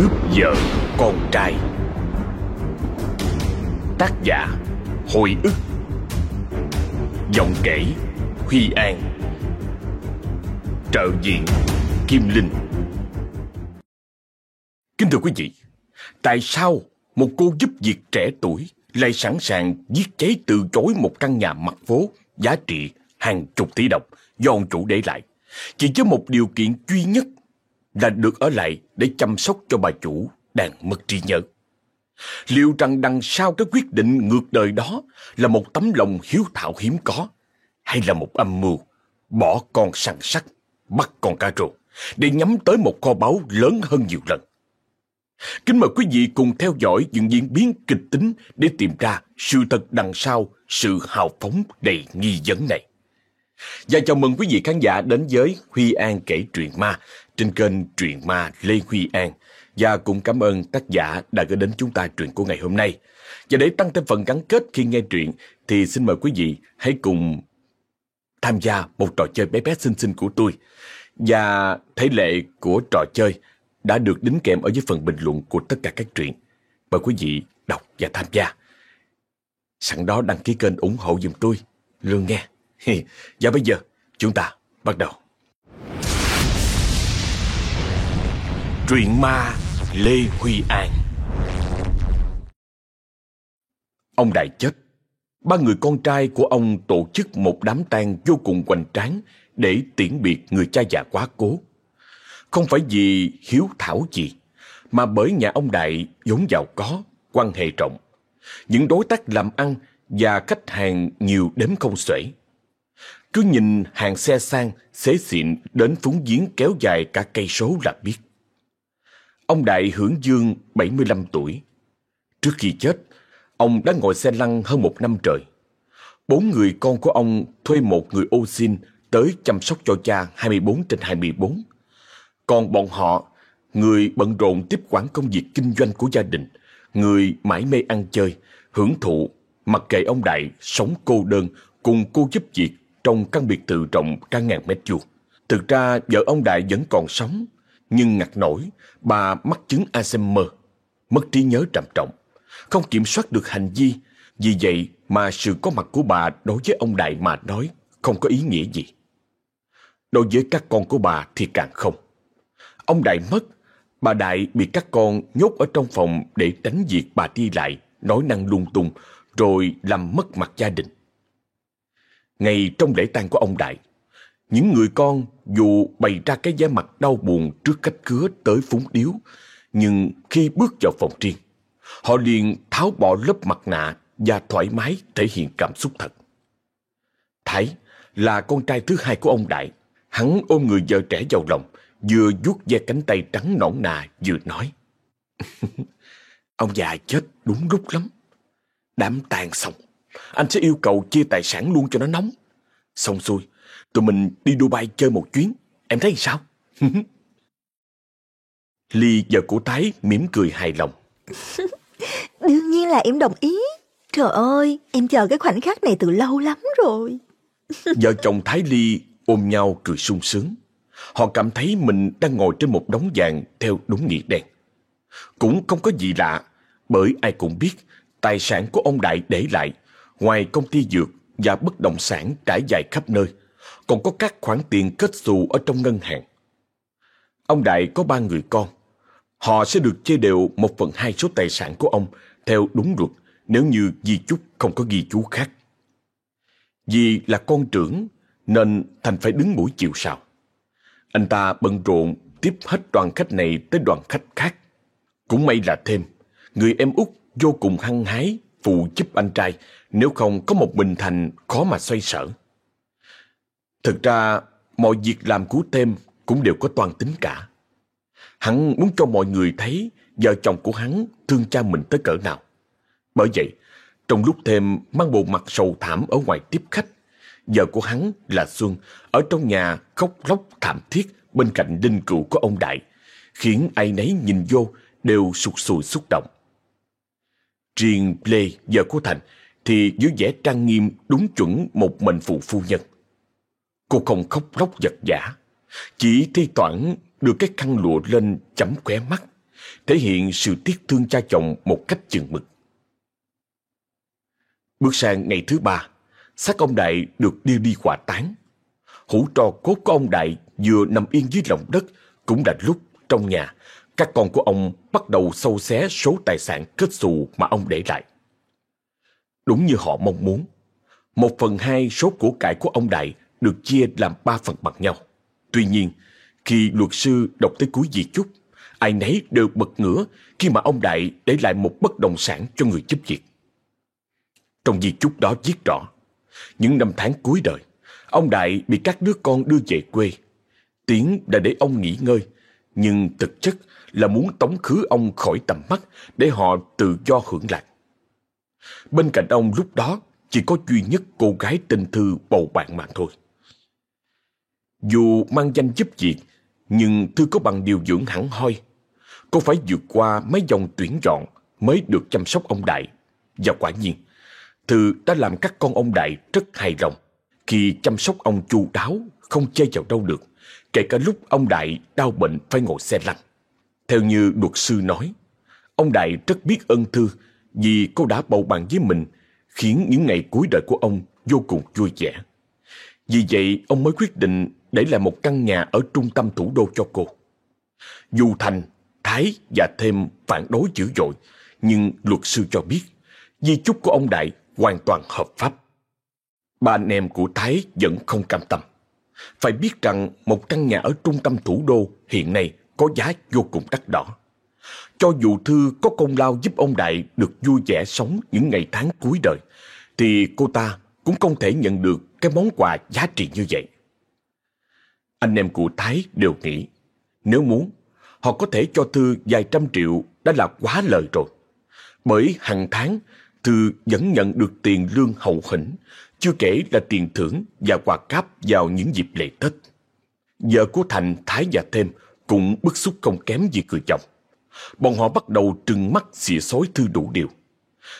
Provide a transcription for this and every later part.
Cướp vợ, con trai. Tác giả, Hồi ức. Giọng kể, Huy An. Trợ diện, Kim Linh. Kính thưa quý vị, Tại sao một cô giúp việc trẻ tuổi lại sẵn sàng giết cháy từ chối một căn nhà mặt phố giá trị hàng chục tỷ đồng do ông chủ để lại? Chỉ với một điều kiện duy nhất là được ở lại để chăm sóc cho bà chủ đang mất trí nhớ. Liệu rằng đằng sau cái quyết định ngược đời đó là một tấm lòng hiếu thảo hiếm có hay là một âm mưu bỏ con săn sắt, bắt con cá rô để nhắm tới một kho báu lớn hơn nhiều lần. Kính mời quý vị cùng theo dõi những diễn biến kịch tính để tìm ra sự thật đằng sau sự hào phóng đầy nghi vấn này. Và chào mừng quý vị khán giả đến với Huy An kể truyện ma trên kênh Truyện Ma Lê Huy An. Và cũng cảm ơn tác giả đã gửi đến chúng ta truyện của ngày hôm nay. Và để tăng thêm phần gắn kết khi nghe truyện, thì xin mời quý vị hãy cùng tham gia một trò chơi bé bé xinh xinh của tôi. Và thể lệ của trò chơi đã được đính kèm ở dưới phần bình luận của tất cả các truyện. Mời quý vị đọc và tham gia. Sẵn đó đăng ký kênh ủng hộ giùm tôi. Luôn nghe. Và bây giờ, chúng ta bắt đầu. Truyện ma Lê Huy An Ông Đại chết. Ba người con trai của ông tổ chức một đám tang vô cùng hoành tráng để tiễn biệt người cha già quá cố. Không phải vì hiếu thảo gì, mà bởi nhà ông Đại vốn giàu có, quan hệ rộng. Những đối tác làm ăn và khách hàng nhiều đếm không xuể. Cứ nhìn hàng xe sang, xế xịn đến phúng giếng kéo dài cả cây số là biết. Ông Đại hưởng dương 75 tuổi. Trước khi chết, ông đã ngồi xe lăn hơn một năm trời. Bốn người con của ông thuê một người ô xin tới chăm sóc cho cha 24 trên 24. Còn bọn họ, người bận rộn tiếp quản công việc kinh doanh của gia đình, người mãi mê ăn chơi, hưởng thụ, mặc kệ ông Đại sống cô đơn cùng cô giúp việc trong căn biệt thự rộng cả ngàn mét vuông. Thực ra vợ ông Đại vẫn còn sống, nhưng ngặt nổi, bà mắc chứng Alzheimer, mất trí nhớ trầm trọng, không kiểm soát được hành vi. Vì vậy mà sự có mặt của bà đối với ông Đại mà nói không có ý nghĩa gì. Đối với các con của bà thì càng không. Ông Đại mất, bà Đại bị các con nhốt ở trong phòng để tránh việc bà đi lại, nói năng lung tung, rồi làm mất mặt gia đình. ngày trong lễ tang của ông Đại, những người con dù bày ra cái vẻ mặt đau buồn trước cách cứa tới phúng điếu, nhưng khi bước vào phòng riêng, họ liền tháo bỏ lớp mặt nạ và thoải mái thể hiện cảm xúc thật. Thái là con trai thứ hai của ông Đại. Hắn ôm người vợ trẻ vào lòng, vừa vuốt ve cánh tay trắng nõn nà vừa nói. ông già chết đúng lúc lắm. Đám tàn xong, anh sẽ yêu cầu chia tài sản luôn cho nó nóng. Xong xuôi, tụi mình đi Dubai chơi một chuyến. Em thấy sao? Ly vợ của Thái mỉm cười hài lòng. Đương nhiên là em đồng ý. Trời ơi, em chờ cái khoảnh khắc này từ lâu lắm rồi. vợ chồng Thái Ly ôm nhau cười sung sướng. Họ cảm thấy mình đang ngồi trên một đống vàng theo đúng nghĩa đen. Cũng không có gì lạ, bởi ai cũng biết tài sản của ông Đại để lại, ngoài công ty dược và bất động sản trải dài khắp nơi, còn có các khoản tiền kết xù ở trong ngân hàng. Ông Đại có ba người con. Họ sẽ được chia đều một phần hai số tài sản của ông theo đúng luật nếu như di chúc không có ghi chú khác. Vì là con trưởng nên Thành phải đứng mũi chịu sào. Anh ta bận rộn tiếp hết đoàn khách này tới đoàn khách khác. Cũng may là thêm, người em út vô cùng hăng hái phụ giúp anh trai, nếu không có một mình Thành khó mà xoay sở. Thực ra, mọi việc làm của thêm cũng đều có toàn tính cả. Hắn muốn cho mọi người thấy vợ chồng của hắn thương cha mình tới cỡ nào. Bởi vậy, trong lúc thêm mang bộ mặt sầu thảm ở ngoài tiếp khách, vợ của hắn là Xuân ở trong nhà khóc lóc thảm thiết bên cạnh đinh cựu của ông Đại, khiến ai nấy nhìn vô đều sụt sùi xúc động. Riêng Lê, vợ của Thành, thì dưới vẻ trang nghiêm đúng chuẩn một mệnh phụ phu nhân. Cô không khóc lóc giật giả, chỉ thi thoảng đưa cái khăn lụa lên chấm khóe mắt, thể hiện sự tiếc thương cha chồng một cách chừng mực. Bước sang ngày thứ ba, xác ông Đại được đưa đi hỏa táng. Hũ trò cốt của ông Đại vừa nằm yên dưới lòng đất cũng là lúc trong nhà các con của ông bắt đầu sâu xé số tài sản kết xù mà ông để lại. Đúng như họ mong muốn, một phần hai số của cải của ông Đại được chia làm ba phần bằng nhau. Tuy nhiên, khi luật sư đọc tới cuối di chúc, ai nấy đều bật ngửa khi mà ông Đại để lại một bất động sản cho người giúp việc. Trong di chúc đó viết rõ, những năm tháng cuối đời, ông Đại bị các đứa con đưa về quê. Tiến đã để ông nghỉ ngơi, nhưng thực chất là muốn tống khứ ông khỏi tầm mắt để họ tự do hưởng lạc. Bên cạnh ông lúc đó chỉ có duy nhất cô gái tình Thư bầu bạn mà thôi. Dù mang danh giúp việc, nhưng Thư có bằng điều dưỡng hẳn hoi. Cô phải vượt qua mấy dòng tuyển chọn mới được chăm sóc ông Đại. Và quả nhiên, Thư đã làm các con ông Đại rất hài lòng khi chăm sóc ông chu đáo, không chê vào đâu được, kể cả lúc ông Đại đau bệnh phải ngồi xe lăn. Theo như luật sư nói, ông Đại rất biết ơn Thư vì cô đã bầu bạn với mình, khiến những ngày cuối đời của ông vô cùng vui vẻ. Vì vậy, ông mới quyết định để lại một căn nhà ở trung tâm thủ đô cho cô. Dù Thành, Thái và thêm phản đối dữ dội, nhưng luật sư cho biết di chúc của ông Đại hoàn toàn hợp pháp. Ba anh em của Thái vẫn không cam tâm. Phải biết rằng một căn nhà ở trung tâm thủ đô hiện nay có giá vô cùng đắt đỏ. Cho dù Thư có công lao giúp ông Đại được vui vẻ sống những ngày tháng cuối đời, thì cô ta cũng không thể nhận được cái món quà giá trị như vậy. Anh em cụ Thái đều nghĩ, nếu muốn, họ có thể cho Thư vài trăm triệu đã là quá lời rồi. Bởi hàng tháng, Thư vẫn nhận được tiền lương hậu hĩnh, chưa kể là tiền thưởng và quà cáp vào những dịp lễ Tết. Vợ của Thành, Thái và Thêm cũng bức xúc không kém gì cười chồng. Bọn họ bắt đầu trừng mắt xỉa xói Thư đủ điều.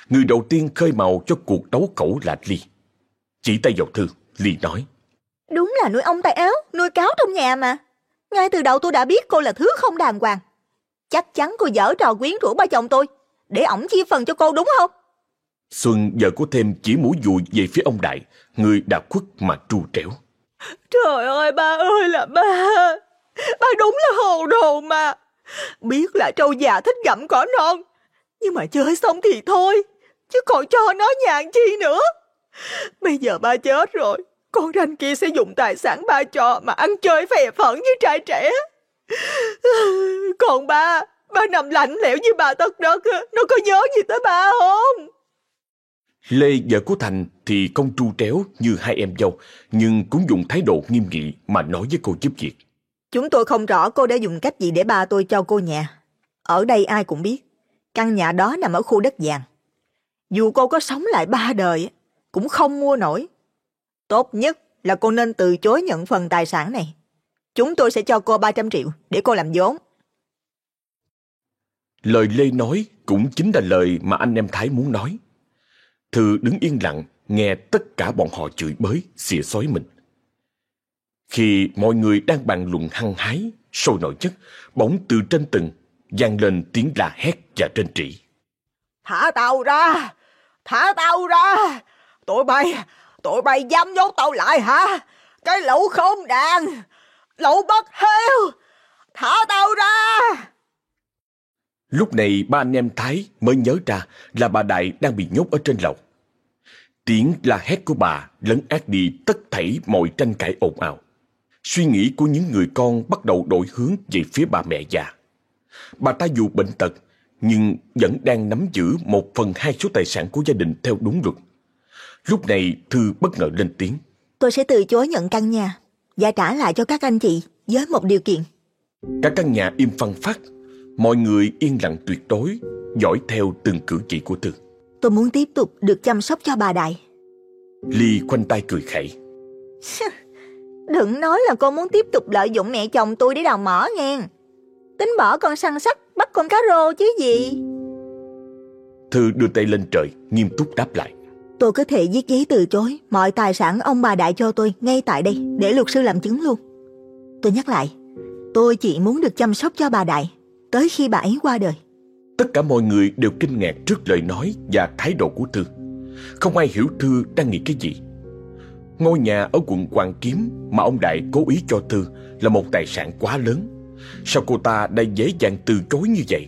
Người đầu tiên khơi màu cho cuộc đấu cẩu là Ly. Chỉ tay vào Thư, Ly nói. Đúng là nuôi ông tay áo, nuôi cáo trong nhà mà. Ngay từ đầu tôi đã biết cô là thứ không đàng hoàng. Chắc chắn cô dở trò quyến rũ ba chồng tôi, để ổng chia phần cho cô đúng không? Xuân vợ của Thêm chỉ mũi dùi về phía ông Đại, người đã khuất mà tru trẻo. Trời ơi ba ơi là ba, ba đúng là hồ đồ mà. Biết là trâu già thích gặm cỏ non, nhưng mà chơi xong thì thôi, chứ còn cho nó nhàn chi nữa. Bây giờ ba chết rồi, con ranh kia sẽ dùng tài sản ba cho mà ăn chơi phè phẫn như trai trẻ. Còn ba, ba nằm lạnh lẽo như bà tất đất, nó có nhớ gì tới ba không? Lê vợ của Thành thì không tru tréo như hai em dâu, nhưng cũng dùng thái độ nghiêm nghị mà nói với cô giúp việc. Chúng tôi không rõ cô đã dùng cách gì để ba tôi cho cô nhà. Ở đây ai cũng biết, căn nhà đó nằm ở khu đất vàng. Dù cô có sống lại ba đời, cũng không mua nổi. Tốt nhất là cô nên từ chối nhận phần tài sản này. Chúng tôi sẽ cho cô 300 triệu để cô làm vốn. Lời Lê nói cũng chính là lời mà anh em Thái muốn nói. Thư đứng yên lặng nghe tất cả bọn họ chửi bới, xỉa xói mình. Khi mọi người đang bàn luận hăng hái, sôi nổi nhất, bỗng từ trên tầng vang lên tiếng la hét và trên trị. Thả tao ra! Thả tao ra! Tụi bay, tụi bay dám nhốt tao lại hả? Cái lũ khốn đàn! Lũ bất hiếu, Thả tao ra! Lúc này ba anh em Thái mới nhớ ra là bà Đại đang bị nhốt ở trên lầu. Tiếng la hét của bà lấn át đi tất thảy mọi tranh cãi ồn ào. Suy nghĩ của những người con bắt đầu đổi hướng về phía bà mẹ già. Bà ta dù bệnh tật, nhưng vẫn đang nắm giữ một phần hai số tài sản của gia đình theo đúng luật. Lúc này Thư bất ngờ lên tiếng. Tôi sẽ từ chối nhận căn nhà và trả lại cho các anh chị với một điều kiện. Cả căn nhà im phăng phát, mọi người yên lặng tuyệt đối, dõi theo từng cử chỉ của Thư. Tôi muốn tiếp tục được chăm sóc cho bà Đại. Ly khoanh tay cười khẩy. Đừng nói là cô muốn tiếp tục lợi dụng mẹ chồng tôi để đào mỏ nghe. Tính bỏ con săn sắt bắt con cá rô chứ gì. Thư đưa tay lên trời, nghiêm túc đáp lại. Tôi có thể viết giấy từ chối mọi tài sản ông bà Đại cho tôi ngay tại đây để luật sư làm chứng luôn. Tôi nhắc lại, tôi chỉ muốn được chăm sóc cho bà Đại, tới khi bà ấy qua đời. Tất cả mọi người đều kinh ngạc trước lời nói và thái độ của Thư. Không ai hiểu Thư đang nghĩ cái gì. Ngôi nhà ở quận Hoàng Kiếm mà ông Đại cố ý cho Thư là một tài sản quá lớn. Sao cô ta đã dễ dàng từ chối như vậy?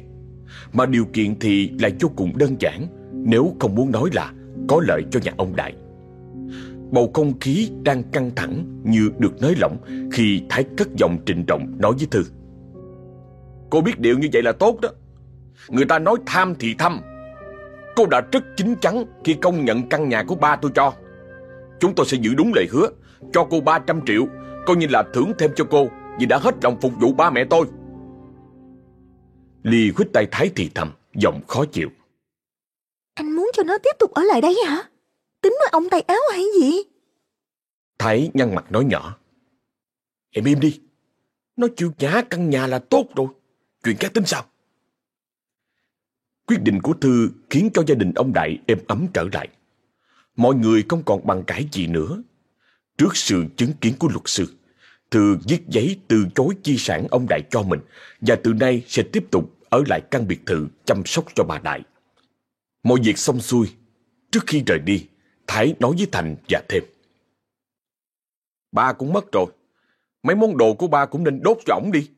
Mà điều kiện thì lại vô cùng đơn giản nếu không muốn nói là có lợi cho nhà ông Đại. Bầu không khí đang căng thẳng như được nới lỏng khi Thái cất giọng trịnh trọng nói với Thư. Cô biết điều như vậy là tốt đó. Người ta nói tham thì thăm. Cô đã rất chính chắn khi công nhận căn nhà của ba tôi cho. Chúng tôi sẽ giữ đúng lời hứa, cho cô 300 triệu, coi như là thưởng thêm cho cô vì đã hết lòng phục vụ ba mẹ tôi. Ly khuyết tay Thái thì thầm, giọng khó chịu. Anh muốn cho nó tiếp tục ở lại đây hả? Tính với ông tay áo hay gì? Thái nhăn mặt nói nhỏ. Em im đi. Nó chịu trả căn nhà là tốt rồi. Chuyện khác tính sao? Quyết định của Thư khiến cho gia đình ông Đại êm ấm trở lại. Mọi người không còn bằng cãi gì nữa. Trước sự chứng kiến của luật sư, Thư viết giấy từ chối chi sản ông Đại cho mình và từ nay sẽ tiếp tục ở lại căn biệt thự chăm sóc cho bà Đại. Mọi việc xong xuôi, trước khi rời đi, Thái nói với Thành và thêm. Ba cũng mất rồi, mấy món đồ của ba cũng nên đốt cho ổng đi.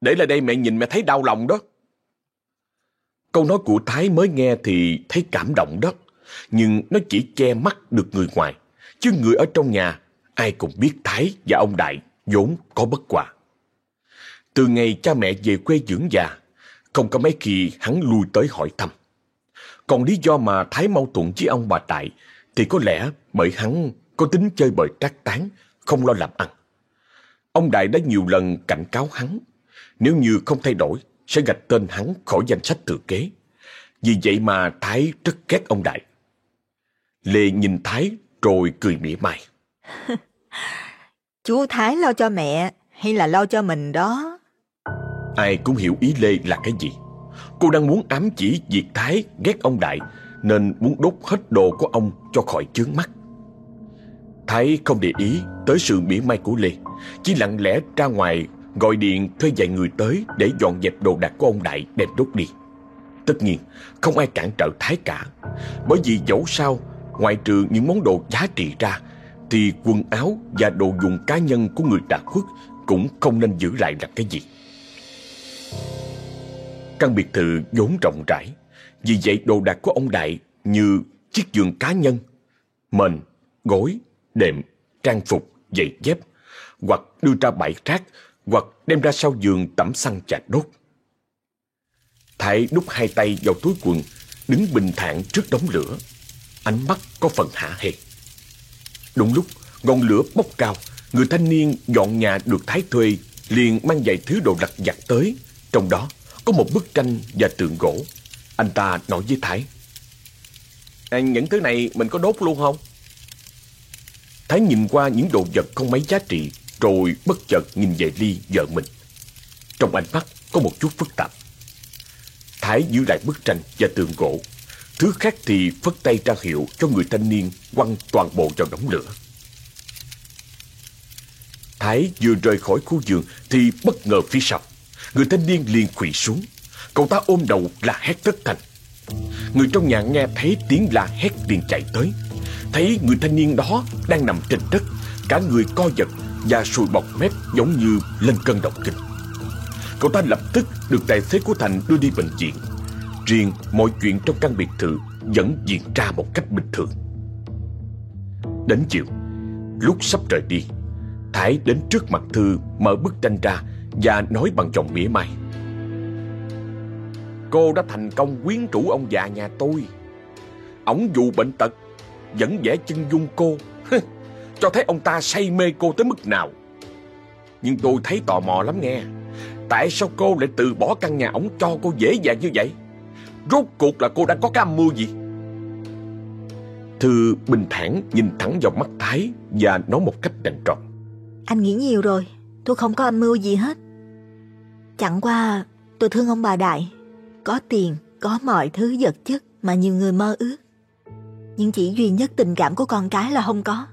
Để lại đây mẹ nhìn mẹ thấy đau lòng đó. Câu nói của Thái mới nghe thì thấy cảm động đó. Nhưng nó chỉ che mắt được người ngoài. Chứ người ở trong nhà, ai cũng biết Thái và ông Đại vốn có bất quả. Từ ngày cha mẹ về quê dưỡng già, không có mấy khi hắn lui tới hỏi thăm. Còn lý do mà Thái mâu thuẫn với ông bà Đại thì có lẽ bởi hắn có tính chơi bời trác tán, không lo làm ăn. Ông Đại đã nhiều lần cảnh cáo hắn, nếu như không thay đổi sẽ gạch tên hắn khỏi danh sách thừa kế. Vì vậy mà Thái rất ghét ông Đại. Lê nhìn Thái rồi cười mỉa mai. Chú Thái lo cho mẹ hay là lo cho mình đó? Ai cũng hiểu ý Lê là cái gì. Cô đang muốn ám chỉ việc Thái ghét ông Đại nên muốn đốt hết đồ của ông cho khỏi chướng mắt. Thái không để ý tới sự mỉa mai của Lê, chỉ lặng lẽ ra ngoài gọi điện thuê vài người tới để dọn dẹp đồ đạc của ông Đại đem đốt đi. Tất nhiên, không ai cản trở Thái cả, bởi vì dẫu sao, ngoại trừ những món đồ giá trị ra, thì quần áo và đồ dùng cá nhân của người đã khuất cũng không nên giữ lại là cái gì. Căn biệt thự vốn rộng rãi, vì vậy đồ đạc của ông Đại như chiếc giường cá nhân, mền, gối, đệm, trang phục, giày dép, hoặc đưa ra bãi rác, hoặc đem ra sau giường tẩm xăng chà đốt. Thái đút hai tay vào túi quần, đứng bình thản trước đống lửa. Ánh mắt có phần hạ hê. Đúng lúc, ngọn lửa bốc cao, người thanh niên dọn nhà được Thái thuê liền mang vài thứ đồ lặt vặt tới. Trong đó có một bức tranh và tượng gỗ. Anh ta nói với Thái. À, những thứ này mình có đốt luôn không? Thái nhìn qua những đồ vật không mấy giá trị rồi bất chợt nhìn về Ly vợ mình. Trong ánh mắt có một chút phức tạp. Thái giữ lại bức tranh và tượng gỗ. Thứ khác thì phất tay ra hiệu cho người thanh niên quăng toàn bộ vào đống lửa. Thái vừa rời khỏi khu vườn thì bất ngờ phía sau. Người thanh niên liền quỳ xuống. Cậu ta ôm đầu là hét thất thành. Người trong nhà nghe thấy tiếng la hét liền chạy tới. Thấy người thanh niên đó đang nằm trên đất, cả người co giật và sùi bọt mép giống như lên cơn động kinh. Cậu ta lập tức được tài xế của Thành đưa đi bệnh viện. Riêng mọi chuyện trong căn biệt thự vẫn diễn ra một cách bình thường. Đến chiều, lúc sắp rời đi, Thái đến trước mặt Thư mở bức tranh ra và nói bằng giọng mỉa mai. Cô đã thành công quyến rũ ông già nhà tôi. Ông dù bệnh tật, vẫn vẽ chân dung cô, cho thấy ông ta say mê cô tới mức nào. Nhưng tôi thấy tò mò lắm nghe. Tại sao cô lại từ bỏ căn nhà ổng cho cô dễ dàng như vậy? Rốt cuộc là cô đã có cái âm mưu gì? Thư bình thản nhìn thẳng vào mắt Thái và nói một cách đành trọn. Anh nghĩ nhiều rồi, tôi không có âm mưu gì hết. Chẳng qua tôi thương ông bà Đại, có tiền, có mọi thứ vật chất mà nhiều người mơ ước. Nhưng chỉ duy nhất tình cảm của con cái là không có.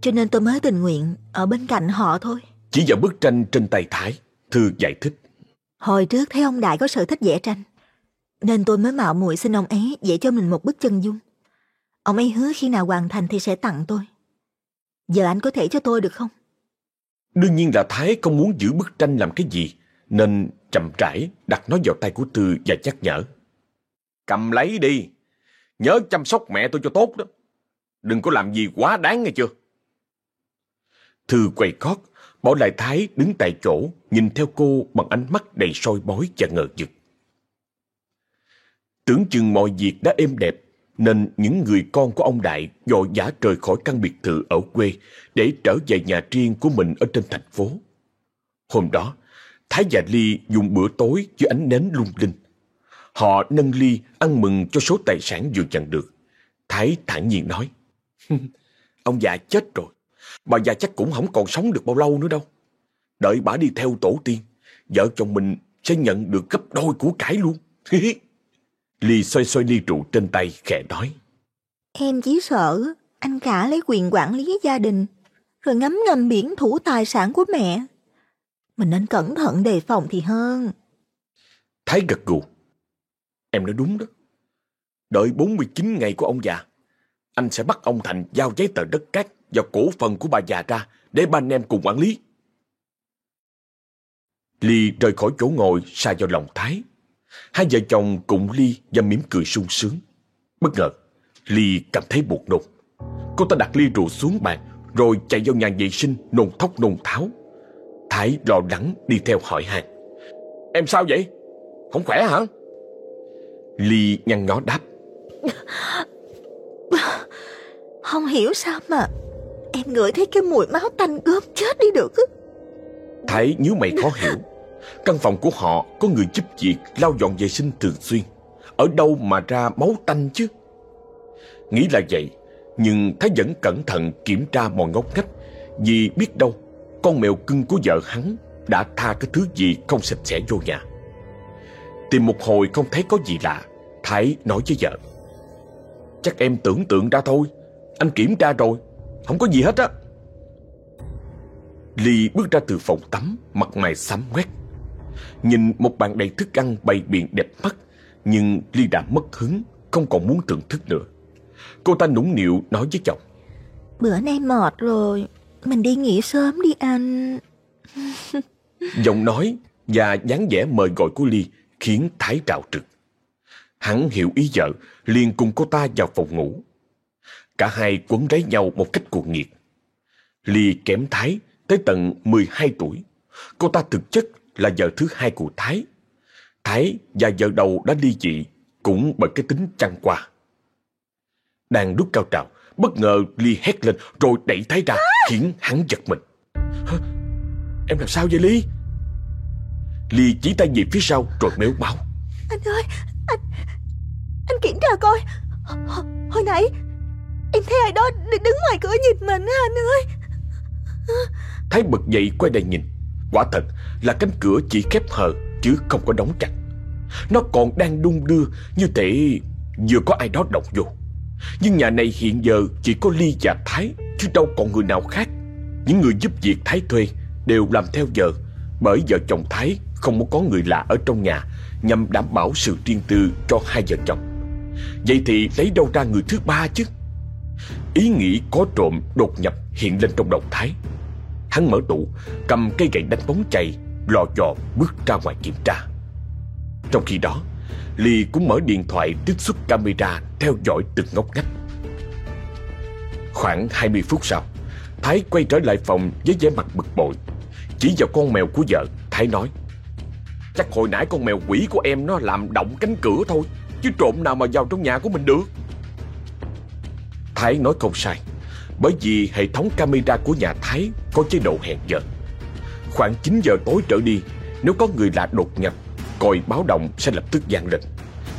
Cho nên tôi mới tình nguyện ở bên cạnh họ thôi. Chỉ vào bức tranh trên tay Thái, Thư giải thích. Hồi trước thấy ông Đại có sở thích vẽ tranh, nên tôi mới mạo muội xin ông ấy vẽ cho mình một bức chân dung. Ông ấy hứa khi nào hoàn thành thì sẽ tặng tôi. Giờ anh có thể cho tôi được không? Đương nhiên là Thái không muốn giữ bức tranh làm cái gì, nên chậm rãi đặt nó vào tay của Tư và nhắc nhở. Cầm lấy đi, nhớ chăm sóc mẹ tôi cho tốt đó. Đừng có làm gì quá đáng nghe chưa? Thư quay cót, bỏ lại Thái đứng tại chỗ, nhìn theo cô bằng ánh mắt đầy soi bói và ngờ vực. Tưởng chừng mọi việc đã êm đẹp, nên những người con của ông Đại dội giả rời khỏi căn biệt thự ở quê để trở về nhà riêng của mình ở trên thành phố. Hôm đó, Thái và Ly dùng bữa tối dưới ánh nến lung linh. Họ nâng ly ăn mừng cho số tài sản vừa nhận được. Thái thản nhiên nói, ông già chết rồi, bà già chắc cũng không còn sống được bao lâu nữa đâu. Đợi bà đi theo tổ tiên, vợ chồng mình sẽ nhận được gấp đôi của cải luôn. Ly xoay xoay ly rượu trên tay khẽ nói. Em chỉ sợ anh cả lấy quyền quản lý gia đình, rồi ngắm ngầm biển thủ tài sản của mẹ. Mình nên cẩn thận đề phòng thì hơn. Thái gật gù. Em nói đúng đó. Đợi 49 ngày của ông già, anh sẽ bắt ông Thành giao giấy tờ đất cát và cổ phần của bà già ra để ba anh em cùng quản lý. Ly rời khỏi chỗ ngồi xa vào lòng Thái. Hai vợ chồng cùng Ly và mỉm cười sung sướng. Bất ngờ, Ly cảm thấy buồn nôn. Cô ta đặt ly rượu xuống bàn rồi chạy vào nhà vệ sinh nôn thóc nôn tháo. Thái lo lắng đi theo hỏi han. Em sao vậy? Không khỏe hả? Ly nhăn nhó đáp. Không hiểu sao mà em ngửi thấy cái mùi máu tanh gớm chết đi được. Thái nhíu mày khó hiểu. Căn phòng của họ có người giúp việc lau dọn vệ sinh thường xuyên. Ở đâu mà ra máu tanh chứ? Nghĩ là vậy, nhưng Thái vẫn cẩn thận kiểm tra mọi ngóc ngách vì biết đâu con mèo cưng của vợ hắn đã tha cái thứ gì không sạch sẽ vô nhà. Tìm một hồi không thấy có gì lạ, Thái nói với vợ. Chắc em tưởng tượng ra thôi, anh kiểm tra rồi, không có gì hết á. Ly bước ra từ phòng tắm, mặt mày xám ngoét. Nhìn một bàn đầy thức ăn bày biện đẹp mắt, nhưng Ly đã mất hứng, không còn muốn thưởng thức nữa. Cô ta nũng nịu nói với chồng. Bữa nay mệt rồi, mình đi nghỉ sớm đi anh. Giọng nói và dáng vẻ mời gọi của Ly khiến Thái trào trực. Hắn hiểu ý vợ, liền cùng cô ta vào phòng ngủ. Cả hai quấn lấy nhau một cách cuồng nhiệt. Ly kém Thái tới tận 12 tuổi. Cô ta thực chất là vợ thứ hai của Thái. Thái và vợ đầu đã ly dị cũng bởi cái tính chăn qua. Đang đút cao trào, bất ngờ Ly hét lên rồi đẩy Thái ra khiến hắn giật mình. Em làm sao vậy Ly? Ly chỉ tay về phía sau rồi méo máu. Anh ơi, anh anh kiểm tra coi. Hồi, hồi nãy em thấy ai đó đứng ngoài cửa nhìn mình á anh ơi. Thái bật dậy quay lại nhìn. Quả thật là cánh cửa chỉ khép hờ chứ không có đóng chặt. Nó còn đang đung đưa như thể vừa có ai đó động vô. Nhưng nhà này hiện giờ chỉ có Ly và Thái, chứ đâu còn người nào khác. Những người giúp việc Thái thuê đều làm theo giờ, bởi vợ chồng Thái không muốn có người lạ ở trong nhà nhằm đảm bảo sự riêng tư cho hai vợ chồng. Vậy thì lấy đâu ra người thứ ba chứ? Ý nghĩ có trộm đột nhập hiện lên trong đầu Thái. Hắn mở tủ, cầm cây gậy đánh bóng chày, lò dò bước ra ngoài kiểm tra. Trong khi đó, Ly cũng mở điện thoại trích xuất camera theo dõi từng ngóc ngách. Khoảng 20 phút sau, Thái quay trở lại phòng với vẻ mặt bực bội. Chỉ vào con mèo của vợ, Thái nói Chắc hồi nãy con mèo quỷ của em nó làm động cánh cửa thôi Chứ trộm nào mà vào trong nhà của mình được Thái nói không sai bởi vì hệ thống camera của nhà Thái có chế độ hẹn giờ. Khoảng 9 giờ tối trở đi, Nếu có người lạ đột nhập, Còi báo động sẽ lập tức vang lên.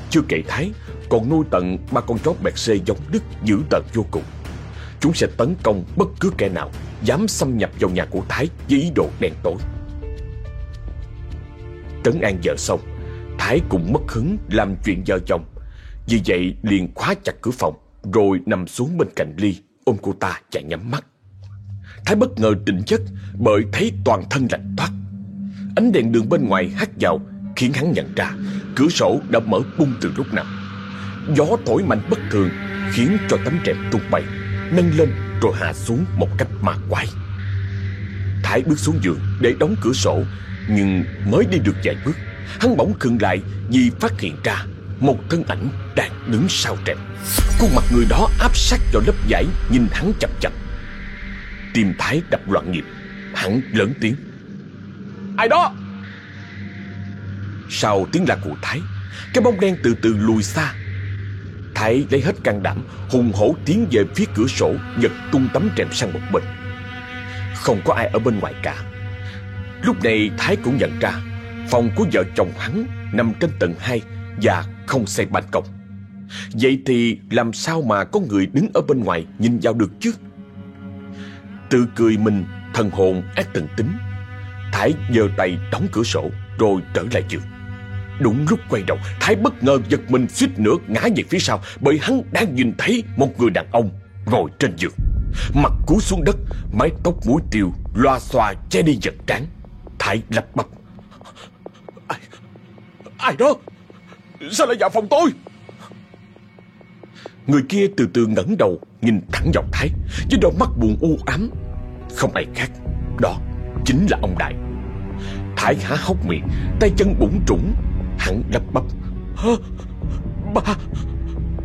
Chưa kể Thái, còn nuôi tận ba con chó bẹt xê giống Đức dữ tợn vô cùng. Chúng sẽ tấn công bất cứ kẻ nào Dám xâm nhập vào nhà của Thái với ý đồ đen tối. Trấn an vợ xong, Thái cũng mất hứng làm chuyện vợ chồng. Vì vậy liền khóa chặt cửa phòng, Rồi nằm xuống bên cạnh Ly. Ôm cô ta và nhắm mắt Thái bất ngờ tỉnh giấc Bởi thấy toàn thân lạnh toát Ánh đèn đường bên ngoài hắt vào khiến hắn nhận ra cửa sổ đã mở bung từ lúc nào. Gió thổi mạnh bất thường khiến cho tấm rèm tung bay, nâng lên rồi hạ xuống một cách ma quái. Thái bước xuống giường để đóng cửa sổ, nhưng mới đi được vài bước, hắn bỗng khựng lại vì phát hiện ra một thân ảnh đang đứng sau rèm. Khuôn mặt người đó áp sát vào lớp vải nhìn hắn chậm chậm. Tim Thái đập loạn nhịp, hắn lớn tiếng. Ai đó? Sau tiếng la của Thái, cái bóng đen từ từ lùi xa. Thái lấy hết can đảm, hùng hổ tiến về phía cửa sổ, giật tung tấm rèm sang một bên. Không có ai ở bên ngoài cả. Lúc này Thái cũng nhận ra phòng của vợ chồng hắn nằm trên tầng 2 và không xây ban công. Vậy thì làm sao mà có người đứng ở bên ngoài nhìn vào được chứ? Tự cười mình thần hồn ác tần tính. Thái giơ tay đóng cửa sổ rồi trở lại giường. Đúng lúc quay đầu, Thái bất ngờ giật mình suýt nữa ngã về phía sau bởi hắn đang nhìn thấy một người đàn ông ngồi trên giường. Mặt cú xuống đất, mái tóc mũi tiêu, loa xòa che đi giật trán. Thái lắp bắp. Ai, ai đó? Sao lại vào phòng tôi? Người kia từ từ ngẩng đầu Nhìn thẳng vào Thái Với đôi mắt buồn u ám. Không ai khác Đó chính là ông Đại. Thái há hốc miệng Tay chân bủng trũng Hắn lắp bắp. Bà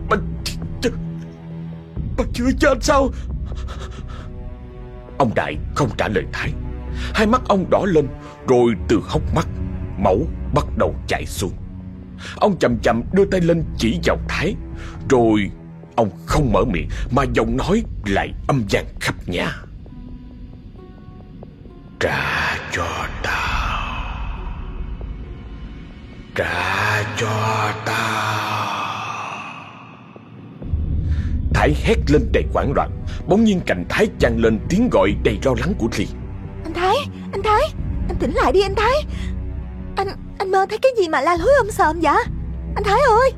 Bà Bà chưa chết sao? Ông Đại không trả lời Thái. Hai mắt ông đỏ lên Rồi từ hốc mắt Máu bắt đầu chảy xuống Ông chậm chậm đưa tay lên chỉ vào Thái. Rồi Ông không mở miệng Mà giọng nói lại âm vang khắp nhà. Trả cho tao. Trả cho tao. Thái hét lên đầy hoảng loạn. Bỗng nhiên cạnh Thái vang lên tiếng gọi đầy lo lắng của Ly. Anh Thái, anh Thái Anh tỉnh lại đi anh Thái. Anh anh mơ thấy cái gì mà la lối om sòm vậy? Anh Thái ơi!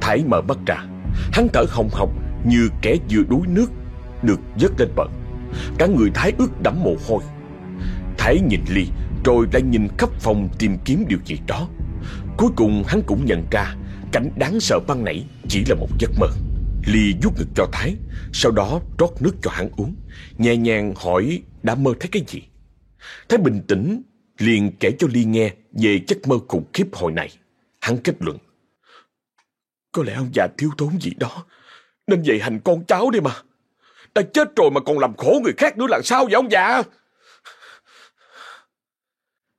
Thái mở mắt ra. Hắn thở hồng hộc như kẻ vừa đuối nước Được dứt lên bờ. Cả người Thái ướt đẫm mồ hôi. Thái nhìn Ly, Rồi lại nhìn khắp phòng tìm kiếm điều gì đó. Cuối cùng hắn cũng nhận ra Cảnh đáng sợ ban nãy chỉ là một giấc mơ. Ly vuốt ngực cho Thái, Sau đó rót nước cho hắn uống, Nhẹ nhàng hỏi, đã mơ thấy cái gì? Thái bình tĩnh liền kể cho Ly nghe Về giấc mơ khủng khiếp hồi này. Hắn kết luận, Có lẽ ông già thiếu thốn gì đó, Nên vậy hành con cháu đi mà. Đã chết rồi mà còn làm khổ người khác nữa là sao vậy ông già?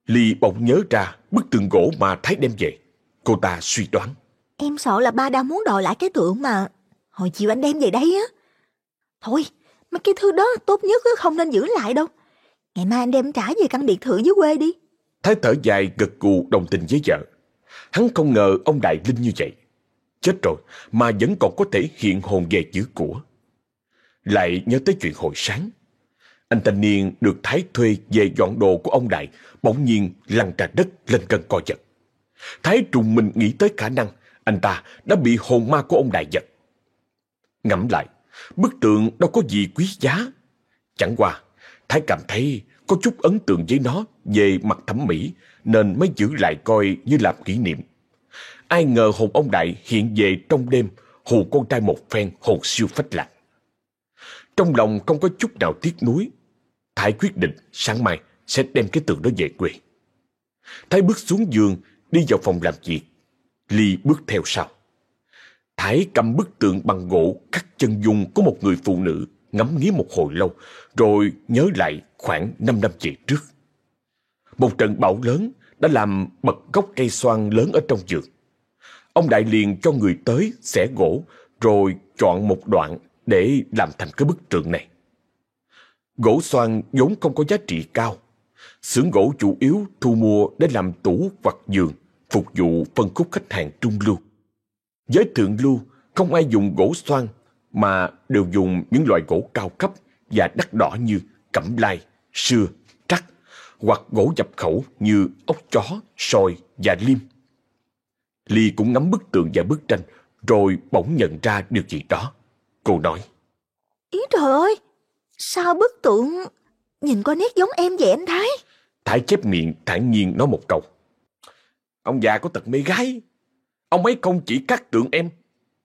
Ly bỗng nhớ ra bức tượng gỗ mà Thái đem về. Cô ta suy đoán, Em sợ là ba đang muốn đòi lại cái tượng mà. Hồi chiều anh đem về đây á. Thôi, Mấy cái thứ đó tốt nhất không nên giữ lại đâu. Ngày mai anh đem trả về căn biệt thự dưới quê đi. Thái thở dài gật gù đồng tình với vợ. Hắn không ngờ ông Đại Linh như vậy. Chết rồi, mà vẫn còn có thể hiện hồn về chữ của. Lại nhớ tới chuyện hồi sáng. Anh thanh niên được Thái thuê về dọn đồ của ông Đại, Bỗng nhiên lăn ra đất lên cơn co giật. Thái trùng mình nghĩ tới khả năng Anh ta đã bị hồn ma của ông Đại giật. Ngẫm lại, Bức tượng đâu có gì quý giá. Chẳng qua Thái cảm thấy có chút ấn tượng với nó về mặt thẩm mỹ nên mới giữ lại coi như làm kỷ niệm. Ai ngờ hồn ông Đại hiện về trong đêm hù con trai một phen hồn siêu phách lạc. Trong lòng không có chút nào tiếc nuối, Thái quyết định sáng mai sẽ đem cái tượng đó về quê. Thái bước xuống giường đi vào phòng làm việc. Ly bước theo sau. Thái cầm bức tượng bằng gỗ khắc chân dung của một người phụ nữ ngắm nghía một hồi lâu, rồi nhớ lại khoảng 5 năm về trước. Một trận bão lớn đã làm bật gốc cây xoan lớn ở trong vườn. Ông Đại liền cho người tới xẻ gỗ, rồi chọn một đoạn để làm thành cái bức tượng này. Gỗ xoan vốn không có giá trị cao. Xưởng gỗ chủ yếu thu mua để làm tủ hoặc giường, phục vụ phân khúc khách hàng trung lưu. Với thượng lưu, không ai dùng gỗ xoan mà đều dùng những loại gỗ cao cấp và đắt đỏ như cẩm lai, sưa, trắc hoặc gỗ dập khẩu như ốc chó, soi và liêm. Ly cũng ngắm bức tượng và bức tranh rồi bỗng nhận ra điều gì đó. Cô nói Ý trời ơi, sao bức tượng nhìn có nét giống em vậy anh Thái? Thái chép miệng thản nhiên nói một câu. Ông già có tật mê gái. Ông ấy không chỉ cắt tượng em,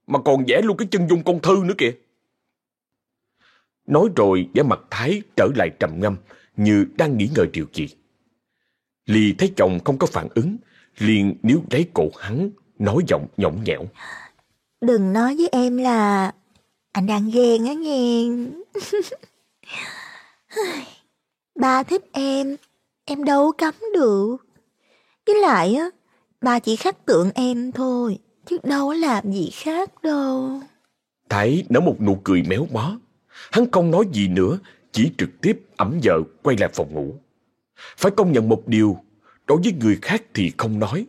mà còn vẽ luôn cái chân dung con thư nữa kìa. Nói rồi vẻ mặt Thái trở lại trầm ngâm như đang nghĩ ngợi điều gì. Lì thấy chồng không có phản ứng, liền níu lấy cổ hắn, nói giọng nhõng nhẽo. Đừng nói với em là anh đang ghen á nghe. ba thích em, em đâu cấm được. Với lại á, ba chỉ khắc tượng em thôi, chứ đâu làm gì khác đâu. Thái nở một nụ cười méo mó. Hắn không nói gì nữa, chỉ trực tiếp ẩm vợ quay lại phòng ngủ. Phải công nhận một điều, đối với người khác thì không nói.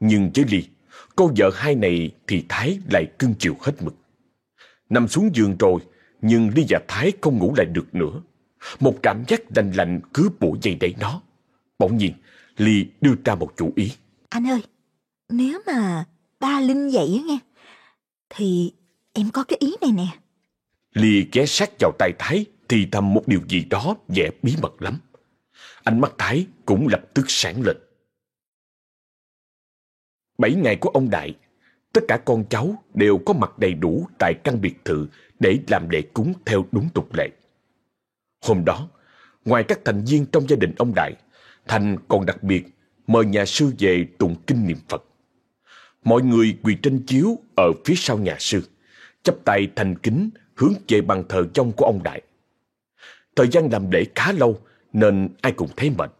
Nhưng với Ly, cô vợ hai này thì Thái lại cưng chiều hết mực. Nằm xuống giường rồi, nhưng Ly và Thái không ngủ lại được nữa. Một cảm giác lạnh lạnh cứ bủa dây đẩy nó. Bỗng nhiên, Ly đưa ra một chủ ý. Anh ơi, nếu mà ba Linh vậy á nghe, thì em có cái ý này nè. Ly ghé sát vào tay Thái thì thầm một điều gì đó vẻ bí mật lắm. Ánh mắt Thái cũng lập tức sáng lên. Bảy ngày của ông Đại, tất cả con cháu đều có mặt đầy đủ tại căn biệt thự để làm lễ cúng theo đúng tục lệ. Hôm đó, ngoài các thành viên trong gia đình ông Đại, Thành còn đặc biệt mời nhà sư về tụng kinh niệm Phật. Mọi người quỳ trên chiếu ở phía sau nhà sư, chắp tay thành kính hướng về bàn thờ trong của ông Đại. Thời gian làm lễ khá lâu nên ai cũng thấy mệt.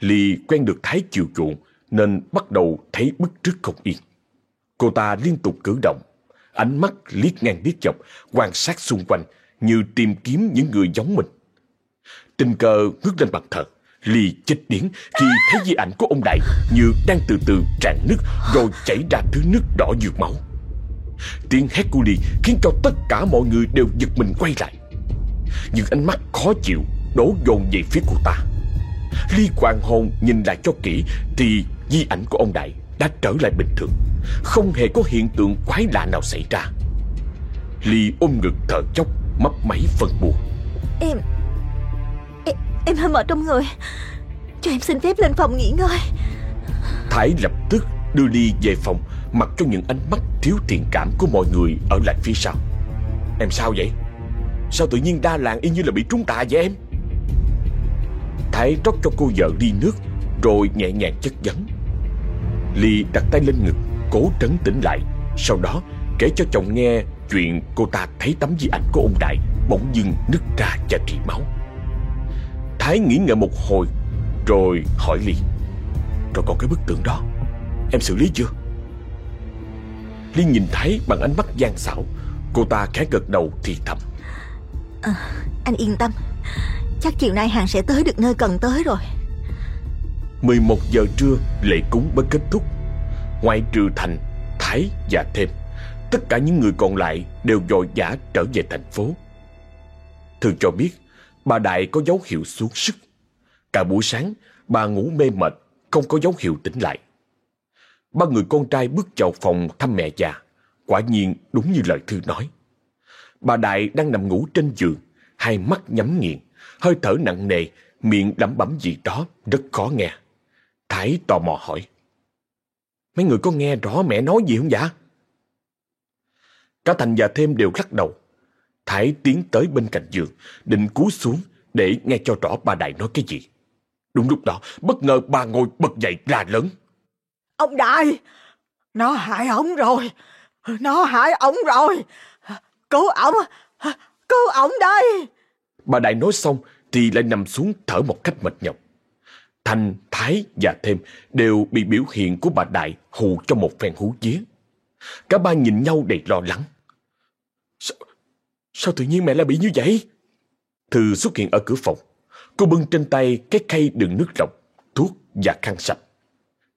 Ly quen được Thái chiều chuộng nên bắt đầu thấy bức trước không yên. Cô ta liên tục cử động, ánh mắt liếc ngang liếc dọc, quan sát xung quanh như tìm kiếm những người giống mình. Tình cờ ngước lên bàn thờ, Ly chết điếng khi thấy di ảnh của ông Đại như đang từ từ tràn nước rồi chảy ra thứ nước đỏ như máu. Tiếng hét của Ly khiến cho tất cả mọi người đều giật mình quay lại. Những ánh mắt khó chịu đổ dồn về phía cô ta. Ly hoàng hồn nhìn lại cho kỹ thì di ảnh của ông Đại đã trở lại bình thường. Không hề có hiện tượng quái lạ nào xảy ra. Ly ôm ngực thở chốc, mấp máy phân buồn. Em, em, hơi mệt trong người. Cho em xin phép lên phòng nghỉ ngơi. Thái lập tức đưa Ly về phòng mặc cho những ánh mắt thiếu thiện cảm của mọi người ở lại phía sau. Em sao vậy? Sao tự nhiên đa làng y như là bị trúng tà vậy em? Thái rót cho cô vợ ly nước rồi nhẹ nhàng chất vấn. Ly đặt tay lên ngực, cố trấn tĩnh lại. Sau đó kể cho chồng nghe chuyện cô ta thấy tấm di ảnh của ông Đại bỗng dưng nứt ra và trì máu. Thái nghĩ ngợi một hồi rồi hỏi Ly. Rồi còn cái bức tượng đó, em xử lý chưa? Ly nhìn Thái bằng ánh mắt gian xảo. Cô ta khẽ gật đầu thì thầm. À, anh yên tâm, chắc chiều nay hàng sẽ tới được nơi cần tới rồi. 11 giờ trưa lễ cúng mới kết thúc Ngoại trừ Thành, Thái và Thêm Tất cả những người còn lại đều dội dã trở về thành phố Thư cho biết bà Đại có dấu hiệu xuống sức Cả buổi sáng, bà ngủ mê mệt, Không có dấu hiệu tỉnh lại Ba người con trai bước vào phòng thăm mẹ già Quả nhiên đúng như lời Thư nói Bà Đại đang nằm ngủ trên giường, Hai mắt nhắm nghiền, Hơi thở nặng nề, Miệng đẩm bẩm gì đó rất khó nghe Thái tò mò hỏi. Mấy người có nghe rõ mẹ nói gì không dạ? Cả Thành và Thêm đều lắc đầu. Thái tiến tới bên cạnh giường, định cúi xuống để nghe cho rõ bà Đại nói cái gì. Đúng lúc đó, bất ngờ bà ngồi bật dậy la lớn. Ông Đại, nó hại ổng rồi, nó hại ổng rồi. Cứu ổng, cứu ổng đây. Bà Đại nói xong thì lại nằm xuống thở một cách mệt nhọc. Thanh, Thái và Thêm đều bị biểu hiện của bà Đại hù cho một phen hú vía. Cả ba nhìn nhau đầy lo lắng. Sao, sao tự nhiên mẹ lại bị như vậy? Thư xuất hiện ở cửa phòng. Cô bưng trên tay cái khay đựng nước lọc, thuốc và khăn sạch.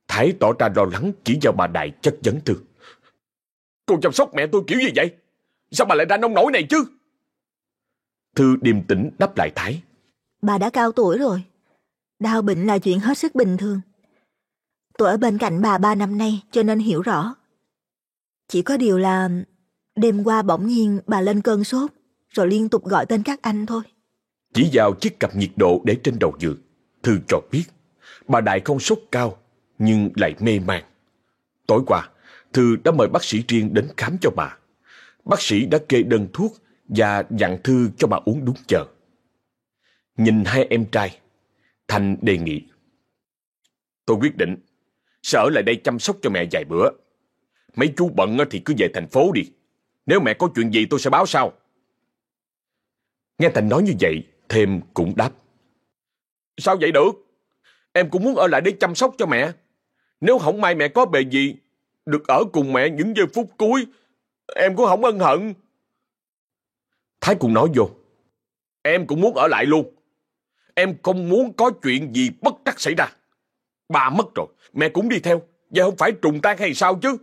Thái tỏ ra lo lắng chỉ vào bà Đại chất vấn Thư. Cô chăm sóc mẹ tôi kiểu gì vậy? Sao bà lại ra nông nổi này chứ? Thư điềm tĩnh đáp lại Thái. Bà đã cao tuổi rồi, Đau bệnh là chuyện hết sức bình thường. Tôi ở bên cạnh bà ba năm nay cho nên hiểu rõ. Chỉ có điều là đêm qua bỗng nhiên bà lên cơn sốt rồi liên tục gọi tên các anh thôi. Chỉ vào chiếc cặp nhiệt độ để trên đầu giường, Thư cho biết bà Đại không sốt cao nhưng lại mê man. Tối qua, Thư đã mời bác sĩ riêng đến khám cho bà. Bác sĩ đã kê đơn thuốc và dặn Thư cho bà uống đúng giờ. Nhìn hai em trai, Thành đề nghị. Tôi quyết định, sẽ ở lại đây chăm sóc cho mẹ vài bữa. Mấy chú bận thì cứ về thành phố đi. Nếu mẹ có chuyện gì tôi sẽ báo sau. Nghe Thành nói như vậy, Thêm cũng đáp. Sao vậy được? Em cũng muốn ở lại để chăm sóc cho mẹ. Nếu không may mẹ có bề gì, được ở cùng mẹ những giây phút cuối, em cũng không ân hận. Thái cũng nói vô. Em cũng muốn ở lại luôn. Em không muốn có chuyện gì bất trắc xảy ra. Bà mất rồi, mẹ cũng đi theo. Vậy không phải trùng tan hay sao chứ?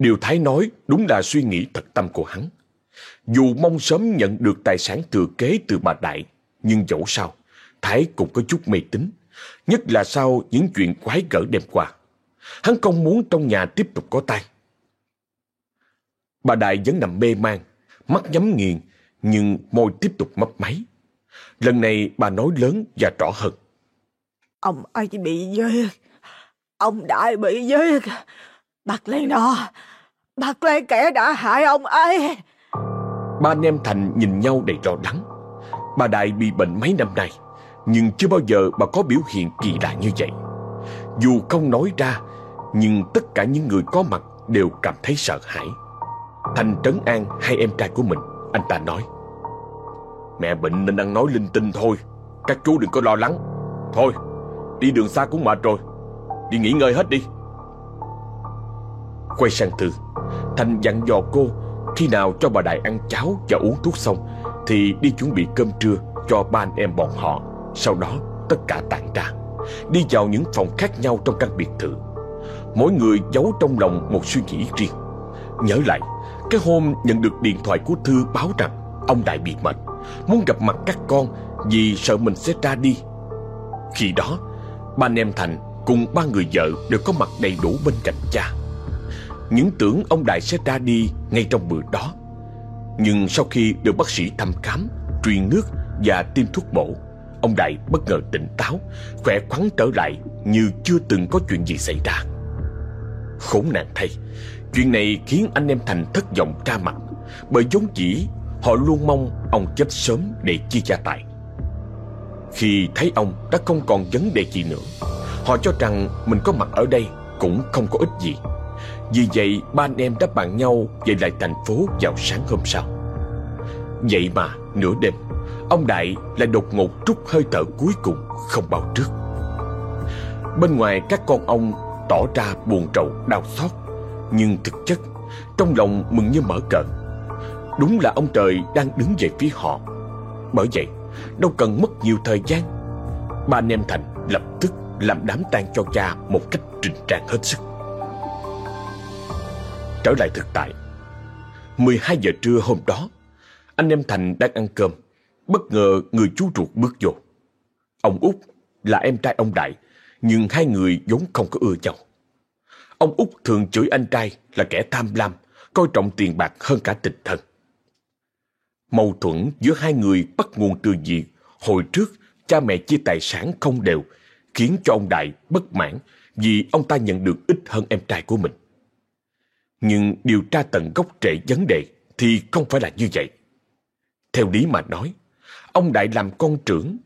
Điều Thái nói đúng là suy nghĩ thật tâm của hắn. Dù mong sớm nhận được tài sản thừa kế từ bà Đại, nhưng dẫu sao, Thái cũng có chút mê tín. Nhất là sau những chuyện quái gở đêm qua. Hắn không muốn trong nhà tiếp tục có tai. Bà Đại vẫn nằm mê man, mắt nhắm nghiền, nhưng môi tiếp tục mấp máy. Lần này bà nói lớn và rõ hơn. Ông ấy bị giết. Ông Đại bị giết. Bạc lên đó. Bạc lê kẻ đã hại ông ấy. Ba anh em Thành nhìn nhau đầy lo lắng. Bà Đại bị bệnh mấy năm nay, nhưng chưa bao giờ bà có biểu hiện kỳ lạ như vậy. Dù không nói ra, nhưng tất cả những người có mặt đều cảm thấy sợ hãi. Thành trấn an hai em trai của mình, anh ta nói. Mẹ bệnh nên ăn nói linh tinh thôi, các chú đừng có lo lắng. Thôi, đi đường xa cũng mệt rồi, đi nghỉ ngơi hết đi. Quay sang Thư, Thành dặn dò cô, khi nào cho bà Đại ăn cháo và uống thuốc xong, Thì đi chuẩn bị cơm trưa cho ba anh em bọn họ. Sau đó, tất cả tản ra, Đi vào những phòng khác nhau trong căn biệt thự. Mỗi người giấu trong lòng một suy nghĩ riêng. Nhớ lại, Cái hôm nhận được điện thoại của Thư báo rằng Ông Đại bị mệt, Muốn gặp mặt các con Vì sợ mình sẽ ra đi. Khi đó, Ba anh em Thành cùng ba người vợ đều có mặt đầy đủ bên cạnh cha những tưởng ông Đại sẽ ra đi ngay trong bữa đó. Nhưng sau khi được bác sĩ thăm khám, Truyền nước và tiêm thuốc bổ Ông Đại bất ngờ tỉnh táo, Khỏe khoắn trở lại Như chưa từng có chuyện gì xảy ra. Khốn nạn thay, Chuyện này khiến anh em Thành thất vọng ra mặt, Bởi vốn dĩ Họ luôn mong ông chết sớm để chia gia tài. Khi thấy ông đã không còn vấn đề gì nữa, Họ cho rằng mình có mặt ở đây cũng không có ích gì vì vậy, ba anh em đã bàn nhau về lại thành phố vào sáng hôm sau. Vậy mà, nửa đêm, Ông Đại lại đột ngột trút hơi thở cuối cùng không bao trước. Bên ngoài, các con ông tỏ ra buồn rầu, đau xót, Nhưng thực chất, trong lòng mừng như mở cờ. Đúng là ông trời đang đứng về phía họ. Bởi vậy, đâu cần mất nhiều thời gian, Ba anh em Thành lập tức làm đám tang cho cha một cách trình trạng hết sức. Trở lại thực tại. 12 giờ trưa hôm đó, Anh em Thành đang ăn cơm, Bất ngờ người chú ruột bước vô. Ông út là em trai ông Đại, Nhưng hai người vốn không có ưa nhau. Ông út thường chửi anh trai là kẻ tham lam, Coi trọng tiền bạc hơn cả tình thân. Mâu thuẫn giữa hai người bắt nguồn từ việc Hồi trước, cha mẹ chia tài sản không đều, Khiến cho ông Đại bất mãn Vì ông ta nhận được ít hơn em trai của mình nhưng điều tra tận gốc rễ vấn đề thì không phải là như vậy. Theo lý mà nói, ông Đại làm con trưởng,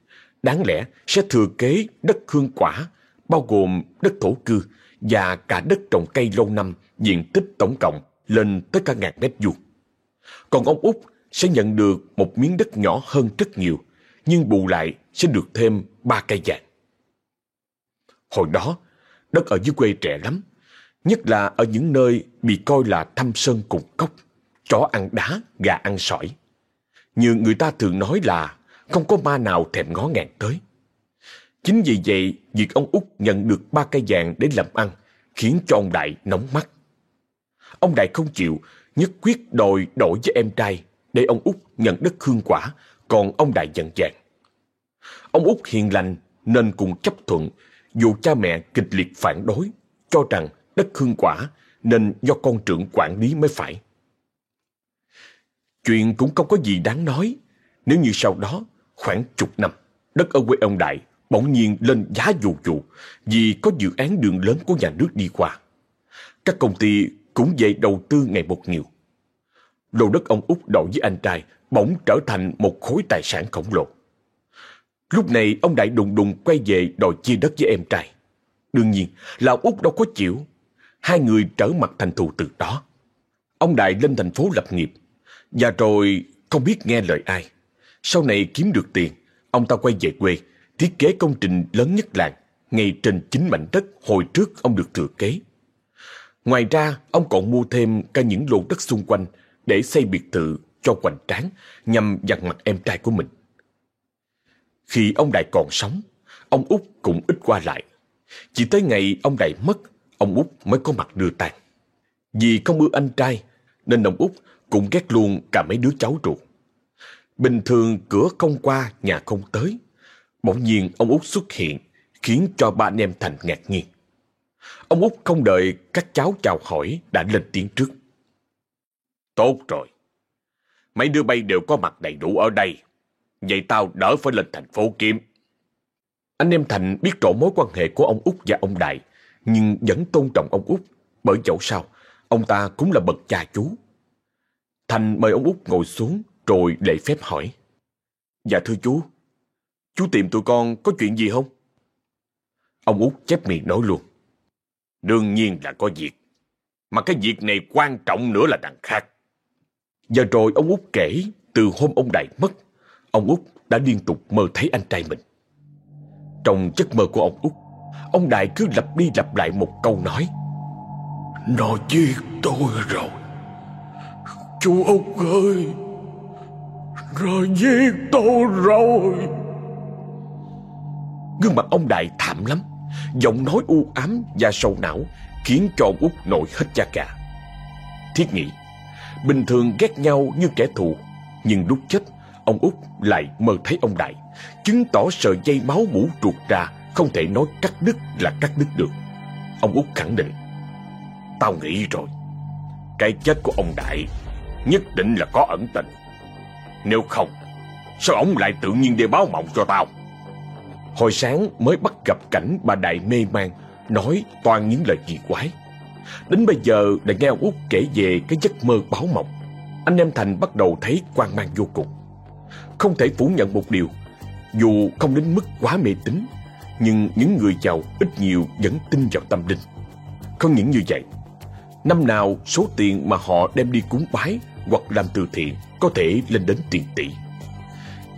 đáng lẽ sẽ thừa kế đất hương quả, bao gồm đất thổ cư và cả đất trồng cây lâu năm diện tích tổng cộng lên tới cả ngàn mét vuông. Còn ông Út sẽ nhận được một miếng đất nhỏ hơn rất nhiều, nhưng bù lại sẽ được thêm ba cây vàng. Hồi đó, đất ở dưới quê trẻ lắm, Nhất là ở những nơi bị coi là thăm sơn cùng cốc, chó ăn đá, gà ăn sỏi. Như người ta thường nói là không có ma nào thèm ngó ngàng tới. Chính vì vậy, việc ông út nhận được ba cây vàng để làm ăn khiến cho ông Đại nóng mắt. Ông Đại không chịu, nhất quyết đòi đổi với em trai để ông út nhận đất hương quả, còn ông Đại dần dàng. Ông út hiền lành nên cùng chấp thuận dù cha mẹ kịch liệt phản đối, cho rằng đất hương quả nên do con trưởng quản lý mới phải. Chuyện cũng không có gì đáng nói nếu như sau đó, khoảng chục năm, đất ở quê ông Đại bỗng nhiên lên giá dù dù vì có dự án đường lớn của nhà nước đi qua. Các công ty cũng dậy đầu tư ngày một nhiều. Lô đất ông Út đổi với anh trai bỗng trở thành một khối tài sản khổng lồ. Lúc này ông Đại đùng đùng quay về đòi chia đất với em trai. Đương nhiên là ông Út đâu có chịu. Hai người trở mặt thành thù từ đó. Ông Đại lên thành phố lập nghiệp. Và rồi không biết nghe lời ai. Sau này kiếm được tiền, ông ta quay về quê, thiết kế công trình lớn nhất làng, ngay trên chính mảnh đất hồi trước ông được thừa kế. Ngoài ra, ông còn mua thêm cả những lô đất xung quanh để xây biệt thự cho hoành tráng nhằm dằn mặt em trai của mình. Khi ông Đại còn sống, ông út cũng ít qua lại. Chỉ tới ngày ông Đại mất, ông út mới có mặt đưa tang. Vì không ưa anh trai, nên ông út cũng ghét luôn cả mấy đứa cháu ruột. Bình thường cửa không qua, nhà không tới. Bỗng nhiên ông út xuất hiện, khiến cho ba anh em Thành ngạc nhiên. Ông út không đợi các cháu chào hỏi đã lên tiếng trước. Tốt rồi. Mấy đứa bay đều có mặt đầy đủ ở đây. Vậy tao đỡ phải lên thành phố kiếm. Anh em Thành biết rõ mối quan hệ của ông út và ông Đại, nhưng vẫn tôn trọng ông út bởi dẫu sao, ông ta cũng là bậc cha chú. Thành mời ông út ngồi xuống rồi lễ phép hỏi. Dạ thưa chú, chú tìm tụi con có chuyện gì không? Ông út chép miệng nói luôn. Đương nhiên là có việc. Mà cái việc này quan trọng nữa là đằng khác. giờ rồi ông út kể từ hôm ông Đại mất, ông út đã liên tục mơ thấy anh trai mình. Trong giấc mơ của ông út, ông Đại cứ lặp đi lặp lại một câu nói. Nó giết tôi rồi. Chú út ơi, nó giết tôi rồi. Gương mặt ông Đại thảm lắm, giọng nói u ám và sâu não khiến cho ông út nổi hết da gà. Thiết nghĩ, bình thường ghét nhau như kẻ thù, nhưng lúc chết, ông út lại mơ thấy ông Đại, chứng tỏ sợi dây máu mũ ruột ra không thể nói cắt đứt là cắt đứt được. Ông út khẳng định, tao nghĩ rồi, cái chết của ông Đại nhất định là có ẩn tình. Nếu không, sao ông lại tự nhiên để báo mộng cho tao? Hồi sáng mới bắt gặp cảnh bà Đại mê man, nói toàn những lời kỳ quái. Đến bây giờ đã nghe ông Út kể về cái giấc mơ báo mộng. Anh em Thành bắt đầu thấy quan mang vô cùng. Không thể phủ nhận một điều, dù không đến mức quá mê tín, nhưng những người giàu ít nhiều vẫn tin vào tâm linh. Không những như vậy, năm nào số tiền mà họ đem đi cúng bái hoặc làm từ thiện có thể lên đến tiền tỷ.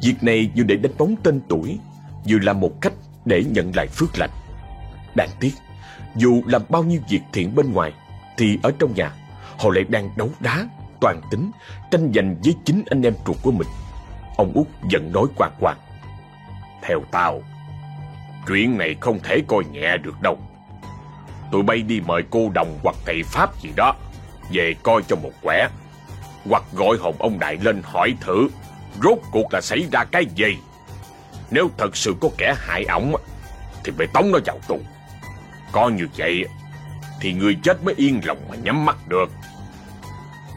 Việc này vừa để đánh bóng tên tuổi, vừa là một cách để nhận lại phước lành. Đáng tiếc, dù làm bao nhiêu việc thiện bên ngoài, thì ở trong nhà, họ lại đang đấu đá, toàn tính, tranh giành với chính anh em ruột của mình. Ông út giận nói quạt quạt. Theo tao, chuyện này không thể coi nhẹ được đâu. Tụi bay đi mời cô đồng hoặc thầy Pháp gì đó, về coi cho một quẻ. Hoặc gọi hồn ông Đại lên hỏi thử, rốt cuộc là xảy ra cái gì. Nếu thật sự có kẻ hại ổng, thì phải tống nó vào tù. Có như vậy thì người chết mới yên lòng mà nhắm mắt được.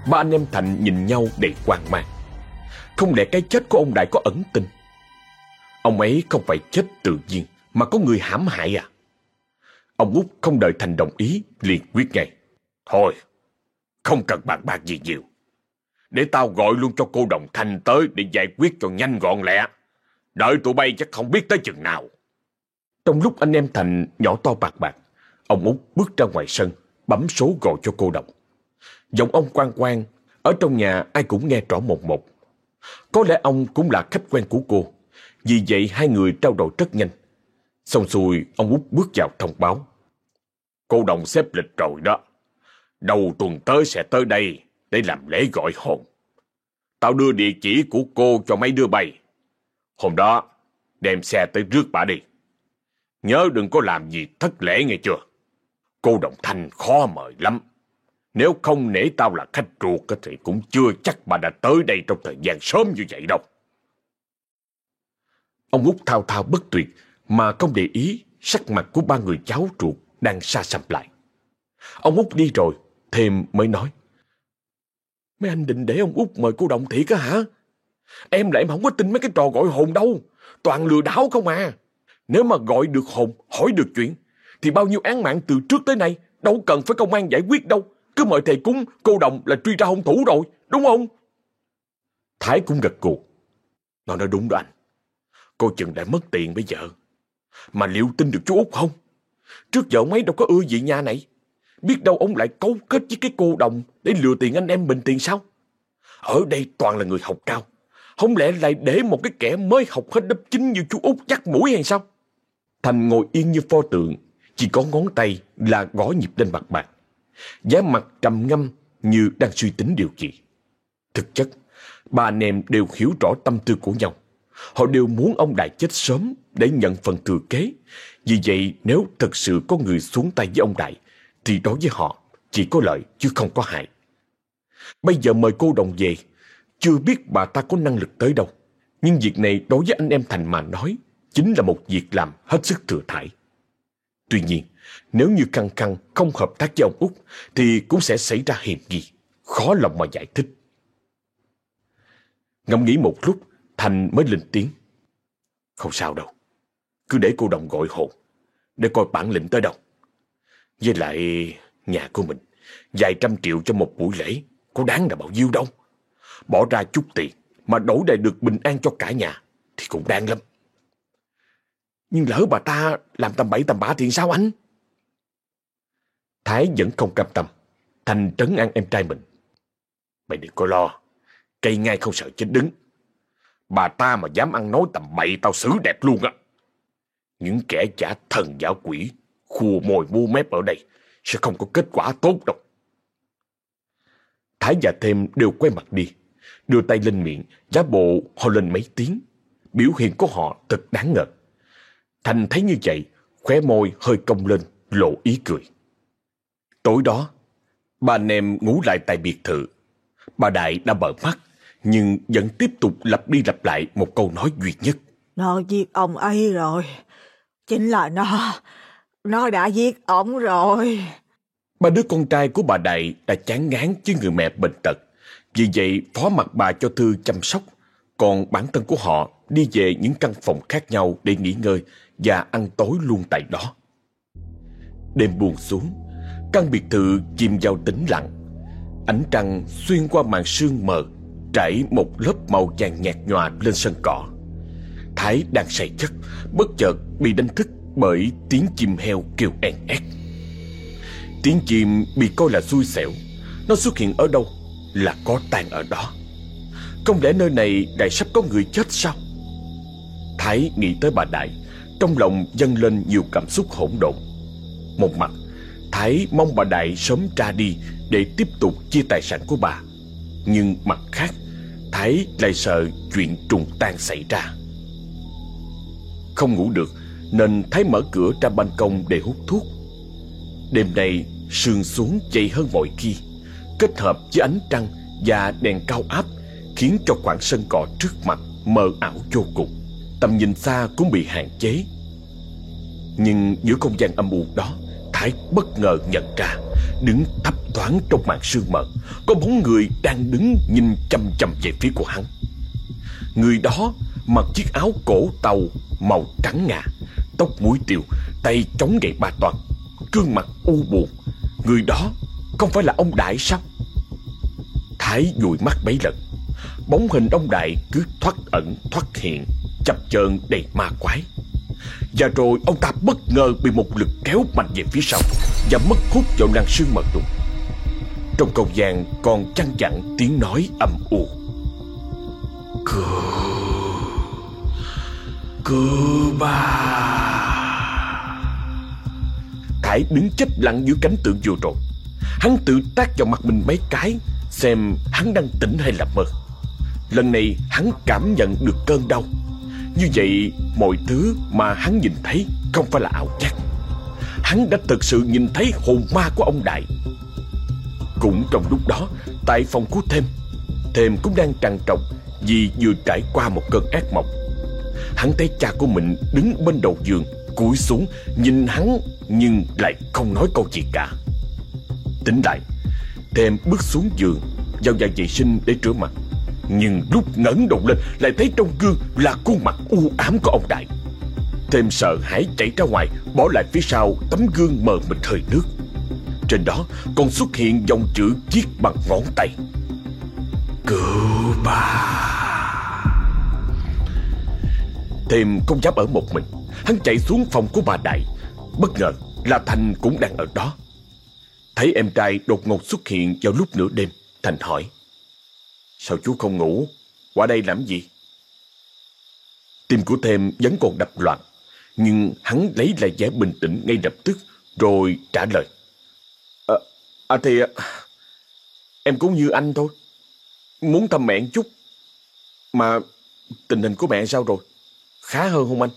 Ba anh em Thành nhìn nhau đầy quan mang. Không lẽ cái chết của ông Đại có ẩn tình? Ông ấy không phải chết tự nhiên mà có người hãm hại à? Ông út không đợi Thành đồng ý, liền quyết ngay. Thôi, không cần bàn bạc gì nhiều. Để tao gọi luôn cho cô đồng Thành tới để giải quyết cho nhanh gọn lẹ. Đợi tụi bay chắc không biết tới chừng nào. Trong lúc anh em Thành nhỏ to bạc bạc, ông út bước ra ngoài sân, bấm số gọi cho cô đồng. Giọng ông quan quan, ở trong nhà ai cũng nghe rõ một một. Có lẽ ông cũng là khách quen của cô, vì vậy hai người trao đổi rất nhanh. Xong xuôi, ông út bước vào thông báo. Cô đồng xếp lịch rồi đó. Đầu tuần tới sẽ tới đây để làm lễ gọi hồn. Tao đưa địa chỉ của cô cho mấy đứa bay. Hôm đó, đem xe tới rước bà đi. Nhớ đừng có làm gì thất lễ nghe chưa. Cô Đồng Thanh khó mời lắm. Nếu không nể tao là khách ruột thì cũng chưa chắc bà đã tới đây trong thời gian sớm như vậy đâu. Ông út thao thao bất tuyệt mà không để ý sắc mặt của ba người cháu ruột đang xa xăm lại. Ông út đi rồi, thêm mới nói. Mấy anh định để ông út mời cô Đồng thiệt á hả? Em là em không có tin mấy cái trò gọi hồn đâu. Toàn lừa đảo không à. Nếu mà gọi được hồn, hỏi được chuyện, thì bao nhiêu án mạng từ trước tới nay đâu cần phải công an giải quyết đâu. Cứ mời thầy cúng, cô đồng là truy ra hung thủ rồi, đúng không? Thái cũng gật gù. Nó nói đúng đó anh. Cô chừng đã mất tiền bây giờ. Mà liệu tin được chú Út không? Trước giờ mấy đâu có ưa gì nhà này. Biết đâu ông lại cấu kết với cái cô đồng để lừa tiền anh em mình tiền sao? Ở đây toàn là người học cao. Không lẽ lại để một cái kẻ mới học hết lớp chính như chú Út chắc mũi hay sao? Thành ngồi yên như pho tượng, chỉ có ngón tay là gõ nhịp lên mặt bàn. Giá mặt trầm ngâm như đang suy tính điều gì. Thực chất, ba anh em đều hiểu rõ tâm tư của nhau. Họ đều muốn ông Đại chết sớm để nhận phần thừa kế. Vì vậy nếu thật sự có người xuống tay với ông Đại thì đối với họ chỉ có lợi chứ không có hại. Bây giờ mời cô đồng về, chưa biết bà ta có năng lực tới đâu. Nhưng việc này đối với anh em Thành mà nói chính là một việc làm hết sức thừa thải. Tuy nhiên, nếu như Căng Căng không hợp tác với ông Út thì cũng sẽ xảy ra hiểm nghi, khó lòng mà giải thích. Ngẫm nghĩ một lúc, Thành mới lên tiếng. Không sao đâu, cứ để cô đồng gọi hồn, để coi bản lĩnh tới đâu. Với lại nhà của mình, vài trăm triệu cho một buổi lễ, có đáng là bao nhiêu đâu. Bỏ ra chút tiền mà đổi lại được bình an cho cả nhà thì cũng đáng lắm. Nhưng lỡ bà ta làm tầm bậy tầm bạ thì sao anh? Thái vẫn không cam tâm. Thành trấn an em trai mình. Mày đừng có lo. Cây ngay không sợ chết đứng. Bà ta mà dám ăn nói tầm bậy tao xử đẹp luôn á. Những kẻ giả thần giả quỷ, khua mồi mua mép ở đây sẽ không có kết quả tốt đâu. Thái và Thêm đều quay mặt đi, đưa tay lên miệng, giá bộ ho lên mấy tiếng. Biểu hiện của họ thật đáng ngờ. Thành thấy như vậy, khóe môi hơi cong lên, lộ ý cười. Tối đó, ba anh em ngủ lại tại biệt thự. Bà Đại đã mở mắt, nhưng vẫn tiếp tục lặp đi lặp lại một câu nói duy nhất. Nó giết ông ấy rồi. Chính là nó. Nó đã giết ông rồi. Ba đứa con trai của bà Đại đã chán ngán với người mẹ bệnh tật. Vì vậy phó mặt bà cho Thư chăm sóc. Còn bản thân của họ đi về những căn phòng khác nhau để nghỉ ngơi và ăn tối luôn tại đó. Đêm buồn xuống, căn biệt thự chìm vào tĩnh lặng. Ánh trăng xuyên qua màn sương mờ, trải một lớp màu vàng nhạt nhòa lên sân cỏ. Thái đang say giấc, bất chợt bị đánh thức bởi tiếng chim heo kêu èn ét. Tiếng chim bị coi là xui xẻo, nó xuất hiện ở đâu là có tàn ở đó. Không lẽ nơi này lại sắp có người chết sao? Thái nghĩ tới bà Đại, trong lòng dâng lên nhiều cảm xúc hỗn độn. Một mặt, Thái mong bà Đại sớm ra đi để tiếp tục chia tài sản của bà. Nhưng mặt khác, Thái lại sợ chuyện trùng tan xảy ra. Không ngủ được, nên Thái mở cửa ra ban công để hút thuốc. Đêm nay, sương xuống dày hơn mọi khi, kết hợp với ánh trăng và đèn cao áp khiến cho khoảng sân cỏ trước mặt mờ ảo vô cùng. Tầm nhìn xa cũng bị hạn chế. Nhưng giữa không gian âm u đó, Thái bất ngờ nhận ra Đứng thấp thoáng trong màn sương mờ Có bóng người đang đứng nhìn chăm chăm về phía của hắn. Người đó mặc chiếc áo cổ tàu màu trắng ngà Tóc mũi tiều, tay chống gậy ba toàn Gương mặt u buồn. Người đó không phải là ông Đại sao? Thái dụi mắt mấy lần Bóng hình ông Đại cứ thoát ẩn thoát hiện Chập chờn đầy ma quái. Và rồi ông ta bất ngờ bị một lực kéo mạnh về phía sau Và mất hút vào làn sương mờ đục. Trong cầu vàng còn chăn chặn tiếng nói âm u. Cứ cứ ba. Khải đứng chết lặng giữa cánh tượng vừa rồi. Hắn tự tác vào mặt mình mấy cái, Xem hắn đang tỉnh hay là mơ. Lần này hắn cảm nhận được cơn đau. Như vậy, mọi thứ mà hắn nhìn thấy không phải là ảo giác. Hắn đã thực sự nhìn thấy hồn ma của ông Đại. Cũng trong lúc đó, Tại phòng của Thêm Thêm cũng đang trằn trọc Vì vừa trải qua một cơn ác mộng. Hắn thấy cha của mình đứng bên đầu giường, Cúi xuống, nhìn hắn Nhưng lại không nói câu gì cả. Tỉnh lại, Thêm bước xuống giường Vào nhà vệ sinh để rửa mặt. Nhưng lúc ngẩng đầu lên, Lại thấy trong gương là khuôn mặt u ám của ông Đại. Thêm sợ hãi chạy ra ngoài, Bỏ lại phía sau tấm gương mờ mịt hơi nước. Trên đó còn xuất hiện dòng chữ viết bằng ngón tay. Cứu bà. Thêm không dám ở một mình, Hắn chạy xuống phòng của bà Đại. Bất ngờ là Thành cũng đang ở đó. Thấy em trai đột ngột xuất hiện vào lúc nửa đêm Thành hỏi Sao chú không ngủ? Qua đây làm gì? Tim của Thêm vẫn còn đập loạn Nhưng hắn lấy lại vẻ bình tĩnh ngay lập tức Rồi trả lời. À, à thì à, Em cũng như anh thôi. Muốn thăm mẹ chút. Mà tình hình của mẹ sao rồi? Khá hơn không anh?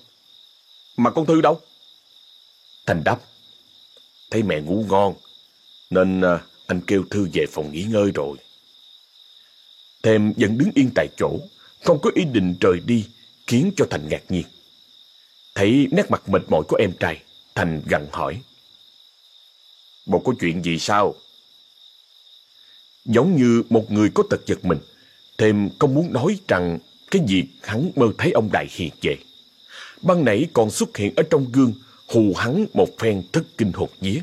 Mà con Thư đâu? Thành đáp. Thấy mẹ ngủ ngon Nên à, anh kêu Thư về phòng nghỉ ngơi rồi. Thêm vẫn đứng yên tại chỗ, Không có ý định rời đi, Khiến cho Thành ngạc nhiên. Thấy nét mặt mệt mỏi của em trai, Thành gằn hỏi. Bộ có chuyện gì sao? Giống như một người có tật giật mình, Thêm không muốn nói rằng Cái việc hắn mơ thấy ông Đại hiện về. Ban nãy còn xuất hiện ở trong gương, Hù hắn một phen thất kinh hột vía.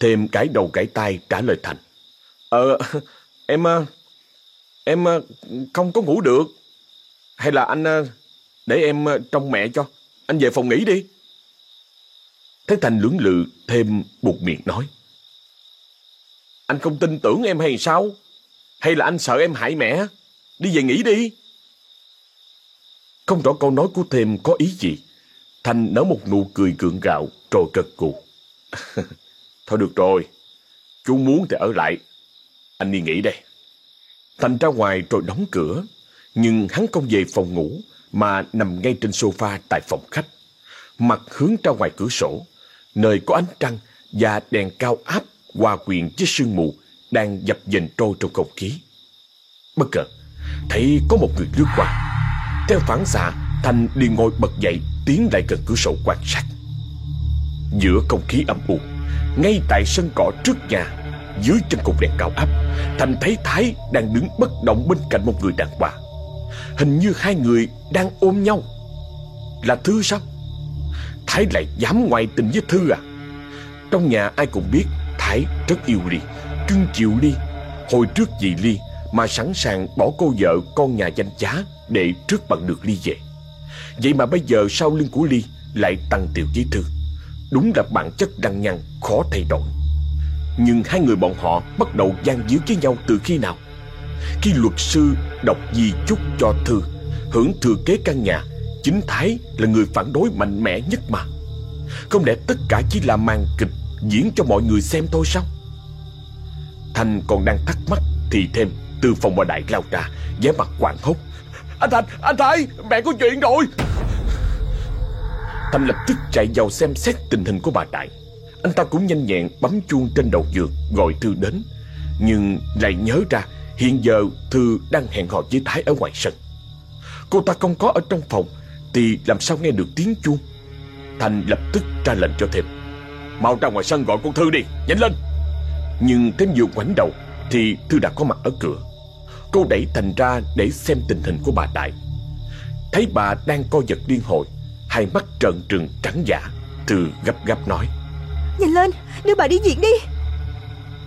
Thêm gãi đầu gãi tay trả lời Thành. Ờ em à, Em ờ, không có ngủ được. Hay là anh ờ, Để em ờ, trông mẹ cho. Anh về phòng nghỉ đi. Thấy Thành lưỡng lự thêm buộc miệng nói. Anh không tin tưởng em hay sao? Hay là anh sợ em hại mẹ? Đi về nghỉ đi. Không rõ câu nói của thêm có ý gì. Thành nở một nụ cười gượng gạo rồi gật gù. Thôi được rồi, chú muốn thì ở lại. Anh đi nghỉ đây. Thành ra ngoài rồi đóng cửa, nhưng hắn không về phòng ngủ mà nằm ngay trên sofa tại phòng khách. Mặt hướng ra ngoài cửa sổ, nơi có ánh trăng và đèn cao áp hòa quyện với sương mù đang dập dềnh trôi trong không khí. Bất ngờ, thấy có một người lướt qua. Theo phản xạ, Thành liền ngồi bật dậy tiến lại gần cửa sổ quan sát. Giữa không khí âm u, ngay tại sân cỏ trước nhà, dưới chân cột đèn cao áp, Thành thấy Thái đang đứng bất động bên cạnh một người đàn bà. Hình như hai người đang ôm nhau. Là Thư sao? Thái lại dám ngoại tình với Thư à? Trong nhà ai cũng biết Thái rất yêu Ly, cưng chịu Ly. Hồi trước vì Ly mà sẵn sàng bỏ cô vợ con nhà danh giá để trước bằng được Ly về. Vậy mà bây giờ sau lưng của Ly lại tăng tiểu với Thư. Đúng là bản chất đăng nhăn khó thay đổi. Nhưng hai người bọn họ bắt đầu gian díu với nhau từ khi nào? Khi luật sư đọc di chúc cho Thư hưởng thừa kế căn nhà, chính Thái là người phản đối mạnh mẽ nhất mà. Không lẽ tất cả chỉ là màn kịch diễn cho mọi người xem thôi sao? Thành còn đang thắc mắc thì thêm từ phòng bà đại lao ra, vẻ mặt quảng hốt. Anh Thành, anh Thái, mẹ có chuyện rồi. Thành lập tức chạy vào xem xét tình hình của bà Đại anh ta cũng nhanh nhẹn bấm chuông trên đầu giường, Gọi Thư đến. Nhưng lại nhớ ra, Hiện giờ Thư đang hẹn hò với Thái ở ngoài sân. Cô ta không có ở trong phòng, Thì làm sao nghe được tiếng chuông? Thành lập tức ra lệnh cho thêm. Mau ra ngoài sân gọi con Thư đi, Nhanh lên. Nhưng thêm vừa ngoảnh đầu, Thì Thư đã có mặt ở cửa. Cô đẩy Thành ra để xem tình hình của bà Đại. Thấy bà đang co giật điên hồi, Hai mắt trợn trừng trắng giả, thư gấp gáp nói. Nhanh lên đưa bà đi viện đi.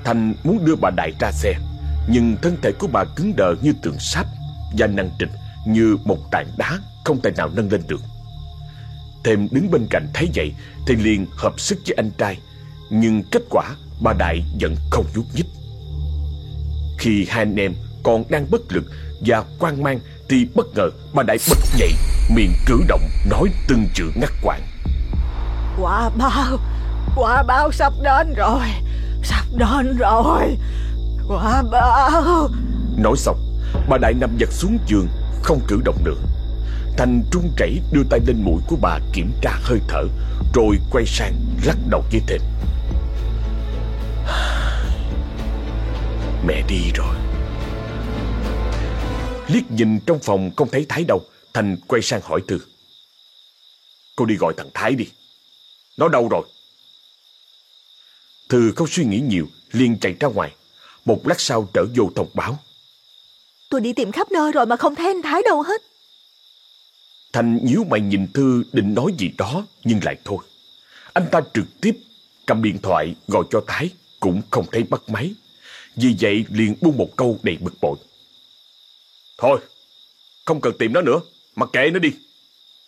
Thành muốn đưa bà Đại ra xe Nhưng thân thể của bà cứng đờ như tượng sáp Và năng trịch như một tảng đá Không thể nào nâng lên được. Thêm đứng bên cạnh thấy vậy Thì liền hợp sức với anh trai Nhưng kết quả bà Đại vẫn không nhúc nhích. Khi hai anh em còn đang bất lực Và quan mang Thì bất ngờ bà Đại bật dậy Miệng cử động nói từng chữ ngắt quãng. Quả bao Quả báo sắp đến rồi Sắp đến rồi Quả báo Nói xong, Bà Đại nằm giật xuống giường, Không cử động nữa Thành trung chảy đưa tay lên mũi của bà kiểm tra hơi thở, Rồi quay sang lắc đầu với thêm Mẹ đi rồi Liếc nhìn trong phòng không thấy Thái đâu, Thành quay sang hỏi Thư. Cô đi gọi thằng Thái đi. Nó đâu rồi? Thư không suy nghĩ nhiều, liền chạy ra ngoài. Một lát sau trở vô thông báo. Tôi đi tìm khắp nơi rồi mà không thấy anh Thái đâu hết. Thành nhíu mày nhìn Thư định nói gì đó nhưng lại thôi. Anh ta trực tiếp cầm điện thoại gọi cho Thái cũng không thấy bắt máy. Vì vậy liền buông một câu đầy bực bội. Thôi, không cần tìm nó nữa, mà kệ nó đi.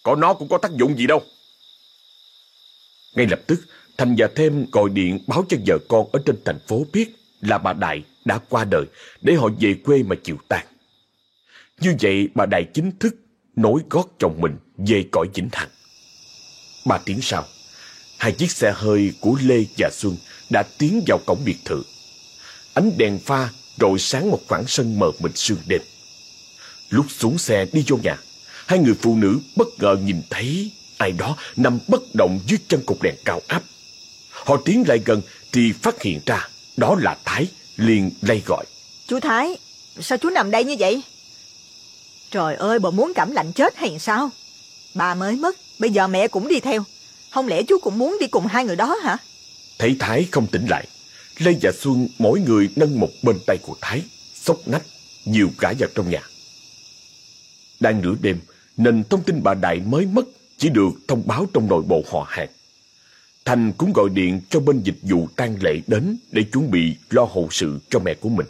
Có nó cũng có tác dụng gì đâu. Ngay lập tức, Thành và Thêm gọi điện báo cho vợ con ở trên thành phố biết là bà Đại đã qua đời để họ về quê mà chịu tang. Như vậy bà Đại chính thức nối gót chồng mình về cõi vĩnh hằng. Ba tiếng sau, hai chiếc xe hơi của Lê và Xuân đã tiến vào cổng biệt thự. Ánh đèn pha rọi sáng một khoảng sân mờ mịt sương đêm. Lúc xuống xe đi vô nhà, hai người phụ nữ bất ngờ nhìn thấy ai đó nằm bất động dưới chân cột đèn cao áp. Họ tiến lại gần thì phát hiện ra đó là Thái, liền lay gọi. Chú Thái, sao chú nằm đây như vậy? Trời ơi, bà muốn cảm lạnh chết hay sao? Bà mới mất, bây giờ mẹ cũng đi theo. Không lẽ chú cũng muốn đi cùng hai người đó hả? Thấy Thái không tỉnh lại, Lê và Xuân mỗi người nâng một bên tay của Thái, sốc nách, nhiều cả vào trong nhà. Đang nửa đêm, nên thông tin bà Đại mới mất chỉ được thông báo trong nội bộ họ hàng. Thành cũng gọi điện cho bên dịch vụ tang lễ đến để chuẩn bị lo hậu sự cho mẹ của mình.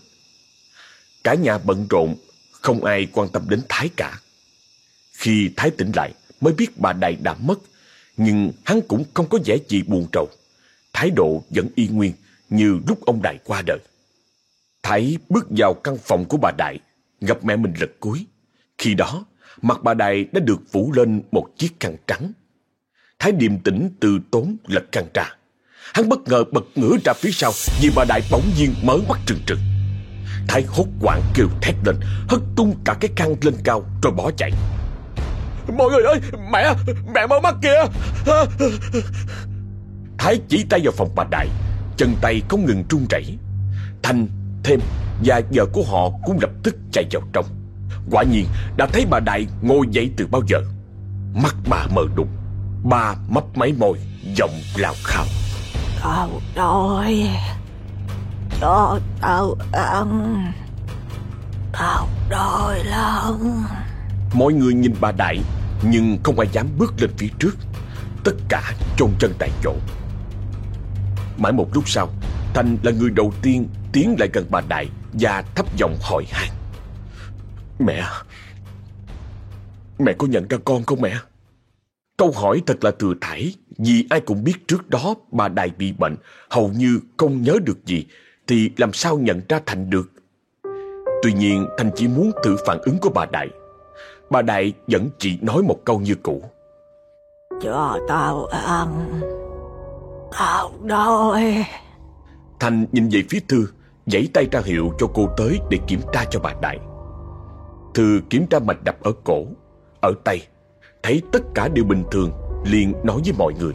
Cả nhà bận rộn, không ai quan tâm đến Thái cả. Khi Thái tỉnh lại mới biết bà Đại đã mất, nhưng hắn cũng không có vẻ gì buồn trầu, Thái độ vẫn y nguyên như lúc ông Đại qua đời. Thái bước vào căn phòng của bà Đại, gặp mẹ mình lật cuối. Khi đó, mặt bà Đại đã được phủ lên một chiếc khăn trắng. Thái điềm tĩnh từ tốn lật khăn ra. Hắn bất ngờ bật ngửa ra phía sau vì bà Đại bỗng nhiên mở mắt trừng trừng. Thái hốt quảng kêu thét lên, hất tung cả cái khăn lên cao rồi bỏ chạy. Mọi người ơi, mẹ, mẹ mở mắt kìa. Thái chỉ tay vào phòng bà Đại, chân tay không ngừng run rẩy. Thanh, Thêm và vợ của họ cũng lập tức chạy vào trong. Quả nhiên đã thấy bà Đại ngồi dậy từ bao giờ. Mắt bà mờ đục, bà mấp máy môi, giọng lao khao. Tao đói, cho tao ăn, tao đói lắm. Mọi người nhìn bà Đại nhưng không ai dám bước lên phía trước. Tất cả chôn chân tại chỗ. Mãi một lúc sau, Thành là người đầu tiên tiến lại gần bà Đại và thấp giọng hỏi han. Mẹ, mẹ có nhận ra con không mẹ? Câu hỏi thật là thừa thải vì ai cũng biết trước đó bà Đại bị bệnh, hầu như không nhớ được gì thì làm sao nhận ra Thành được. Tuy nhiên Thành chỉ muốn thử phản ứng của bà Đại. Bà Đại vẫn chỉ nói một câu như cũ. Cho tao ăn, tao đói. Thành nhìn về phía Thư, giãy tay ra hiệu cho cô tới để kiểm tra cho bà Đại. Thư kiểm tra mạch đập ở cổ, ở tay, thấy tất cả đều bình thường, liền nói với mọi người.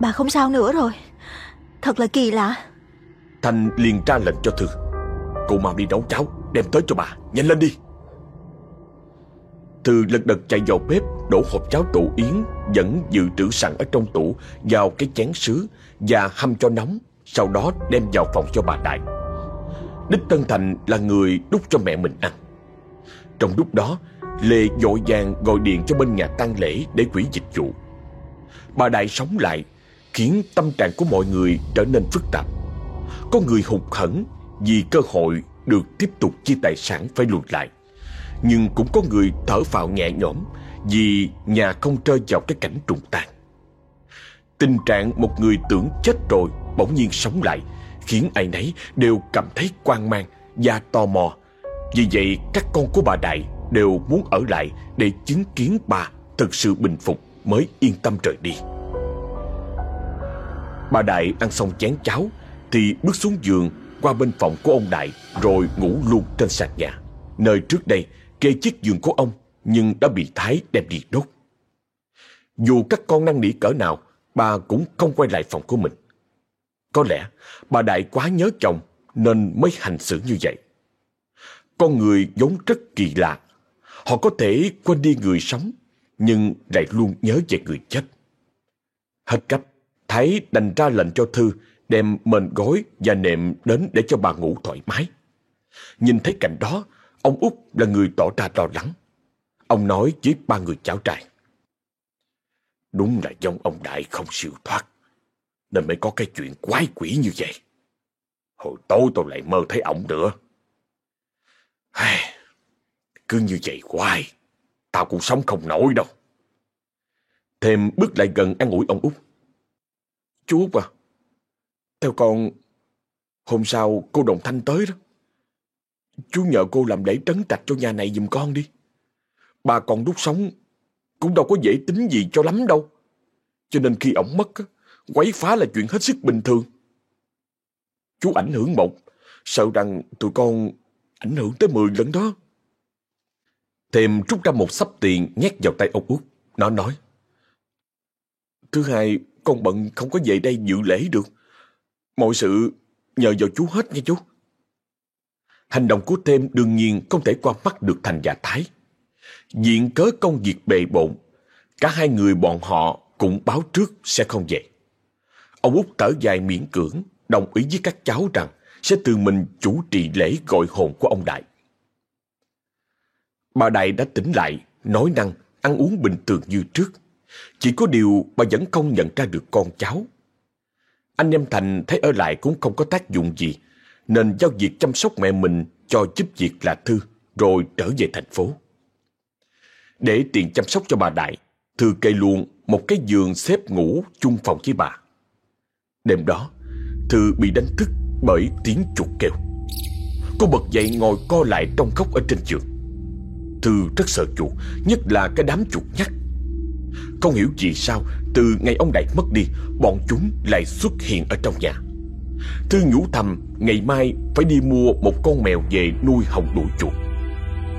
Bà không sao nữa rồi. Thật là kỳ lạ. Thành liền ra lệnh cho Thư. Cô mau đi nấu cháo, đem tới cho bà, nhanh lên đi. Thư lật đật chạy vào bếp, đổ hộp cháo tổ yến vẫn dự trữ sẵn ở trong tủ vào cái chén sứ và hâm cho nóng, sau đó đem vào phòng cho bà Đại. Đích Tân Thành là người đút cho mẹ mình ăn. Trong lúc đó, Lê dội vàng gọi điện cho bên nhà tang lễ để quỹ dịch vụ. Bà Đại sống lại, khiến tâm trạng của mọi người trở nên phức tạp. Có người hụt hẫng vì cơ hội được tiếp tục chia tài sản phải lùi lại. Nhưng cũng có người thở phào nhẹ nhõm vì nhà không rơi vào cái cảnh trùng tàn. Tình trạng một người tưởng chết rồi bỗng nhiên sống lại khiến ai nấy đều cảm thấy quan mang và tò mò. Vì vậy, các con của bà Đại đều muốn ở lại để chứng kiến bà thực sự bình phục mới yên tâm rời đi. Bà Đại ăn xong chén cháo thì bước xuống giường qua bên phòng của ông Đại rồi ngủ luôn trên sàn nhà. Nơi trước đây kê chiếc giường của ông nhưng đã bị Thái đem đi đốt. Dù các con năn nỉ cỡ nào, bà cũng không quay lại phòng của mình. Có lẽ bà Đại quá nhớ chồng nên mới hành xử như vậy. Con người vốn rất kỳ lạ. Họ có thể quên đi người sống, nhưng lại luôn nhớ về người chết. Hết cách, Thái đành ra lệnh cho Thư đem mền gối và nệm đến để cho bà ngủ thoải mái. Nhìn thấy cảnh đó, ông Út là người tỏ ra lo lắng. Ông nói với ba người cháu trai. Đúng là dòng ông Đại không siêu thoát. Nên mới có cái chuyện quái quỷ như vậy. Hồi tối tôi lại mơ thấy ổng nữa. Cứ như vậy hoài, tao cũng sống không nổi đâu. Thêm bước lại gần an ủi ông Út. Chú Út à, theo con, hôm sau cô Đồng Thanh tới đó. Chú nhờ cô làm lễ trấn trạch cho nhà này giùm con đi. Bà còn lúc sống cũng đâu có dễ tính gì cho lắm đâu. Cho nên khi ổng mất, quấy phá là chuyện hết sức bình thường. Chú ảnh hưởng một, sợ rằng tụi con ảnh hưởng tới mười lần đó. Thêm rút ra một sắp tiền nhét vào tay ông út. Nó nói. Thứ hai, con bận không có về đây dự lễ được. Mọi sự nhờ vào chú hết nha chú. Hành động của Thêm đương nhiên không thể qua mắt được Thành và Thái. Diện cớ công việc bề bộn, cả hai người bọn họ cũng báo trước sẽ không về. Ông út thở dài miễn cưỡng, đồng ý với các cháu rằng sẽ tự mình chủ trì lễ gọi hồn của ông Đại. Bà Đại đã tỉnh lại, nói năng, ăn uống bình thường như trước. Chỉ có điều bà vẫn không nhận ra được con cháu. Anh em Thành thấy ở lại cũng không có tác dụng gì, nên giao việc chăm sóc mẹ mình cho giúp việc là Thư, rồi trở về thành phố. Để tiền chăm sóc cho bà Đại, Thư kê luôn một cái giường xếp ngủ chung phòng với bà. Đêm đó, Thư bị đánh thức bởi tiếng chuột kêu. Cô bật dậy ngồi co lại trong khóc ở trên giường. Thư rất sợ chuột, nhất là cái đám chuột nhắt. Không hiểu vì sao, từ ngày ông Đại mất đi, bọn chúng lại xuất hiện ở trong nhà. Thư nhủ thầm ngày mai phải đi mua một con mèo về nuôi hồng đuổi chuột.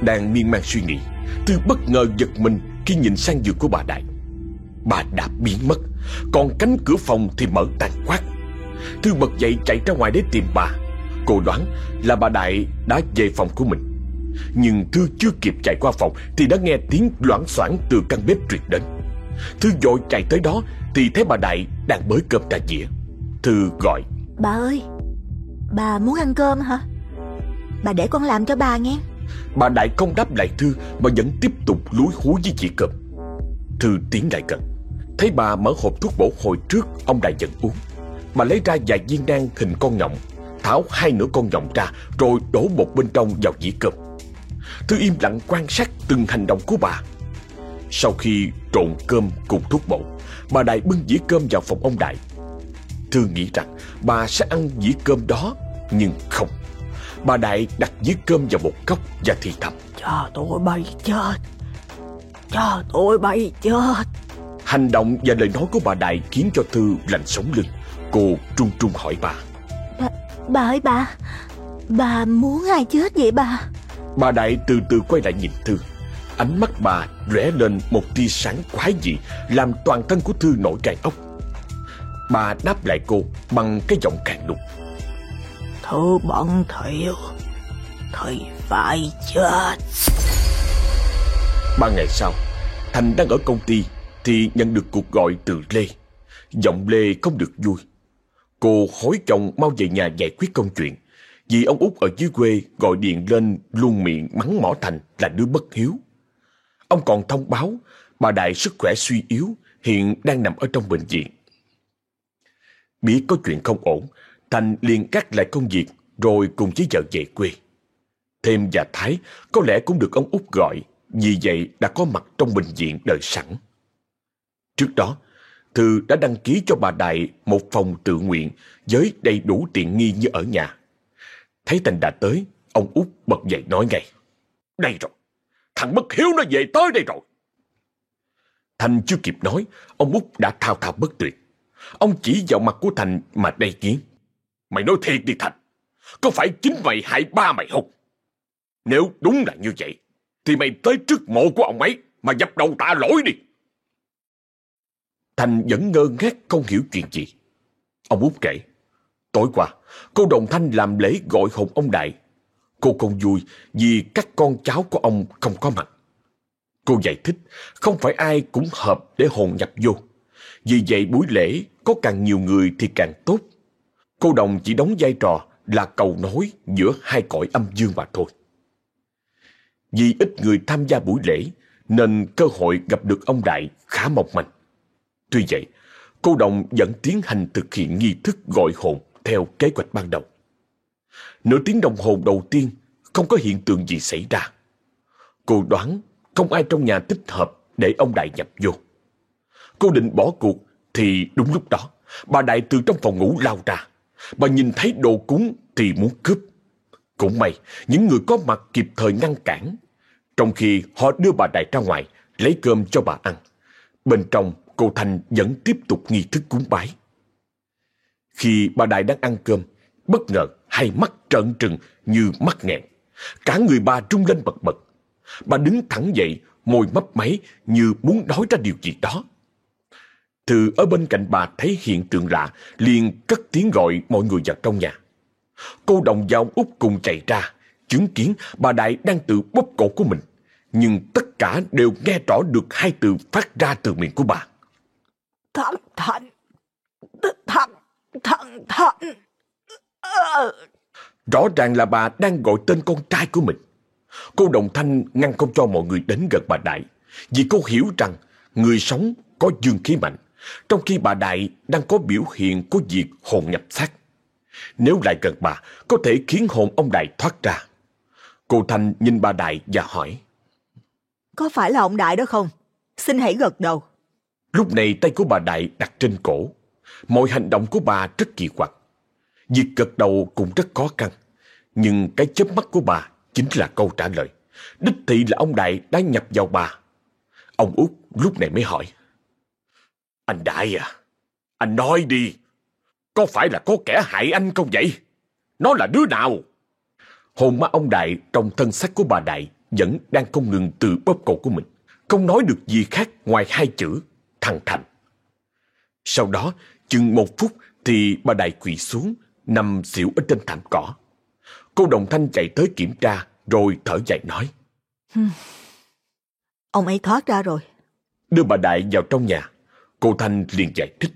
Đang miên man suy nghĩ, Thư bất ngờ giật mình khi nhìn sang giường của bà Đại. Bà đã biến mất, còn cánh cửa phòng thì mở tàn quát. Thư bật dậy chạy ra ngoài để tìm bà. Cô đoán là bà Đại đã về phòng của mình. Nhưng Thư chưa kịp chạy qua phòng Thì đã nghe tiếng loãng xoảng từ căn bếp truyền đến. Thư vội chạy tới đó Thì thấy bà Đại đang bới cơm ra dĩa. Thư gọi Bà ơi Bà muốn ăn cơm hả? Bà để con làm cho bà nghe. Bà Đại không đáp lại Thư Mà vẫn tiếp tục lúi húi với chị cơm. Thư tiến lại gần. Thấy bà mở hộp thuốc bổ hồi trước Ông Đại dẫn uống. Bà lấy ra vài viên đan hình con nhộng Tháo hai nửa con nhộng ra Rồi đổ một bên trong vào dĩa cơm Thư im lặng quan sát từng hành động của bà. Sau khi trộn cơm cùng thuốc bổ Bà Đại bưng dĩa cơm vào phòng ông Đại. Thư nghĩ rằng bà sẽ ăn dĩa cơm đó Nhưng không. Bà Đại đặt dĩa cơm vào một góc và thì thầm. Cho tôi bay chết. Cho tôi bay chết. Hành động và lời nói của bà Đại khiến cho Thư lạnh sống lưng. Cô trung trung hỏi bà. Bà, bà ơi bà. Bà muốn ai chết vậy bà Bà Đại từ từ quay lại nhìn Thư. Ánh mắt bà lóe lên một tia sáng quái dị Làm toàn thân của Thư nổi gai ốc. Bà đáp lại cô bằng cái giọng càng đục. Thư bận thiệu Thì phải chết. Ba ngày sau Thành đang ở công ty Thì nhận được cuộc gọi từ Lê. Giọng Lê không được vui. Cô hối chồng mau về nhà giải quyết công chuyện vì ông út ở dưới quê gọi điện lên luôn miệng mắng mỏ Thành là đứa bất hiếu. Ông còn thông báo bà Đại sức khỏe suy yếu, hiện đang nằm ở trong bệnh viện. Biết có chuyện không ổn, Thành liền cắt lại công việc rồi cùng với vợ về quê. Thêm và Thái có lẽ cũng được ông út gọi, vì vậy đã có mặt trong bệnh viện đợi sẵn. Trước đó, Thư đã đăng ký cho bà Đại một phòng tự nguyện với đầy đủ tiện nghi như ở nhà. Thấy Thành đã tới, ông út bật dậy nói ngay. Đây rồi, thằng bất hiếu nó về tới đây rồi. Thành chưa kịp nói, ông út đã thao thao bất tuyệt. Ông chỉ vào mặt của Thành mà đầy kiến. Mày nói thiệt đi Thành, có phải chính mày hại ba mày không? Nếu đúng là như vậy, thì mày tới trước mộ của ông ấy mà dập đầu tạ lỗi đi. Thành vẫn ngơ ngác không hiểu chuyện gì. Ông út kể. Tối qua, cô Đồng Thanh làm lễ gọi hồn ông Đại. Cô không vui vì các con cháu của ông không có mặt. Cô giải thích không phải ai cũng hợp để hồn nhập vô. Vì vậy buổi lễ có càng nhiều người thì càng tốt. Cô Đồng chỉ đóng vai trò là cầu nối giữa hai cõi âm dương mà thôi. Vì ít người tham gia buổi lễ nên cơ hội gặp được ông Đại khá mong manh. Tuy vậy, cô đồng vẫn tiến hành thực hiện nghi thức gọi hồn theo kế hoạch ban đầu. Nửa tiếng đồng hồ đầu tiên không có hiện tượng gì xảy ra. Cô đoán không ai trong nhà thích hợp để ông Đại nhập vô. Cô định bỏ cuộc thì đúng lúc đó, bà Đại từ trong phòng ngủ lao ra. Bà nhìn thấy đồ cúng thì muốn cướp. Cũng may, những người có mặt kịp thời ngăn cản. Trong khi họ đưa bà Đại ra ngoài, lấy cơm cho bà ăn. Bên trong, cô Thanh vẫn tiếp tục nghi thức cúng bái. Khi bà Đại đang ăn cơm, bất ngờ hai mắt trợn trừng như mắt nghẹn. Cả người bà rung lên bật bật. Bà đứng thẳng dậy, môi mấp máy như muốn nói ra điều gì đó. Thư ở bên cạnh bà thấy hiện tượng lạ, liền cất tiếng gọi mọi người vào trong nhà. Cô đồng giao út cùng chạy ra, chứng kiến bà Đại đang tự bóp cổ của mình. Nhưng tất cả đều nghe rõ được hai từ phát ra từ miệng của bà. Thằng Thành, thằng, thằng Thành. Rõ ràng là bà đang gọi tên con trai của mình. Cô Đồng Thanh ngăn không cho mọi người đến gần bà Đại, vì cô hiểu rằng người sống có dương khí mạnh, trong khi bà Đại đang có biểu hiện của việc hồn nhập xác. Nếu lại gần bà, có thể khiến hồn ông Đại thoát ra. Cô Thanh nhìn bà Đại và hỏi. Có phải là ông Đại đó không? Xin hãy gật đầu. Lúc này tay của bà Đại đặt trên cổ. Mọi hành động của bà rất kỳ quặc. Việc gật đầu cũng rất khó khăn. Nhưng cái chớp mắt của bà chính là câu trả lời. Đích thị là ông Đại đã nhập vào bà. Ông út lúc này mới hỏi. Anh Đại à, anh nói đi. Có phải là có kẻ hại anh không vậy? Nó là đứa nào? Hồn ma ông Đại trong thân xác của bà Đại vẫn đang không ngừng tự bóp cổ của mình. Không nói được gì khác ngoài hai chữ thằng Thành. Sau đó, chừng một phút thì bà Đại quỳ xuống, nằm xỉu ở trên thảm cỏ. Cô Đồng Thanh chạy tới kiểm tra, rồi thở dài nói. Ông ấy thoát ra rồi. Đưa bà Đại vào trong nhà, cô Thanh liền giải thích.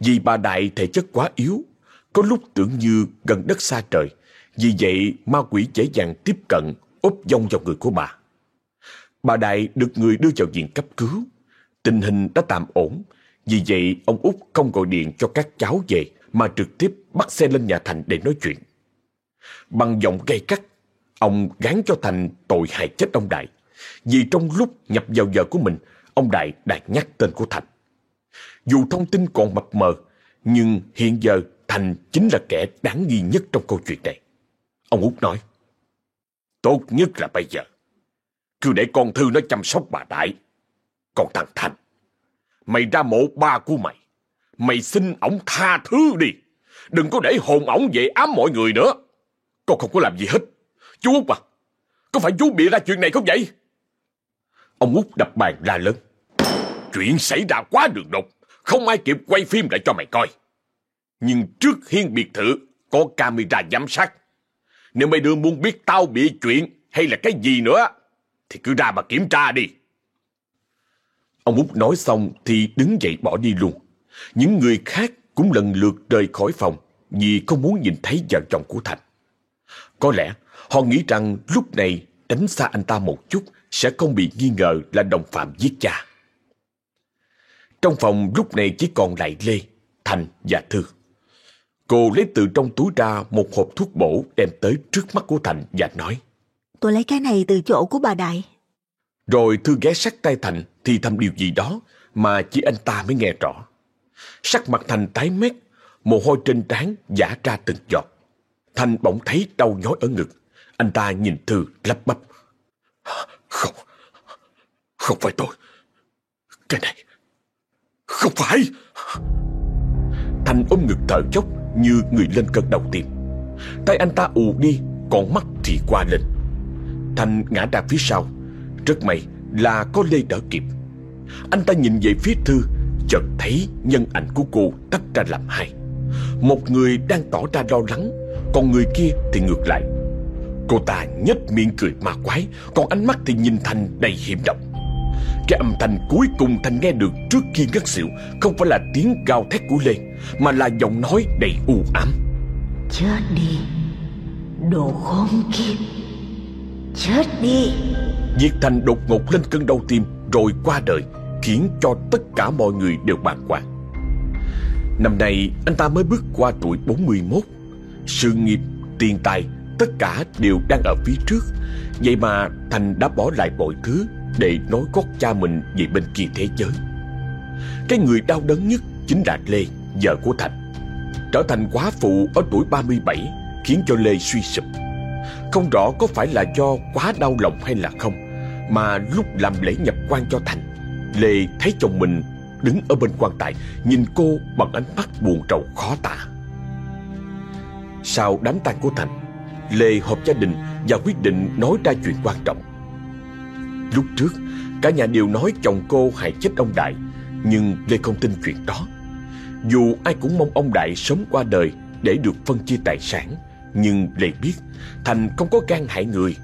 Vì bà Đại thể chất quá yếu, có lúc tưởng như gần đất xa trời, vì vậy ma quỷ dễ dàng tiếp cận, úp dông vào người của bà. Bà Đại được người đưa vào viện cấp cứu. Tình hình đã tạm ổn, vì vậy ông út không gọi điện cho các cháu về mà trực tiếp bắt xe lên nhà Thành để nói chuyện. Bằng giọng gay cắt, ông gán cho Thành tội hại chết ông Đại. Vì trong lúc nhập vào giờ của mình, ông Đại đã nhắc tên của Thành. Dù thông tin còn mập mờ, nhưng hiện giờ Thành chính là kẻ đáng nghi nhất trong câu chuyện này. Ông út nói, Tốt nhất là bây giờ, cứ để con Thư nó chăm sóc bà Đại. Còn thằng Thành, mày ra mộ ba của mày, mày xin ổng tha thứ đi. Đừng có để hồn ổng về ám mọi người nữa. Con không có làm gì hết. Chú Út à, có phải chú bịa ra chuyện này không vậy? Ông Út đập bàn ra lớn. Chuyện xảy ra quá đường đột, không ai kịp quay phim lại cho mày coi. Nhưng trước hiên biệt thự có camera giám sát. Nếu mày đưa muốn biết tao bị chuyện hay là cái gì nữa, thì cứ ra mà kiểm tra đi. Ông Út nói xong thì đứng dậy bỏ đi luôn. Những người khác cũng lần lượt rời khỏi phòng vì không muốn nhìn thấy vợ chồng của Thành. Có lẽ họ nghĩ rằng lúc này tránh xa anh ta một chút sẽ không bị nghi ngờ là đồng phạm giết cha. Trong phòng lúc này chỉ còn lại Lê, Thành và Thư. Cô lấy từ trong túi ra một hộp thuốc bổ đem tới trước mắt của Thành và nói Tôi lấy cái này từ chỗ của bà Đại. Rồi Thư ghé sát tay Thành thì thầm điều gì đó mà chỉ anh ta mới nghe rõ. Sắc mặt Thành tái mét, mồ hôi trên trán giả ra từng giọt. Thành bỗng thấy đau nhói ở ngực. Anh ta nhìn Thư lắp bắp. Không, không phải tôi. Cái này, không phải. Thành ôm ngực thở chốc như người lên cơn đầu tim. Tay anh ta ù đi, còn mắt thì qua lên. Thành ngã ra phía sau. Rất may là có Lê đỡ kịp. Anh ta nhìn về phía Thư, chợt thấy nhân ảnh của cô tách ra làm hai. Một người đang tỏ ra lo lắng, còn người kia thì ngược lại. Cô ta nhếch miệng cười ma quái, còn ánh mắt thì nhìn Thành đầy hiểm độc. Cái âm thanh cuối cùng Thành nghe được trước khi ngất xỉu không phải là tiếng gào thét của Lê, mà là giọng nói đầy u ám. Chết đi Đồ khốn kiếp Chết đi. Diệt Thành đột ngột lên cơn đau tim rồi qua đời khiến cho tất cả mọi người đều bàng hoàng. Năm nay anh ta mới bước qua tuổi 41 Sự nghiệp, tiền tài Tất cả đều đang ở phía trước. Vậy mà Thành đã bỏ lại mọi thứ Để nói gót cha mình về bên kia thế giới. Cái người đau đớn nhất Chính là Lê, vợ của Thành. Trở thành quá phụ ở tuổi 37 Khiến cho Lê suy sụp. Không rõ có phải là do quá đau lòng hay là không Mà lúc làm lễ nhập quan cho Thành Lê thấy chồng mình đứng ở bên quan tài nhìn cô bằng ánh mắt buồn rầu khó tả. Sau đám tang của Thành, Lê họp gia đình và quyết định nói ra chuyện quan trọng. Lúc trước, cả nhà đều nói chồng cô hại chết ông Đại, nhưng Lê không tin chuyện đó. Dù ai cũng mong ông Đại sớm qua đời để được phân chia tài sản, nhưng Lê biết Thành không có gan hại người.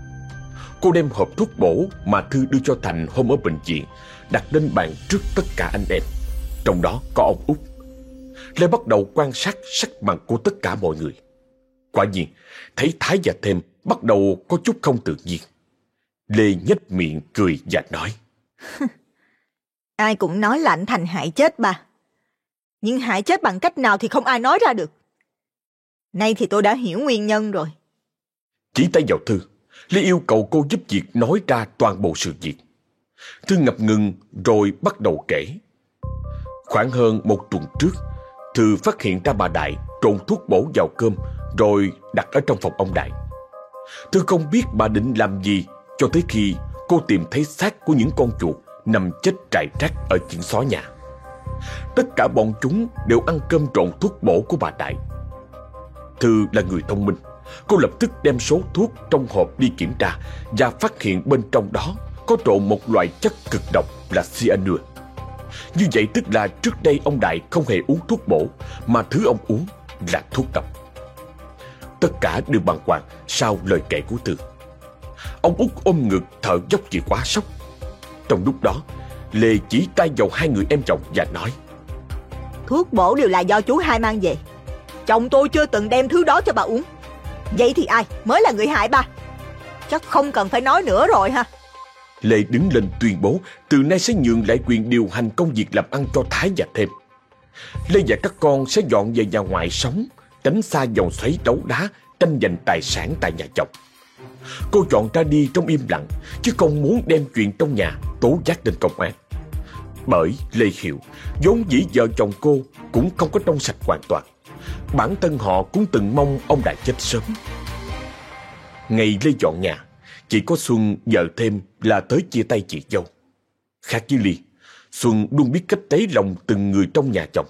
Cô đem hộp thuốc bổ mà Thư đưa cho Thành hôm ở bệnh viện đặt lên bàn trước tất cả anh em. Trong đó có ông Út. Lê bắt đầu quan sát sắc mặt của tất cả mọi người. Quả nhiên, thấy Thái và Thêm bắt đầu có chút không tự nhiên. Lê nhếch miệng cười và nói. ai cũng nói là anh Thành hại chết bà. Nhưng hại chết bằng cách nào thì không ai nói ra được. Nay thì tôi đã hiểu nguyên nhân rồi. Chỉ tay vào Thư, Lý yêu cầu cô giúp việc nói ra toàn bộ sự việc. Thư ngập ngừng rồi bắt đầu kể. Khoảng hơn một tuần trước, Thư phát hiện ra bà Đại trộn thuốc bổ vào cơm rồi đặt ở trong phòng ông Đại. Thư không biết bà định làm gì cho tới khi cô tìm thấy xác của những con chuột nằm chết trải rác ở chuyện xó nhà. Tất cả bọn chúng đều ăn cơm trộn thuốc bổ của bà Đại. Thư là người thông minh. Cô lập tức đem số thuốc trong hộp đi kiểm tra và phát hiện bên trong đó có trộn một loại chất cực độc là cyanur. Như vậy tức là trước đây ông Đại không hề uống thuốc bổ, mà thứ ông uống là thuốc độc. Tất cả đều bàng hoàng sau lời kể của thư. Ông út ôm ngực thở dốc vì quá sốc. Trong lúc đó, Lê chỉ tay vào hai người em chồng và nói Thuốc bổ đều là do chú hai mang về Chồng tôi chưa từng đem thứ đó cho bà uống Vậy thì ai mới là người hại bà Chắc không cần phải nói nữa rồi ha Lê đứng lên tuyên bố từ nay sẽ nhường lại quyền điều hành công việc làm ăn cho Thái và thêm. Lê và các con sẽ dọn về nhà ngoại sống, tránh xa dòng xoáy đấu đá, tranh giành tài sản tại nhà chồng. Cô chọn ra đi trong im lặng, chứ không muốn đem chuyện trong nhà tố giác lên công an. Bởi Lê hiểu, vốn dĩ vợ chồng cô cũng không có trong sạch hoàn toàn. Bản thân họ cũng từng mong ông đã chết sớm. Ngày Lê dọn nhà, chỉ có Xuân vợ thêm là tới chia tay chị dâu. Khác với Ly, Xuân luôn biết cách tế lòng từng người trong nhà chồng.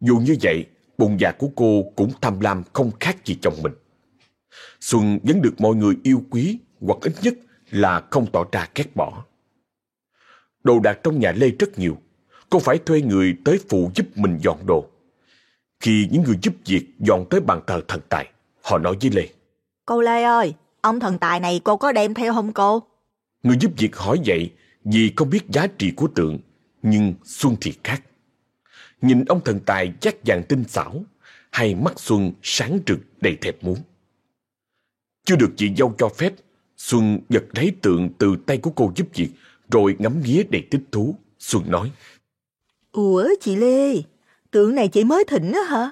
Dù như vậy, bụng dạ của cô cũng tham lam không khác gì chồng mình. Xuân vẫn được mọi người yêu quý hoặc ít nhất là không tỏ ra ghét bỏ. Đồ đạc trong nhà Lê rất nhiều. Cô phải thuê người tới phụ giúp mình dọn đồ. Khi những người giúp việc dọn tới bàn thờ thần tài, họ nói với Lê. Cô Lê ơi, Ông thần tài này cô có đem theo không cô? Người giúp việc hỏi vậy vì không biết giá trị của tượng, nhưng Xuân thì khác. Nhìn ông thần tài chắc vàng tinh xảo, hay mắt Xuân sáng rực đầy thèm muốn. Chưa được chị dâu cho phép, Xuân giật lấy tượng từ tay của cô giúp việc, rồi ngắm nghía đầy thích thú. Xuân nói. Ủa chị Lê, tượng này chị mới thỉnh á hả?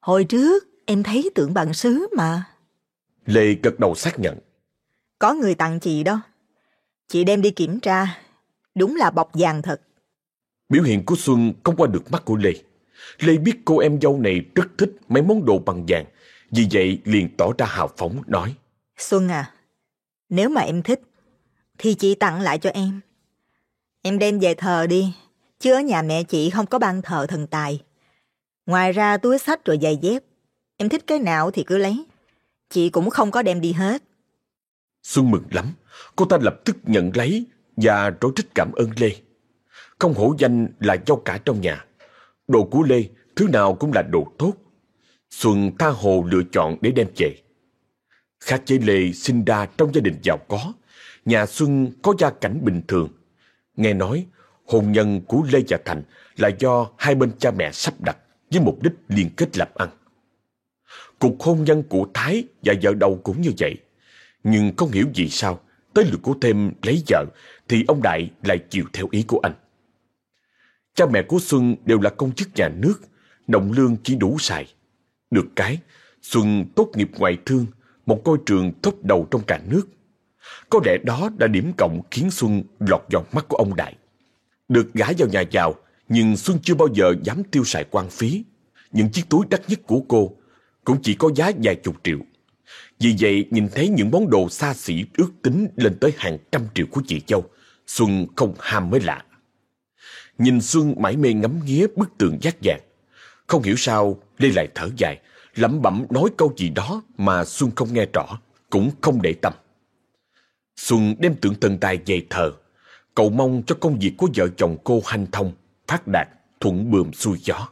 Hồi trước em thấy tượng bằng sứ mà. Lê gật đầu xác nhận. Có người tặng chị đó. Chị đem đi kiểm tra. Đúng là bọc vàng thật. Biểu hiện của Xuân không qua được mắt của Lê. Lê biết cô em dâu này rất thích mấy món đồ bằng vàng. Vì vậy liền tỏ ra hào phóng nói. Xuân à, nếu mà em thích, thì chị tặng lại cho em. Em đem về thờ đi, chứ ở nhà mẹ chị không có ban thờ thần tài. Ngoài ra túi sách rồi giày dép, em thích cái nào thì cứ lấy chị cũng không có đem đi hết. Xuân mừng lắm, cô ta lập tức nhận lấy và rối trích cảm ơn Lê. Không hổ danh là dâu cả trong nhà. Đồ của Lê, thứ nào cũng là đồ tốt. Xuân tha hồ lựa chọn để đem về. Khác với Lê sinh ra trong gia đình giàu có, nhà Xuân có gia cảnh bình thường. Nghe nói, hôn nhân của Lê và Thành là do hai bên cha mẹ sắp đặt với mục đích liên kết làm ăn. Cuộc hôn nhân của Thái và vợ đầu cũng như vậy. Nhưng không hiểu vì sao, tới lượt của thêm lấy vợ, thì ông Đại lại chịu theo ý của anh. Cha mẹ của Xuân đều là công chức nhà nước, động lương chỉ đủ xài. Được cái, Xuân tốt nghiệp ngoại thương, một ngôi trường top đầu trong cả nước. Có lẽ đó đã điểm cộng khiến Xuân lọt vào mắt của ông Đại. Được gả vào nhà giàu, nhưng Xuân chưa bao giờ dám tiêu xài quan phí. Những chiếc túi đắt nhất của cô cũng chỉ có giá vài chục triệu. Vì vậy, nhìn thấy những món đồ xa xỉ ước tính lên tới hàng trăm triệu của chị Châu, Xuân không ham mới lạ. Nhìn Xuân mãi mê ngắm nghía bức tường giác vàng. Không hiểu sao Lê lại thở dài, lẩm bẩm nói câu gì đó mà Xuân không nghe rõ, cũng không để tâm. Xuân đem tượng thần tài về thờ, cầu mong cho công việc của vợ chồng cô hanh thông, phát đạt, thuận bườm xuôi gió.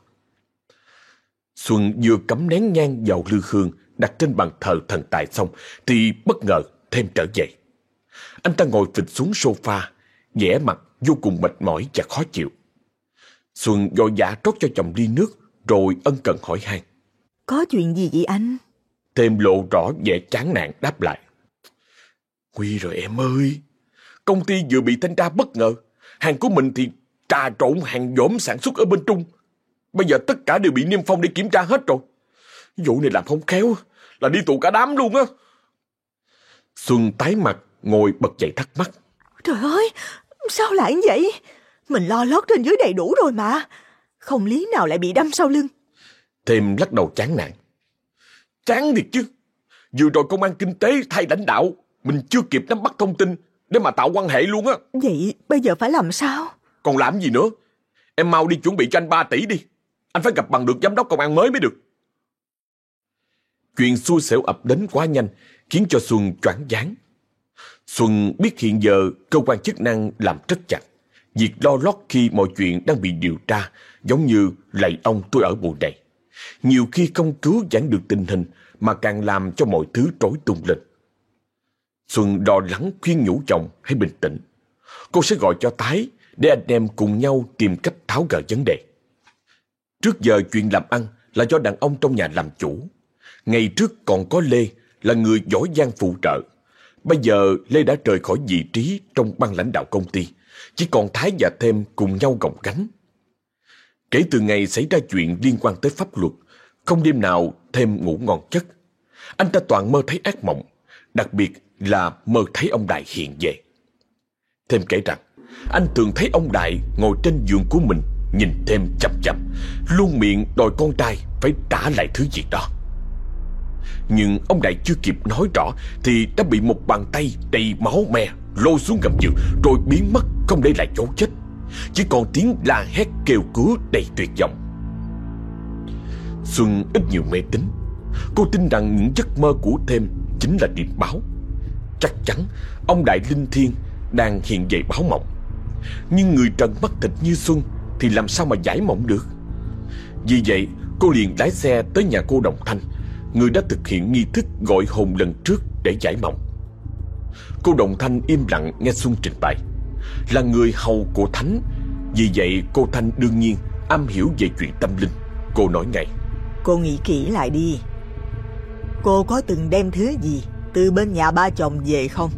Xuân vừa cắm nén nhang vào lư hương đặt trên bàn thờ thần tài xong thì bất ngờ thêm trở về. Anh ta ngồi phịch xuống sofa, vẻ mặt vô cùng mệt mỏi và khó chịu. Xuân vội vã rót cho chồng ly nước rồi ân cần hỏi han. Có chuyện gì vậy anh? Thêm lộ rõ vẻ chán nản đáp lại. Nguy rồi em ơi, công ty vừa bị thanh tra bất ngờ. Hàng của mình thì trà trộn hàng dỗm sản xuất ở bên Trung. Bây giờ tất cả đều bị niêm phong để kiểm tra hết rồi. Vụ này làm không khéo, là đi tù cả đám luôn á. Xuân tái mặt, ngồi bật dậy thắc mắc. Trời ơi, sao lại như vậy? Mình lo lót trên dưới đầy đủ rồi mà. Không lý nào lại bị đâm sau lưng. Thêm lắc đầu chán nản. Chán thiệt chứ. Vừa rồi công an kinh tế thay lãnh đạo, mình chưa kịp nắm bắt thông tin để mà tạo quan hệ luôn á. Vậy bây giờ phải làm sao? Còn làm gì nữa? Em mau đi chuẩn bị cho anh 3 tỷ đi. Anh phải gặp bằng được giám đốc công an mới mới được. Chuyện xui xẻo ập đến quá nhanh, khiến cho Xuân choáng váng. Xuân biết hiện giờ cơ quan chức năng làm rất chặt. Việc lo lót khi mọi chuyện đang bị điều tra giống như lạy ông tôi ở bộ này. Nhiều khi không cứu giảng được tình hình mà càng làm cho mọi thứ rối tung lên. Xuân lo lắng khuyên nhủ chồng hãy bình tĩnh. Cô sẽ gọi cho Thái để anh em cùng nhau tìm cách tháo gỡ vấn đề. Trước giờ chuyện làm ăn là do đàn ông trong nhà làm chủ. Ngày trước còn có Lê là người giỏi giang phụ trợ. Bây giờ Lê đã rời khỏi vị trí trong ban lãnh đạo công ty. Chỉ còn Thái và Thêm cùng nhau gồng gánh. Kể từ ngày xảy ra chuyện liên quan tới pháp luật, không đêm nào Thêm ngủ ngon chất. Anh ta toàn mơ thấy ác mộng, đặc biệt là mơ thấy ông Đại hiện về. Thêm kể rằng, anh thường thấy ông Đại ngồi trên giường của mình nhìn thêm chậm chậm, luôn miệng đòi con trai phải trả lại thứ gì đó. Nhưng ông Đại chưa kịp nói rõ thì đã bị một bàn tay đầy máu me lôi xuống gầm giường rồi biến mất không để lại dấu chết. Chỉ còn tiếng la hét kêu cứu đầy tuyệt vọng. Xuân ít nhiều mê tín. Cô tin rằng những giấc mơ của thêm chính là điềm báo. Chắc chắn ông Đại Linh Thiên đang hiện về báo mộng. Nhưng người trần mắt thịt như Xuân thì làm sao mà giải mộng được. Vì vậy, cô liền lái xe tới nhà cô Đồng Thanh, người đã thực hiện nghi thức gọi hồn lần trước để giải mộng. Cô Đồng Thanh im lặng nghe Xuân trình bày. Là người hầu của Thánh, vì vậy cô Thanh đương nhiên am hiểu về chuyện tâm linh. Cô nói ngay. Cô nghĩ kỹ lại đi. Cô có từng đem thứ gì từ bên nhà ba chồng về không?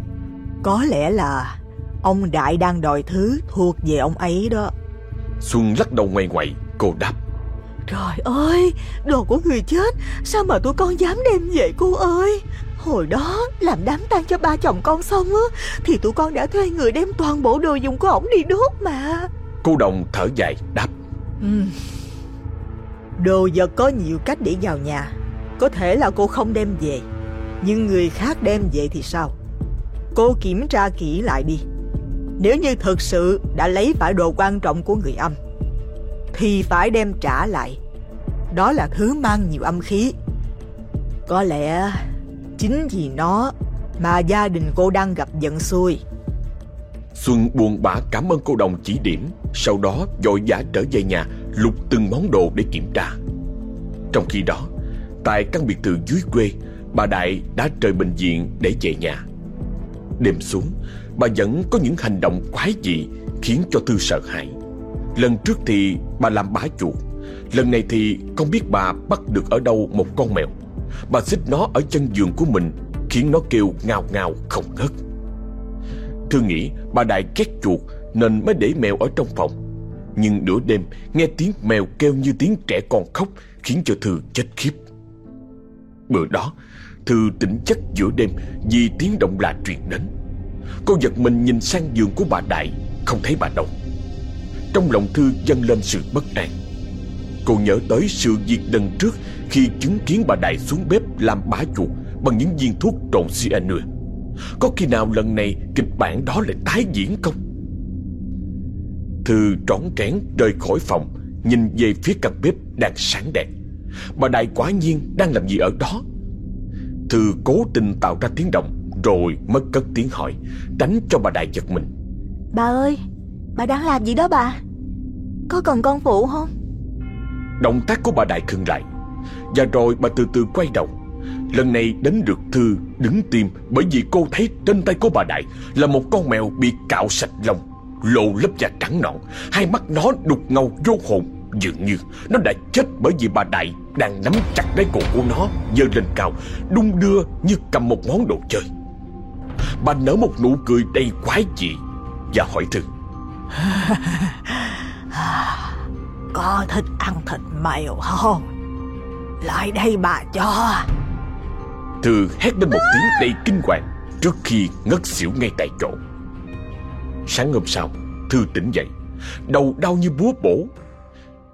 Có lẽ là ông Đại đang đòi thứ thuộc về ông ấy đó. Xuân lắc đầu ngoay ngoậy, cô đáp. Trời ơi, đồ của người chết, sao mà tụi con dám đem về cô ơi? Hồi đó làm đám tang cho ba chồng con xong á, thì tụi con đã thuê người đem toàn bộ đồ dùng của ổng đi đốt mà. Cô Đồng thở dài đáp. Ừ. Đồ vật có nhiều cách để vào nhà, có thể là cô không đem về, nhưng người khác đem về thì sao? Cô kiểm tra kỹ lại đi. Nếu như thực sự đã lấy phải đồ quan trọng của người âm, Thì phải đem trả lại. Đó là thứ mang nhiều âm khí. Có lẽ chính vì nó mà gia đình cô đang gặp giận xui. Xuân buồn bã cảm ơn cô đồng chỉ điểm, Sau đó vội vã trở về nhà, Lục từng món đồ để kiểm tra. Trong khi đó, Tại căn biệt thự dưới quê, Bà Đại đã rời bệnh viện để về nhà. Đêm xuống bà vẫn có những hành động quái dị khiến cho Thư sợ hãi. Lần trước thì bà làm bá chuột, lần này thì không biết bà bắt được ở đâu một con mèo. Bà xích nó ở chân giường của mình khiến nó kêu ngào ngào không ngớt. Thư nghĩ bà Đại ghét chuột nên mới để mèo ở trong phòng. Nhưng nửa đêm nghe tiếng mèo kêu như tiếng trẻ con khóc Khiến cho Thư chết khiếp Bữa đó Thư tỉnh giấc giữa đêm Vì tiếng động lạ truyền đến Cô giật mình nhìn sang giường của bà Đại, Không thấy bà đâu. Trong lòng Thư dâng lên sự bất an. Cô nhớ tới sự việc lần trước Khi chứng kiến bà Đại xuống bếp làm bá chuột Bằng những viên thuốc trộn cyanur Có khi nào lần này kịch bản đó lại tái diễn không? Thư trón trén rời khỏi phòng, Nhìn về phía căn bếp đang sáng đèn. Bà Đại quả nhiên đang làm gì ở đó. Thư cố tình tạo ra tiếng động rồi mất cất tiếng hỏi Tránh cho bà Đại giật mình. Bà ơi Bà đang làm gì đó bà? Có cần con phụ không? Động tác của bà Đại khựng lại Và rồi bà từ từ quay đầu. Lần này đến được Thư đứng tim Bởi vì cô thấy trên tay của bà Đại Là một con mèo bị cạo sạch lông Lộ lớp da trắng nõn Hai mắt nó đục ngầu vô hồn Dường như nó đã chết bởi vì bà Đại Đang nắm chặt lấy cổ của nó giơ lên cao Đung đưa như cầm một món đồ chơi Bà nở một nụ cười đầy quái dị Và hỏi Thư Có thích ăn thịt mèo không? Lại đây bà cho. Thư hét lên một tiếng đầy kinh hoàng Trước khi ngất xỉu ngay tại chỗ. Sáng hôm sau Thư tỉnh dậy Đầu đau như búa bổ.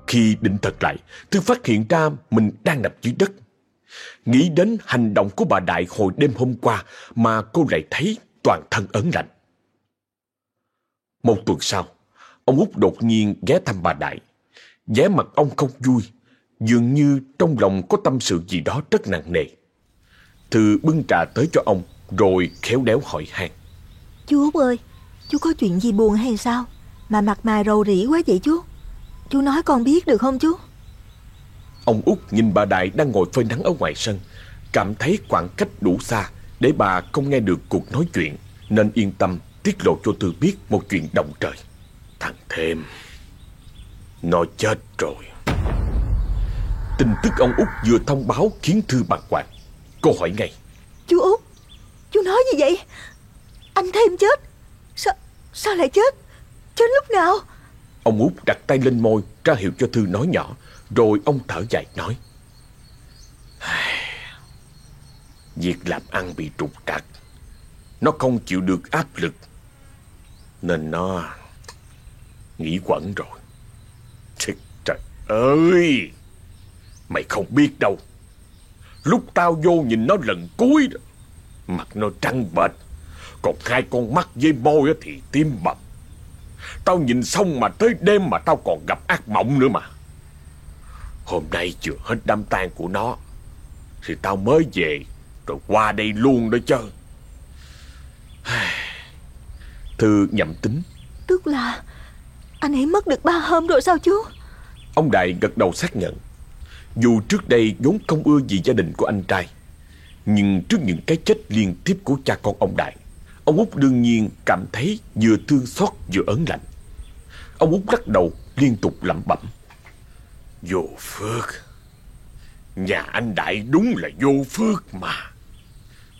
Khi định thật lại Thư phát hiện ra mình đang nằm dưới đất Nghĩ đến hành động của bà Đại hồi đêm hôm qua Mà cô lại thấy toàn thân ớn lạnh. Một tuần sau, Ông út đột nhiên ghé thăm bà Đại. Vẻ mặt ông không vui, Dường như trong lòng có tâm sự gì đó rất nặng nề. Thư bưng trà tới cho ông, Rồi khéo léo hỏi han. Chú Út ơi, Chú có chuyện gì buồn hay sao? Mà mặt mày rầu rĩ quá vậy chú. Chú nói con biết được không chú? Ông út nhìn bà Đại đang ngồi phơi nắng ở ngoài sân Cảm thấy khoảng cách đủ xa Để bà không nghe được cuộc nói chuyện Nên yên tâm tiết lộ cho Thư biết một chuyện động trời. Thằng thêm Nó chết rồi. Tin tức ông út vừa thông báo khiến Thư bàng hoàng. Cô hỏi ngay Chú Út Chú nói gì vậy? Anh thêm chết. Sao, sao lại chết? Chết lúc nào? Ông út đặt tay lên môi ra hiệu cho Thư nói nhỏ rồi ông thở dài nói. Việc làm ăn bị trục trặc Nó không chịu được áp lực. Nên nó Nghĩ quẩn rồi. Trời, trời ơi! Mày không biết đâu. Lúc tao vô nhìn nó lần cuối đó Mặt nó trắng bệch. Còn hai con mắt dây môi thì tim bầm. Tao nhìn xong mà tới đêm mà tao còn gặp ác mộng nữa mà. Hôm nay chưa hết đám tang của nó. Thì tao mới về Rồi qua đây luôn đó chứ. Thư nhậm tính. Tức là Anh ấy mất được ba hôm rồi sao chú? Ông Đại gật đầu xác nhận. Dù trước đây vốn không ưa gì gia đình của anh trai Nhưng trước những cái chết liên tiếp của cha con ông Đại Ông út đương nhiên cảm thấy vừa thương xót vừa ớn lạnh. Ông út lắc đầu liên tục lẩm bẩm Vô phước. Nhà anh Đại đúng là vô phước mà.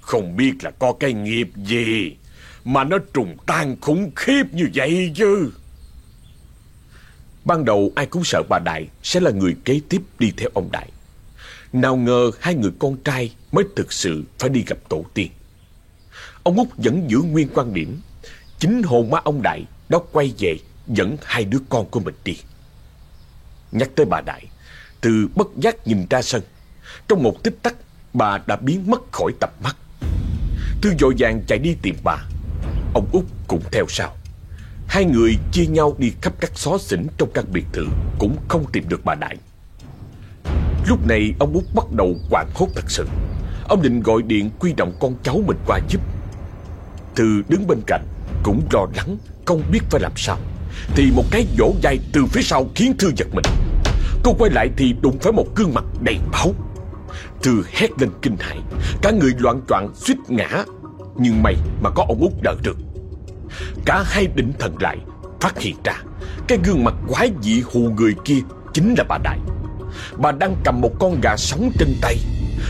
Không biết là có cái nghiệp gì Mà nó trùng tan khủng khiếp như vậy chứ. Ban đầu ai cũng sợ bà Đại sẽ là người kế tiếp đi theo ông Đại. Nào ngờ hai người con trai mới thực sự phải đi gặp tổ tiên. Ông út vẫn giữ nguyên quan điểm, Chính hồn má ông Đại đó quay về dẫn hai đứa con của mình đi. Nhắc tới bà Đại, Từ bất giác nhìn ra sân. Trong một tích tắc, Bà đã biến mất khỏi tầm mắt. Thư dội vàng chạy đi tìm bà. Ông út cũng theo sau. Hai người chia nhau đi khắp các xó xỉnh trong căn biệt thự, Cũng không tìm được bà Đại. Lúc này, ông út bắt đầu hoảng hốt thật sự. Ông định gọi điện quy động con cháu mình qua giúp. Thư đứng bên cạnh, Cũng lo lắng, Không biết phải làm sao. Thì một cái vỗ vai từ phía sau khiến Thư giật mình. Cô quay lại thì đụng phải một gương mặt đầy máu. Thư hét lên kinh hãi. Cả người loạn choạng suýt ngã, Nhưng may mà có ông út đỡ được. Cả hai định thần lại, Phát hiện ra Cái gương mặt quái dị hù người kia Chính là bà Đại. Bà đang cầm một con gà sống trên tay.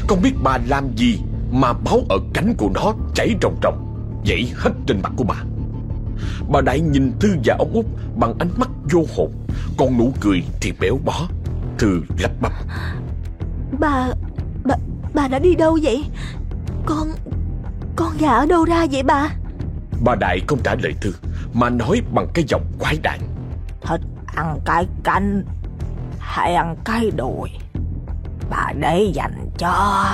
Không biết bà làm gì Mà máu ở cánh của nó chảy ròng ròng Dậy hết trên mặt của bà. Bà Đại nhìn Thư và ông út bằng ánh mắt vô hồn. Còn nụ cười thì béo bó Thư lắp bắp. Bà, bà, bà đã đi đâu vậy? Con, con gà ở đâu ra vậy bà? Bà Đại không trả lời Thư Mà nói bằng cái giọng quái đản. Thích ăn cái canh Hay ăn cái đùi? Bà để dành cho.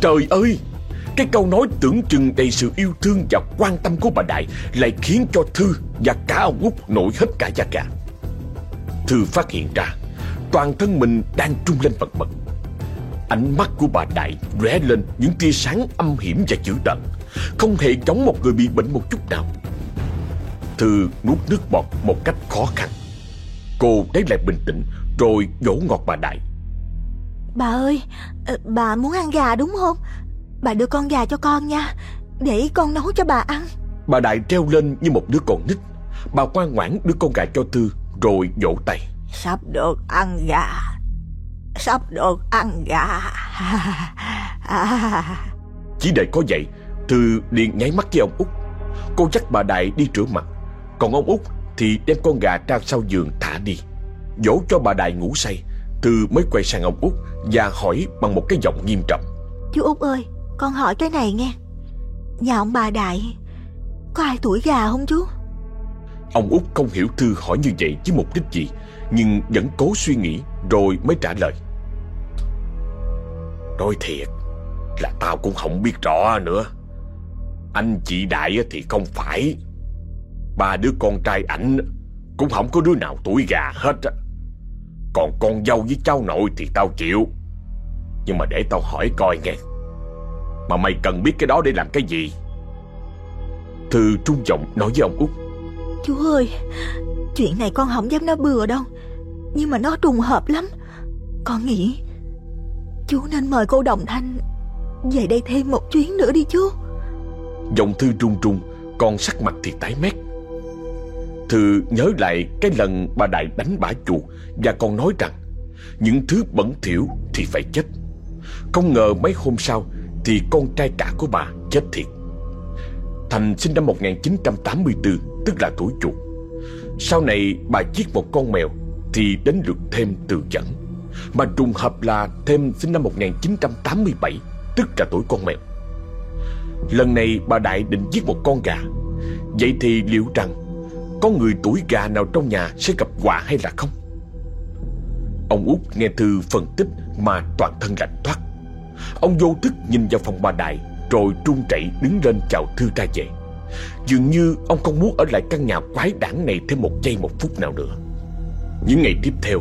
Trời ơi cái câu nói tưởng chừng đầy sự yêu thương và quan tâm của bà Đại Lại khiến cho Thư và cả ông út nổi hết cả da gà. Thư phát hiện ra Toàn thân mình đang trung lên bật bật Ánh mắt của bà Đại rẽ lên những tia sáng âm hiểm và dữ tợn Không hề giống một người bị bệnh một chút nào. Thư nuốt nước bọt một cách khó khăn. Cô lấy lại bình tĩnh Rồi dỗ ngọt bà Đại. Bà ơi, ờ, bà muốn ăn gà đúng không? Bà đưa con gà cho con nha, để con nấu cho bà ăn. Bà Đại treo lên như một đứa con nít. Bà ngoan ngoãn đưa con gà cho Thư Rồi vỗ tay. Sắp được ăn gà. Sắp được ăn gà. Chỉ để có vậy Thư liền nháy mắt với ông út. Cô dắt bà Đại đi rửa mặt. Còn ông út thì đem con gà ra sau giường thả đi. Dỗ cho bà Đại ngủ say Thư mới quay sang ông út Và hỏi bằng một cái giọng nghiêm trọng. Chú Út ơi, con hỏi cái này nghe. Nhà ông bà Đại, có ai tuổi già không chú? Ông út không hiểu Thư hỏi như vậy với mục đích gì Nhưng vẫn cố suy nghĩ Rồi mới trả lời. Nói thiệt Là tao cũng không biết rõ nữa. Anh chị Đại thì không phải. Ba đứa con trai ảnh Cũng không có đứa nào tuổi già hết Còn con dâu với cháu nội thì tao chịu. Nhưng mà để tao hỏi coi nghe. Mà mày cần biết cái đó để làm cái gì Thư trung giọng nói với ông út Chú ơi, chuyện này con không dám nói bừa đâu. Nhưng mà nó trùng hợp lắm. Con nghĩ chú nên mời cô Đồng Thanh về đây thêm một chuyến nữa đi chú. Giọng Thư run run Còn sắc mặt thì tái mét Thư nhớ lại cái lần bà Đại đánh bả chuột Và còn nói rằng Những thứ bẩn thỉu thì phải chết Không ngờ mấy hôm sau thì con trai cả của bà chết thiệt. Thành sinh năm 1984 Tức là tuổi chuột. Sau này bà giết một con mèo Thì đến lượt thêm từ dẫn Mà trùng hợp là thêm sinh năm 1987 Tức là tuổi con mèo. Lần này bà Đại định giết một con gà. Vậy thì liệu rằng Có người tuổi gà nào trong nhà sẽ gặp quả hay là không? Ông út nghe Thư phân tích Mà toàn thân lạnh thoát. Ông vô thức nhìn vào phòng bà Đại Rồi trung chạy đứng lên chào Thư ra về Dường như ông không muốn ở lại căn nhà quái đản này thêm một giây một phút nào nữa Những ngày tiếp theo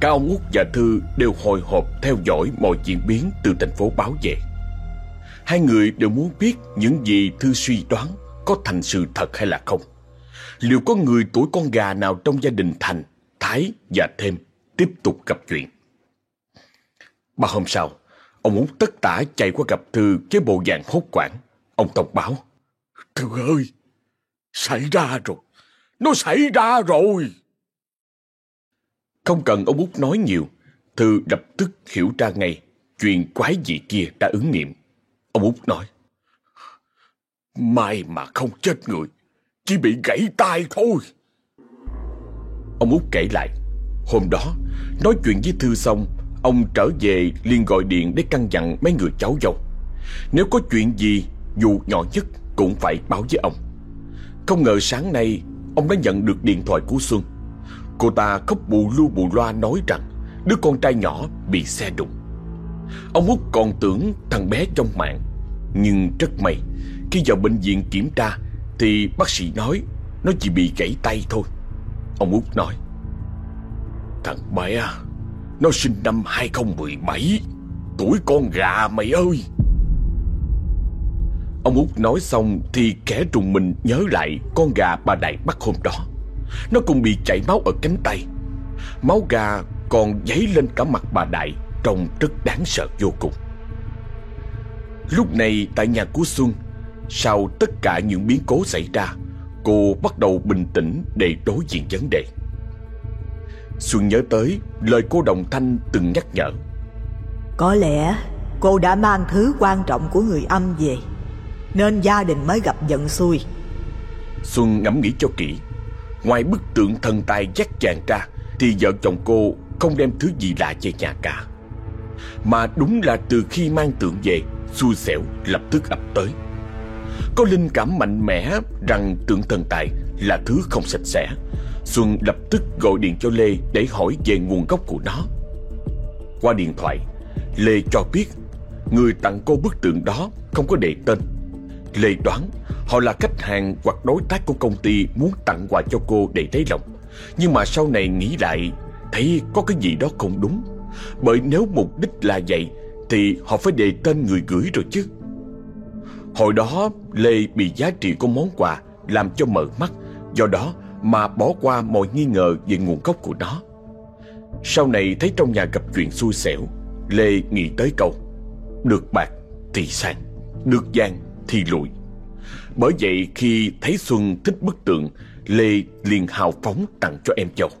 Cả ông út và Thư đều hồi hộp theo dõi mọi diễn biến từ thành phố báo về Hai người đều muốn biết những gì Thư suy đoán có thành sự thật hay là không. Liệu có người tuổi con gà nào trong gia đình Thành, Thái và Thêm tiếp tục gặp chuyện. Ba hôm sau, ông út tất tả chạy qua gặp Thư với bộ dạng hốt quảng. Ông thông báo. Thư ơi, xảy ra rồi, nó xảy ra rồi. Không cần ông út nói nhiều, Thư lập tức hiểu ra ngay chuyện quái dị kia đã ứng nghiệm. Ông út nói. May mà không chết người, chỉ bị gãy tay thôi. Ông út kể lại, hôm đó, nói chuyện với Thư xong, ông trở về liền gọi điện để căn dặn mấy người cháu dâu. Nếu có chuyện gì, dù nhỏ nhất cũng phải báo với ông. Không ngờ sáng nay, ông đã nhận được điện thoại của Xuân. Cô ta khóc bù lu bù loa nói rằng đứa con trai nhỏ bị xe đụng. Ông út còn tưởng thằng bé trong mạng Nhưng rất may Khi vào bệnh viện kiểm tra Thì bác sĩ nói Nó chỉ bị gãy tay thôi Ông út nói Thằng bé à, nó sinh năm 2017 Tuổi con gà mày ơi. Ông út nói xong Thì kẻ trùng mình nhớ lại Con gà bà Đại bắt hôm đó. Nó cũng bị chảy máu ở cánh tay. Máu gà còn dấy lên cả mặt bà Đại Trông rất đáng sợ vô cùng. Lúc này tại nhà của Xuân, Sau tất cả những biến cố xảy ra, Cô bắt đầu bình tĩnh để đối diện vấn đề. Xuân nhớ tới lời cô Đồng Thanh từng nhắc nhở. Có lẽ cô đã mang thứ quan trọng của người âm về Nên gia đình mới gặp giận xui. Xuân ngẫm nghĩ cho kỹ Ngoài bức tượng thần tài dắt chàng ra Thì vợ chồng cô không đem thứ gì lạ về nhà cả. Mà đúng là từ khi mang tượng về Xui xẻo lập tức ập tới. Có linh cảm mạnh mẽ rằng tượng thần tài là thứ không sạch sẽ Xuân lập tức gọi điện cho Lê để hỏi về nguồn gốc của nó Qua điện thoại Lê cho biết Người tặng cô bức tượng đó không có đề tên Lê đoán họ là khách hàng hoặc đối tác của công ty muốn tặng quà cho cô để lấy lòng. Nhưng mà sau này nghĩ lại, thấy có cái gì đó không đúng. Bởi nếu mục đích là vậy, thì họ phải đề tên người gửi rồi chứ. Hồi đó, Lê bị giá trị của món quà làm cho mở mắt, do đó mà bỏ qua mọi nghi ngờ về nguồn gốc của nó. Sau này thấy trong nhà gặp chuyện xui xẻo, Lê nghĩ tới câu Được bạc thì sang, được gian thì lụi. Bởi vậy khi thấy Xuân thích bức tượng, Lê liền hào phóng tặng cho em chồng.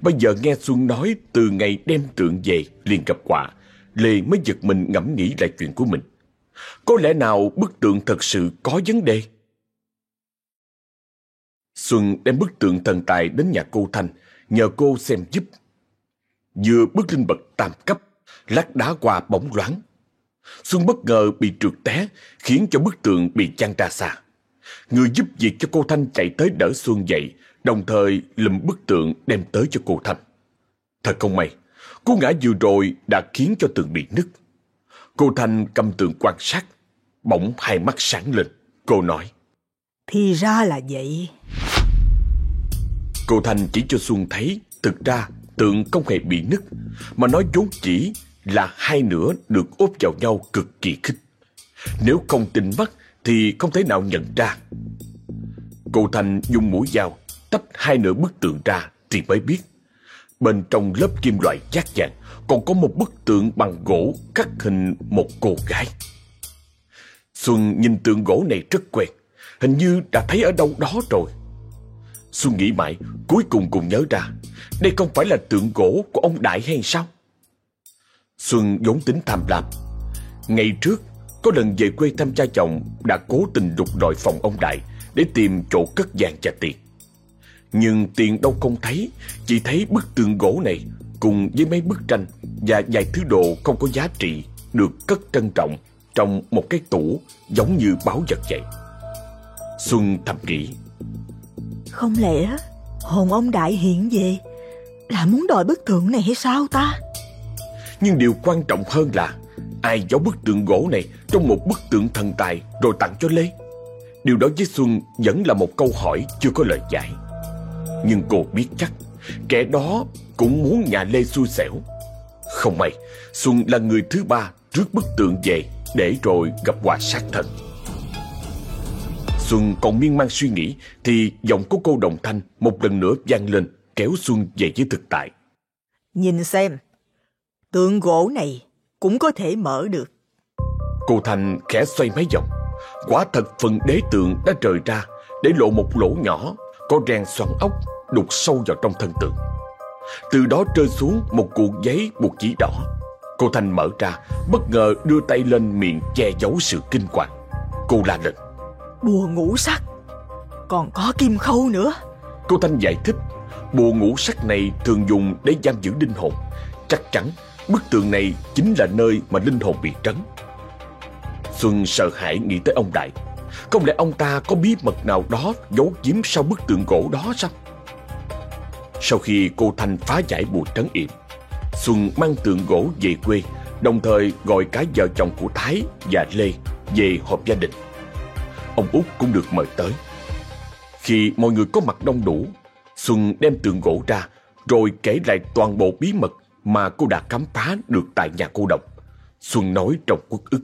Bây giờ nghe Xuân nói từ ngày đem tượng về liền gặp quả, Lê mới giật mình ngẫm nghĩ lại chuyện của mình. Có lẽ nào bức tượng thật sự có vấn đề? Xuân đem bức tượng thần tài đến nhà cô Thanh, nhờ cô xem giúp. Vừa bước lên bậc tam cấp, lát đá qua bóng loáng. Xuân bất ngờ bị trượt té, khiến cho bức tượng bị chăn ra xa. Người giúp việc cho cô Thanh chạy tới đỡ Xuân dậy, đồng thời lùm bức tượng đem tới cho cô Thanh. Thật không may, cú ngã vừa rồi đã khiến cho tượng bị nứt. Cô Thanh cầm tượng quan sát, bỗng hai mắt sáng lên. Cô nói, Thì ra là vậy. Cô Thanh chỉ cho Xuân thấy, thực ra tượng không hề bị nứt, mà nó vốn chỉ là hai nửa được ốp vào nhau cực kỳ khích. Nếu không tin mắt thì không thể nào nhận ra. Cô Thanh dùng mũi dao tách hai nửa bức tượng ra thì mới biết. Bên trong lớp kim loại chắc vàng còn có một bức tượng bằng gỗ khắc hình một cô gái. Xuân nhìn tượng gỗ này rất quen, hình như đã thấy ở đâu đó rồi. Xuân nghĩ mãi, cuối cùng cũng nhớ ra, đây không phải là tượng gỗ của ông Đại hay sao? Xuân vốn tính tham lam. Ngày trước, có lần về quê thăm cha chồng đã cố tình đục đòi phòng ông Đại để tìm chỗ cất vàng và tiền. Nhưng tiền đâu không thấy, chỉ thấy bức tượng gỗ này cùng với mấy bức tranh và vài thứ đồ không có giá trị được cất trân trọng trong một cái tủ giống như báo vật vậy. Xuân thầm nghĩ. Không lẽ hồn ông đại hiện về là muốn đòi bức tượng này hay sao ta? Nhưng điều quan trọng hơn là ai giấu bức tượng gỗ này trong một bức tượng thần tài rồi tặng cho Lê. Điều đó với Xuân vẫn là một câu hỏi chưa có lời giải. Nhưng cô biết chắc kẻ đó cũng muốn nhà Lê xui xẻo. Không may, Xuân là người thứ ba trước bức tượng về để rồi gặp quả sát thần. Xuân còn miên man suy nghĩ thì giọng của cô Đồng Thanh một lần nữa vang lên kéo Xuân về với thực tại. Nhìn xem, tượng gỗ này cũng có thể mở được. Cô Thanh khẽ xoay mấy vòng. Quả thật phần đế tượng đã rời ra để lộ một lỗ nhỏ có rèn xoắn ốc đục sâu vào trong thân tượng. Từ đó rơi xuống một cuộn giấy buộc chỉ đỏ. Cô Thanh mở ra, bất ngờ đưa tay lên miệng che giấu sự kinh hoàng. Cô la lên. Bùa ngũ sắc, còn có kim khâu nữa. Cô Thanh giải thích, bùa ngũ sắc này thường dùng để giam giữ linh hồn. Chắc chắn bức tường này chính là nơi mà linh hồn bị trấn. Xuân sợ hãi nghĩ tới ông Đại. Không lẽ ông ta có bí mật nào đó giấu giếm sau bức tượng gỗ đó sao? Sau khi cô Thanh phá giải bùa trấn yểm, Xuân mang tượng gỗ về quê, đồng thời gọi cả vợ chồng của Thái và Lê về họp gia đình. Ông Út cũng được mời tới. Khi mọi người có mặt đông đủ, Xuân đem tượng gỗ ra rồi kể lại toàn bộ bí mật mà cô đã khám phá được tại nhà cô độc. Xuân nói trong quốc ức.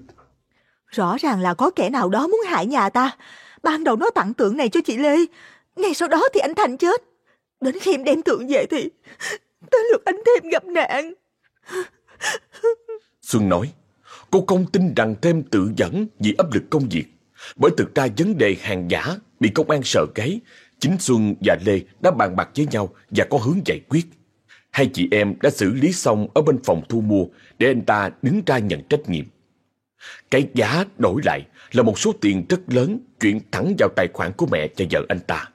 Rõ ràng là có kẻ nào đó muốn hại nhà ta. Ban đầu nó tặng tượng này cho chị Lê. Ngay sau đó thì anh Thành chết. Đến khi em đem tượng về thì tới lượt anh thêm gặp nạn. Xuân nói, cô không tin rằng thêm tự dẫn vì áp lực công việc. Bởi thực ra vấn đề hàng giả bị công an sợ gáy, chính Xuân và Lê đã bàn bạc với nhau và có hướng giải quyết. Hai chị em đã xử lý xong ở bên phòng thu mua để anh ta đứng ra nhận trách nhiệm. Cái giá đổi lại là một số tiền rất lớn chuyển thẳng vào tài khoản của mẹ và vợ anh ta.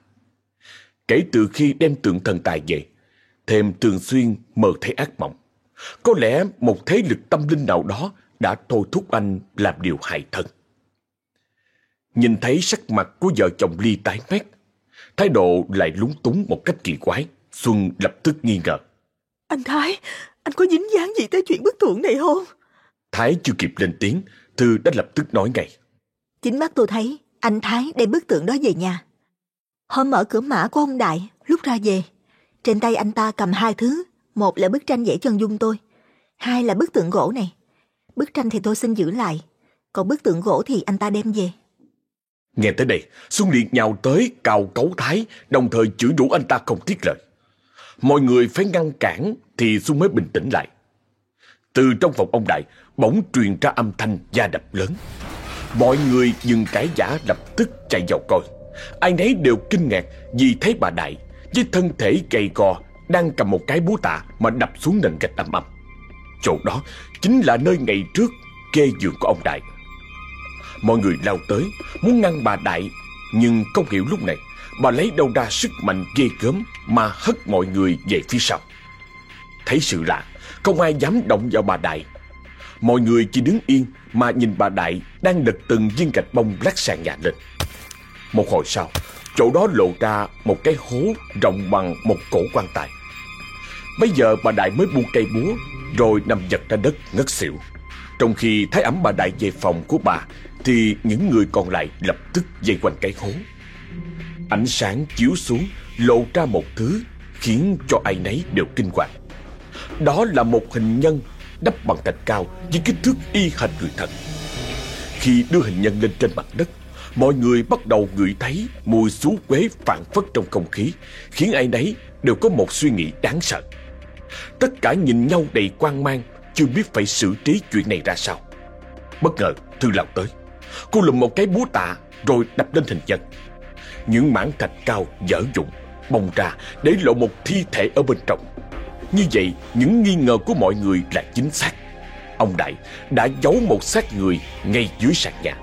Kể từ khi đem tượng thần tài về, thêm thường xuyên mơ thấy ác mộng. Có lẽ một thế lực tâm linh nào đó đã thôi thúc anh làm điều hại thân. Nhìn thấy sắc mặt của vợ chồng Ly tái mét, thái độ lại lúng túng một cách kỳ quái. Xuân lập tức nghi ngờ. Anh Thái, anh có dính dáng gì tới chuyện bức tượng này không? Thái chưa kịp lên tiếng, Thư đã lập tức nói ngay. Chính mắt tôi thấy anh Thái đem bức tượng đó về nhà. Hôm mở cửa mã của ông Đại, lúc ra về, trên tay anh ta cầm hai thứ. Một là bức tranh vẽ chân dung tôi, hai là bức tượng gỗ này. Bức tranh thì tôi xin giữ lại, còn bức tượng gỗ thì anh ta đem về. Nghe tới đây, Xuân liền nhào tới cào cấu Thái, đồng thời chửi rủa anh ta không tiếc lời. Mọi người phải ngăn cản thì Xuân mới bình tĩnh lại. Từ trong phòng ông Đại bỗng truyền ra âm thanh da đập lớn. Mọi người dừng cãi giả lập tức chạy vào coi. Ai nấy đều kinh ngạc vì thấy bà Đại với thân thể gầy gò đang cầm một cái búa tạ mà đập xuống nền gạch ầm ầm. Chỗ đó chính là nơi ngày trước kê giường của ông Đại. Mọi người lao tới muốn ngăn bà Đại nhưng không hiểu lúc này bà lấy đâu ra sức mạnh ghê gớm mà hất mọi người về phía sau. Thấy sự lạ, không ai dám động vào bà Đại. Mọi người chỉ đứng yên mà nhìn bà Đại đang lật từng viên gạch bông lát sàn nhà lên. Một hồi sau, chỗ đó lộ ra một cái hố rộng bằng một cổ quan tài. Bây giờ bà Đại mới buông cây búa rồi nằm giật ra đất ngất xỉu. Trong khi thái ẩm bà Đại về phòng của bà thì những người còn lại lập tức dây quanh cái hố. Ánh sáng chiếu xuống lộ ra một thứ khiến cho ai nấy đều kinh hoàng. Đó là một hình nhân đắp bằng thạch cao với kích thước y hệt người thật. Khi đưa hình nhân lên trên mặt đất, mọi người bắt đầu ngửi thấy mùi xú quế phản phất trong không khí, khiến ai nấy đều có một suy nghĩ đáng sợ. Tất cả nhìn nhau đầy quan mang, chưa biết phải xử trí chuyện này ra sao. Bất ngờ, Thư Lão tới. Cô lùm một cái búa tạ rồi đập lên hình nhân. Những mảng thạch cao dở dụng, bong ra để lộ một thi thể ở bên trong. Như vậy, những nghi ngờ của mọi người là chính xác. Ông Đại đã giấu một xác người ngay dưới sàn nhà.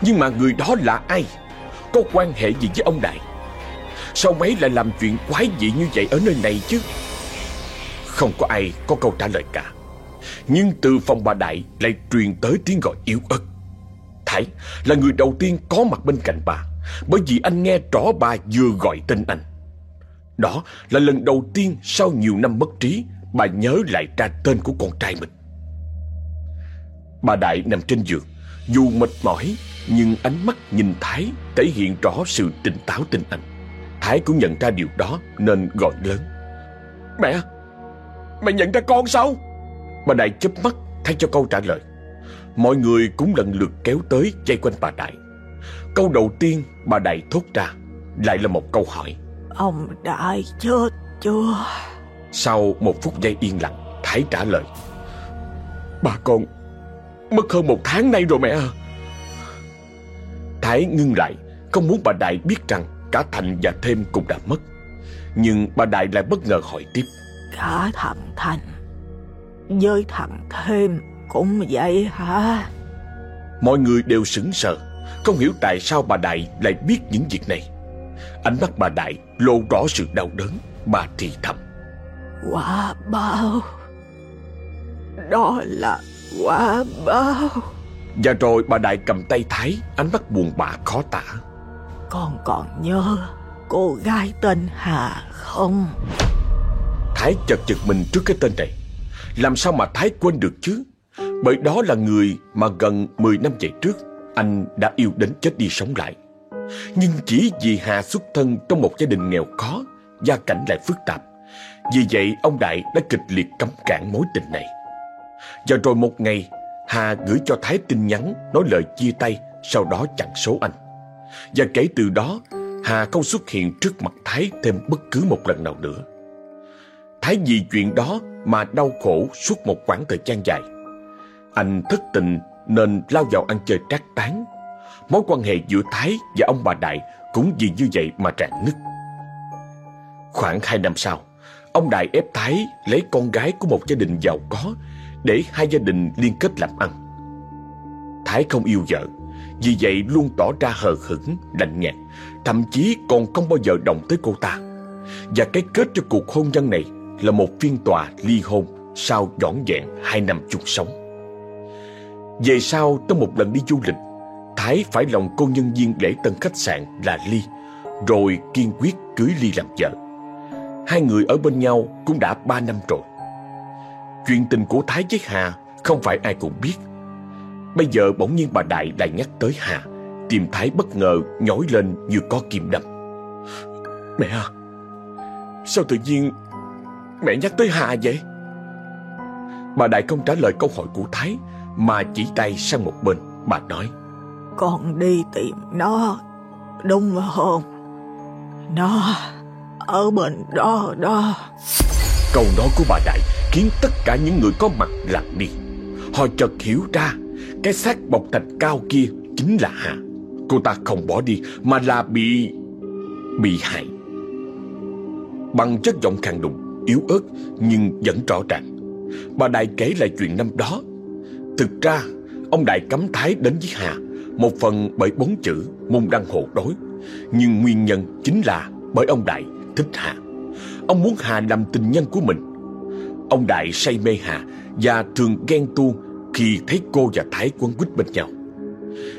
Nhưng mà người đó là ai? Có quan hệ gì với ông Đại? Sao mấy lại làm chuyện quái dị như vậy ở nơi này chứ? Không có ai có câu trả lời cả. Nhưng từ phòng bà Đại lại truyền tới tiếng gọi yếu ớt. Thái là người đầu tiên có mặt bên cạnh bà bởi vì anh nghe rõ bà vừa gọi tên anh. Đó là lần đầu tiên sau nhiều năm mất trí bà nhớ lại ra tên của con trai mình. Bà Đại nằm trên giường, dù mệt mỏi nhưng ánh mắt nhìn Thái thể hiện rõ sự tỉnh táo tinh anh. Thái cũng nhận ra điều đó nên gọi lớn. Mẹ, mẹ nhận ra con sao? Bà Đại chớp mắt thay cho câu trả lời. Mọi người cũng lần lượt kéo tới dây quanh bà Đại. Câu đầu tiên bà Đại thốt ra lại là một câu hỏi. Ông Đại chết chưa? Sau một phút giây yên lặng, Thái trả lời. Bà con mất hơn một tháng nay rồi mẹ à. Thái ngưng lại, không muốn bà Đại biết rằng cả Thành và Thêm cũng đã mất. Nhưng bà Đại lại bất ngờ hỏi tiếp. Cả thằng Thành với thằng Thêm cũng vậy hả? Mọi người đều sững sờ, không hiểu tại sao bà Đại lại biết những việc này. Ánh mắt bà Đại lộ rõ sự đau đớn, bà thì thầm. Quả bao Đó là quả bao Và rồi bà Đại cầm tay Thái, ánh mắt buồn bã khó tả. Con còn nhớ cô gái tên Hà không? Thái chật chật mình trước cái tên này. Làm sao mà Thái quên được chứ? Bởi đó là người mà gần 10 năm về trước anh đã yêu đến chết đi sống lại. Nhưng chỉ vì Hà xuất thân trong một gia đình nghèo khó, gia cảnh lại phức tạp. Vì vậy ông Đại đã kịch liệt cấm cản mối tình này. Và rồi một ngày, Hà gửi cho Thái tin nhắn nói lời chia tay, sau đó chặn số anh. Và kể từ đó, Hà không xuất hiện trước mặt Thái thêm bất cứ một lần nào nữa. Thái vì chuyện đó mà đau khổ suốt một khoảng thời gian dài. Anh thất tình nên lao vào ăn chơi trác tán. Mối quan hệ giữa Thái và ông bà Đại cũng vì như vậy mà rạn nứt. Khoảng hai năm sau, ông Đại ép Thái lấy con gái của một gia đình giàu có để hai gia đình liên kết làm ăn. Thái không yêu vợ Vì vậy luôn tỏ ra hờ hững, lạnh nhạt Thậm chí còn không bao giờ động tới cô ta Và cái kết cho cuộc hôn nhân này Là một phiên tòa ly hôn Sau dõn dẹn hai năm chung sống về sau, trong một lần đi du lịch, Thái phải lòng cô nhân viên lễ tân khách sạn là Ly, Rồi kiên quyết cưới Ly làm vợ. Hai người ở bên nhau cũng đã ba năm rồi. Chuyện tình của Thái với Hà không phải ai cũng biết. Bây giờ bỗng nhiên bà Đại lại nhắc tới Hà, tìm Thái bất ngờ nhói lên như có kim đâm. Mẹ à Sao tự nhiên Mẹ nhắc tới Hà vậy? Bà Đại không trả lời câu hỏi của Thái. Mà chỉ tay sang một bên Bà nói Con đi tìm nó Đúng không Nó Ở bên đó đó Câu nói của bà Đại khiến tất cả những người có mặt lặng đi. Họ chợt hiểu ra cái xác bọc thạch cao kia chính là Hà. Cô ta không bỏ đi mà là bị... bị hại. Bằng chất giọng khàn đụng, yếu ớt nhưng vẫn rõ ràng. Bà Đại kể lại chuyện năm đó. Thực ra, ông Đại cấm Thái đến với Hà một phần bởi bốn chữ môn đăng hộ đối. Nhưng nguyên nhân chính là bởi ông Đại thích Hà. Ông muốn Hà làm tình nhân của mình. Ông Đại say mê Hà Và thường ghen tuông Khi thấy cô và Thái quấn quýt bên nhau.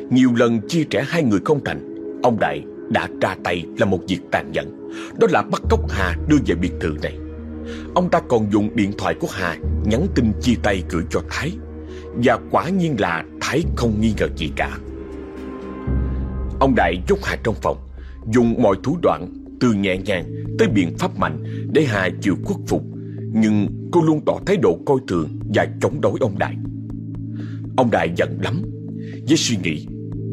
Nhiều lần chia rẽ hai người không thành Ông Đại đã ra tay là một việc tàn nhẫn. Đó là bắt cóc Hà đưa về biệt thự này. Ông ta còn dùng điện thoại của Hà Nhắn tin chia tay gửi cho Thái. Và quả nhiên là Thái không nghi ngờ gì cả. Ông Đại chốt Hà trong phòng, Dùng mọi thủ đoạn Từ nhẹ nhàng tới biện pháp mạnh Để Hà chịu khuất phục. Nhưng cô luôn tỏ thái độ coi thường Và chống đối ông Đại. Ông Đại giận lắm. Với suy nghĩ,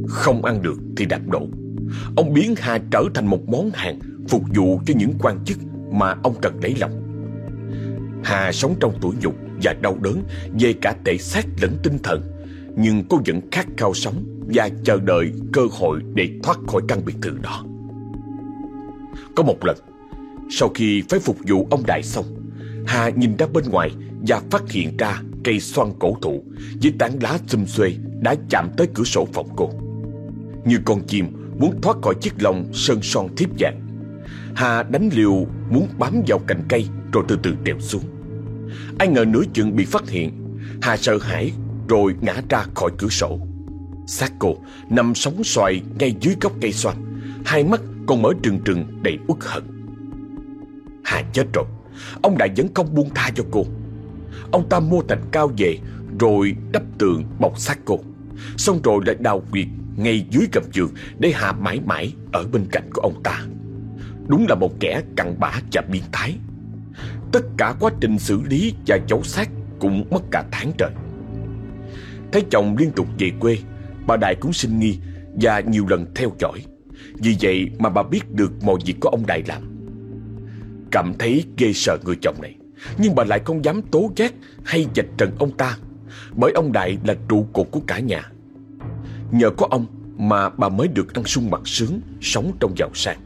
Không ăn được thì đạp đổ. Ông biến Hà trở thành một món hàng Phục vụ cho những quan chức Mà ông cần lấy lòng. Hà sống trong tuổi nhục và đau đớn Về cả thể xác lẫn tinh thần Nhưng cô vẫn khát khao sống Và chờ đợi cơ hội để thoát khỏi căn biệt thự đó Có một lần, Sau khi phải phục vụ ông Đại xong, Hà nhìn ra bên ngoài và phát hiện ra cây xoan cổ thụ với tán lá xum xuê đã chạm tới cửa sổ phòng cô. Như con chim muốn thoát khỏi chiếc lồng sơn son thiếp vàng. Hà đánh liều muốn bám vào cành cây rồi từ từ trèo xuống. Ai ngờ nửa chừng bị phát hiện, Hà sợ hãi rồi ngã ra khỏi cửa sổ. Xác cô nằm sóng xoài ngay dưới gốc cây xoan, hai mắt còn mở trừng trừng đầy uất hận. Hà chết rồi. Ông Đại vẫn không buông tha cho cô Ông ta mua thạch cao về Rồi đắp tường bọc xác cô Xong rồi lại đào quyệt Ngay dưới gầm giường Để Hà mãi mãi ở bên cạnh của ông ta Đúng là một kẻ cặn bã và biến thái Tất cả quá trình xử lý và giấu xác Cũng mất cả tháng trời. Thấy chồng liên tục về quê, Bà Đại cũng sinh nghi Và nhiều lần theo dõi. Vì vậy mà bà biết được mọi việc của ông Đại làm. Cảm thấy ghê sợ người chồng này, Nhưng bà lại không dám tố giác hay dạch trần ông ta, Bởi ông Đại là trụ cột của cả nhà. Nhờ có ông mà bà mới được ăn sung mặc sướng, Sống trong giàu sang.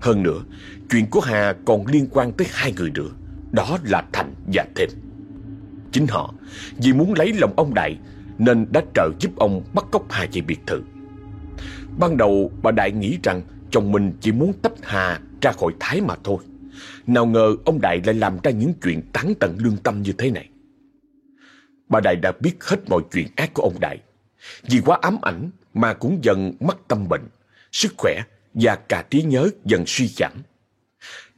Hơn nữa Chuyện của Hà còn liên quan tới hai người nữa Đó là Thành và Thêm Chính họ Vì muốn lấy lòng ông Đại Nên đã trợ giúp ông bắt cóc Hà về biệt thự Ban đầu bà Đại nghĩ rằng Chồng mình chỉ muốn tách Hà ra khỏi Thái mà thôi nào ngờ ông Đại lại làm ra những chuyện tán tận lương tâm như thế này. Bà Đại đã biết hết mọi chuyện ác của ông Đại. Vì quá ám ảnh mà cũng dần mắc tâm bệnh, sức khỏe và cả trí nhớ dần suy giảm.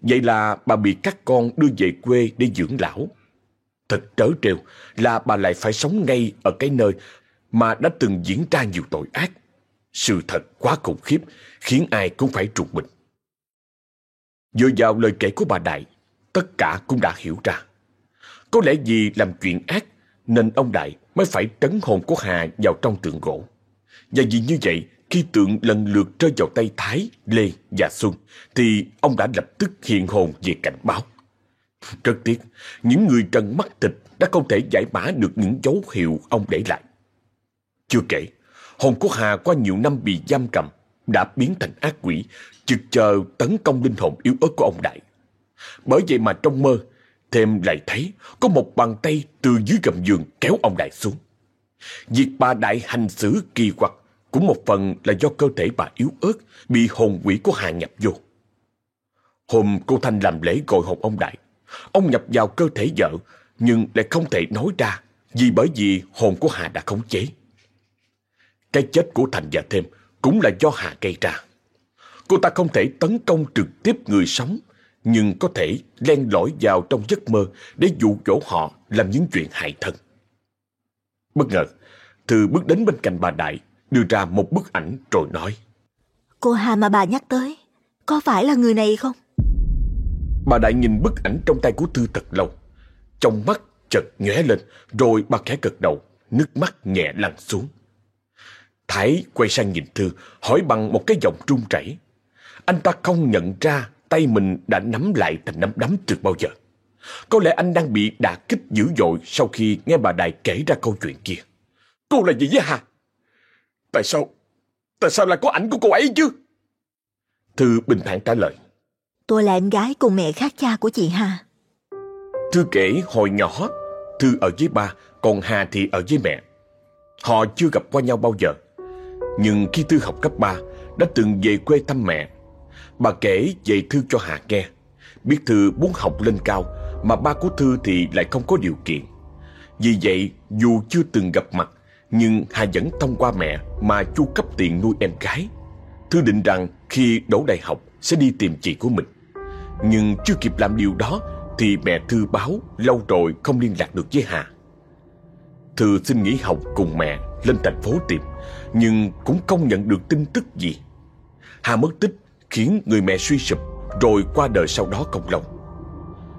Vậy là bà bị các con đưa về quê để dưỡng lão. Thật trớ trêu là bà lại phải sống ngay ở cái nơi mà đã từng diễn ra nhiều tội ác. Sự thật quá khủng khiếp khiến ai cũng phải trục mình. Dựa vào lời kể của bà Đại, tất cả cũng đã hiểu ra. Có lẽ vì làm chuyện ác nên ông Đại mới phải trấn hồn của Hà vào trong tượng gỗ. Và vì như vậy, khi tượng lần lượt rơi vào tay Thái, Lê và Xuân, thì ông đã lập tức hiện hồn về cảnh báo. Rất tiếc, những người trần mắt thịt đã không thể giải mã được những dấu hiệu ông để lại. Chưa kể, hồn của Hà qua nhiều năm bị giam cầm đã biến thành ác quỷ, trực chờ tấn công linh hồn yếu ớt của ông Đại. Bởi vậy mà trong mơ, thêm lại thấy có một bàn tay từ dưới gầm giường kéo ông Đại xuống. Việc bà Đại hành xử kỳ quặc cũng một phần là do cơ thể bà yếu ớt bị hồn quỷ của Hà nhập vô. Hôm cô Thanh làm lễ gọi hồn ông Đại, ông nhập vào cơ thể vợ nhưng lại không thể nói ra vì bởi vì hồn của Hà đã khống chế. Cái chết của Thành và Thêm cũng là do Hà gây ra. Cô ta không thể tấn công trực tiếp người sống, nhưng có thể len lỏi vào trong giấc mơ để dụ dỗ họ làm những chuyện hại thân. Bất ngờ, Thư bước đến bên cạnh bà Đại, đưa ra một bức ảnh rồi nói. Cô Hà mà bà nhắc tới, có phải là người này không? Bà Đại nhìn bức ảnh trong tay của Thư thật lâu. Trong mắt chợt nhóe lên, rồi bà khẽ gật đầu, nước mắt nhẹ lăn xuống. Thái quay sang nhìn Thư, hỏi bằng một cái giọng run rẩy. Anh ta không nhận ra tay mình đã nắm lại thành nắm đấm từ bao giờ. Có lẽ anh đang bị đả kích dữ dội sau khi nghe bà Đại kể ra câu chuyện kia. Cô là gì với Hà? Tại sao? Tại sao lại có ảnh của cô ấy chứ? Thư bình thản trả lời. Tôi là em gái cùng mẹ khác cha của chị Hà. Thư kể hồi nhỏ, Thư ở với ba, còn Hà thì ở với mẹ. Họ chưa gặp qua nhau bao giờ. Nhưng khi Thư học cấp 3, đã từng về quê thăm mẹ. Bà kể về Thư cho Hà nghe. Biết Thư muốn học lên cao, mà ba của Thư thì lại không có điều kiện. Vì vậy, dù chưa từng gặp mặt, nhưng Hà vẫn thông qua mẹ mà chu cấp tiền nuôi em gái. Thư định rằng khi đỗ đại học sẽ đi tìm chị của mình. Nhưng chưa kịp làm điều đó thì mẹ Thư báo lâu rồi không liên lạc được với Hà. Thư xin nghỉ học cùng mẹ lên thành phố tìm, nhưng cũng không nhận được tin tức gì. Hà mất tích khiến người mẹ suy sụp rồi qua đời sau đó không lâu.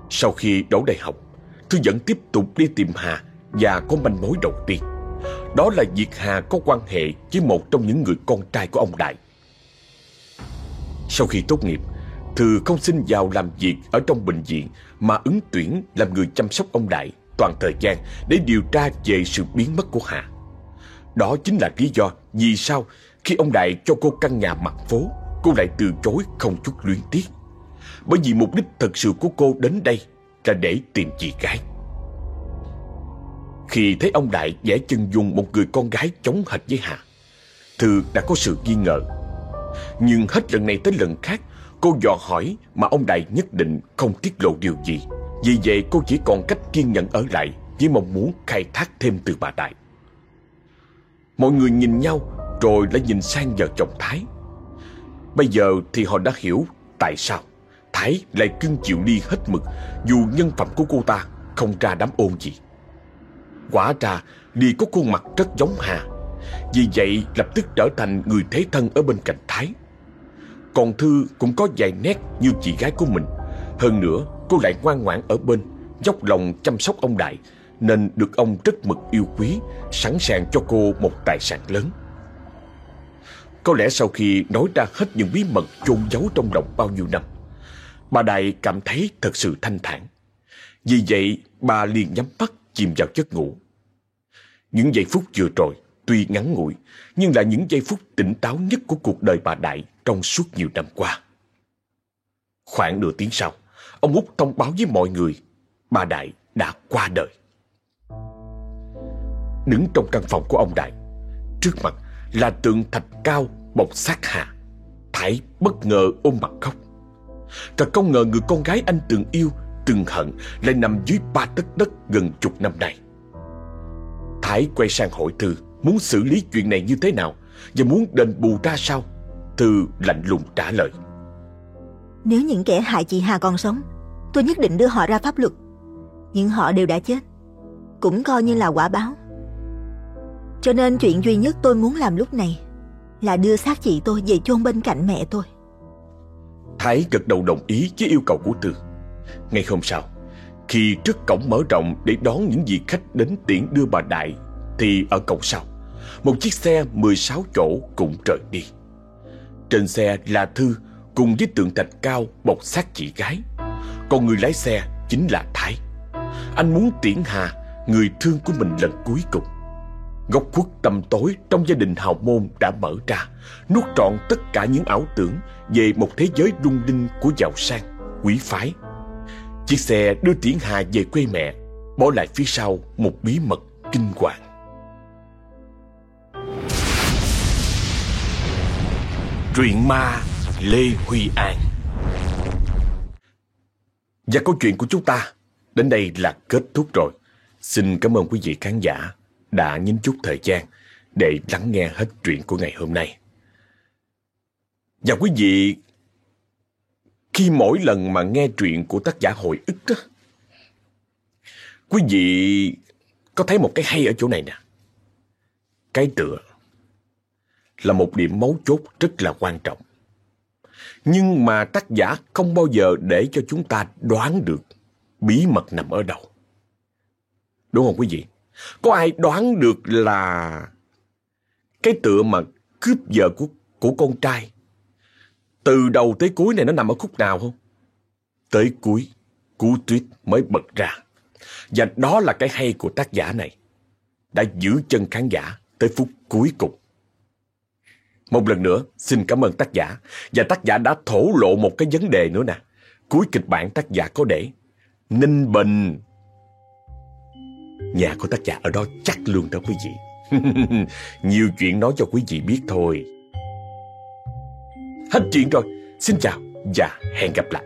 Sau khi đỗ đại học, Thư vẫn tiếp tục đi tìm Hà và có manh mối đầu tiên. Đó là diệt Hà có quan hệ với một trong những người con trai của ông Đại. Sau khi tốt nghiệp, Thư không xin vào làm việc ở trong bệnh viện mà ứng tuyển làm người chăm sóc ông Đại toàn thời gian để điều tra về sự biến mất của Hà. Đó chính là lý do vì sao khi ông Đại cho cô căn nhà mặt phố, cô lại từ chối không chút luyến tiếc. Bởi vì mục đích thật sự của cô đến đây là để tìm chị gái. Khi thấy ông Đại vẽ chân dung một người con gái chống hệt với Hà, Thư đã có sự nghi ngờ. Nhưng hết lần này tới lần khác, cô dò hỏi mà ông Đại nhất định không tiết lộ điều gì. Vì vậy cô chỉ còn cách kiên nhẫn ở lại với mong muốn khai thác thêm từ bà Đại. Mọi người nhìn nhau rồi lại nhìn sang vợ chồng Thái. Bây giờ thì họ đã hiểu tại sao Thái lại cưng chịu ly hết mực dù nhân phẩm của cô ta không ra đám ôn gì. Quả ra Ly có khuôn mặt rất giống Hà. Vì vậy lập tức trở thành người thế thân ở bên cạnh Thái. Còn Thư cũng có vài nét như chị gái của mình. Hơn nữa, cô lại ngoan ngoãn ở bên, Dốc lòng chăm sóc ông Đại, Nên được ông rất mực yêu quý, Sẵn sàng cho cô một tài sản lớn. Có lẽ sau khi nói ra hết những bí mật chôn giấu trong lòng bao nhiêu năm, Bà Đại cảm thấy thật sự thanh thản. Vì vậy, bà liền nhắm mắt chìm vào giấc ngủ. Những giây phút vừa rồi tuy ngắn ngủi nhưng là những giây phút tỉnh táo nhất của cuộc đời bà Đại trong suốt nhiều năm qua. Khoảng nửa tiếng sau, ông Út thông báo với mọi người bà Đại đã qua đời. Đứng trong căn phòng của ông Đại, trước mặt là tượng thạch cao bọc sát hạ. Thái bất ngờ ôm mặt khóc. Thật không ngờ người con gái anh từng yêu từng hận lại nằm dưới ba tấc đất gần chục năm nay. Thái quay sang hỏi Thư muốn xử lý chuyện này như thế nào và muốn đền bù ra sao. Thư lạnh lùng trả lời. Nếu những kẻ hại chị Hà còn sống, tôi nhất định đưa họ ra pháp luật. Nhưng họ đều đã chết, cũng coi như là quả báo. Cho nên chuyện duy nhất tôi muốn làm lúc này là đưa xác chị tôi về chôn bên cạnh mẹ tôi. Thái gật đầu đồng ý với yêu cầu của Thư. Ngày hôm sau, khi trước cổng mở rộng để đón những vị khách đến tiễn đưa bà Đại, thì ở cổng sau, một chiếc xe 16 chỗ cũng rời đi. Trên xe là Thư cùng với tượng thạch cao bọc xác chị gái. Còn người lái xe chính là Thái. Anh muốn tiễn Hà, người thương của mình lần cuối cùng. Góc khuất tầm tối trong gia đình hào môn đã mở ra, nuốt trọn tất cả những ảo tưởng về một thế giới lung linh của giàu sang, quý phái Chiếc xe đưa Triển Hà về quê mẹ, bỏ lại phía sau một bí mật kinh hoàng. Truyện ma Lê Huy An Và câu chuyện của chúng ta đến đây là kết thúc rồi. Xin cảm ơn quý vị khán giả đã nhín chút thời gian để lắng nghe hết chuyện của ngày hôm nay. Và quý vị khi mỗi lần mà nghe truyện của tác giả hồi ức đó, quý vị có thấy một cái hay ở chỗ này nè. Cái tựa là một điểm mấu chốt rất là quan trọng. Nhưng mà tác giả không bao giờ để cho chúng ta đoán được bí mật nằm ở đâu. Đúng không quý vị? Có ai đoán được là cái tựa mà cướp vợ của, của con trai từ đầu tới cuối này nó nằm ở khúc nào không? Tới cuối, cú tuyết mới bật ra. Và đó là cái hay của tác giả này. Đã giữ chân khán giả tới phút cuối cùng. Một lần nữa, xin cảm ơn tác giả. Và tác giả đã thổ lộ một cái vấn đề nữa nè. Cuối kịch bản tác giả có để Ninh Bình. Nhà của tác giả ở đó chắc luôn đó quý vị. Nhiều chuyện nói cho quý vị biết thôi. Hết chuyện rồi. Xin chào và hẹn gặp lại.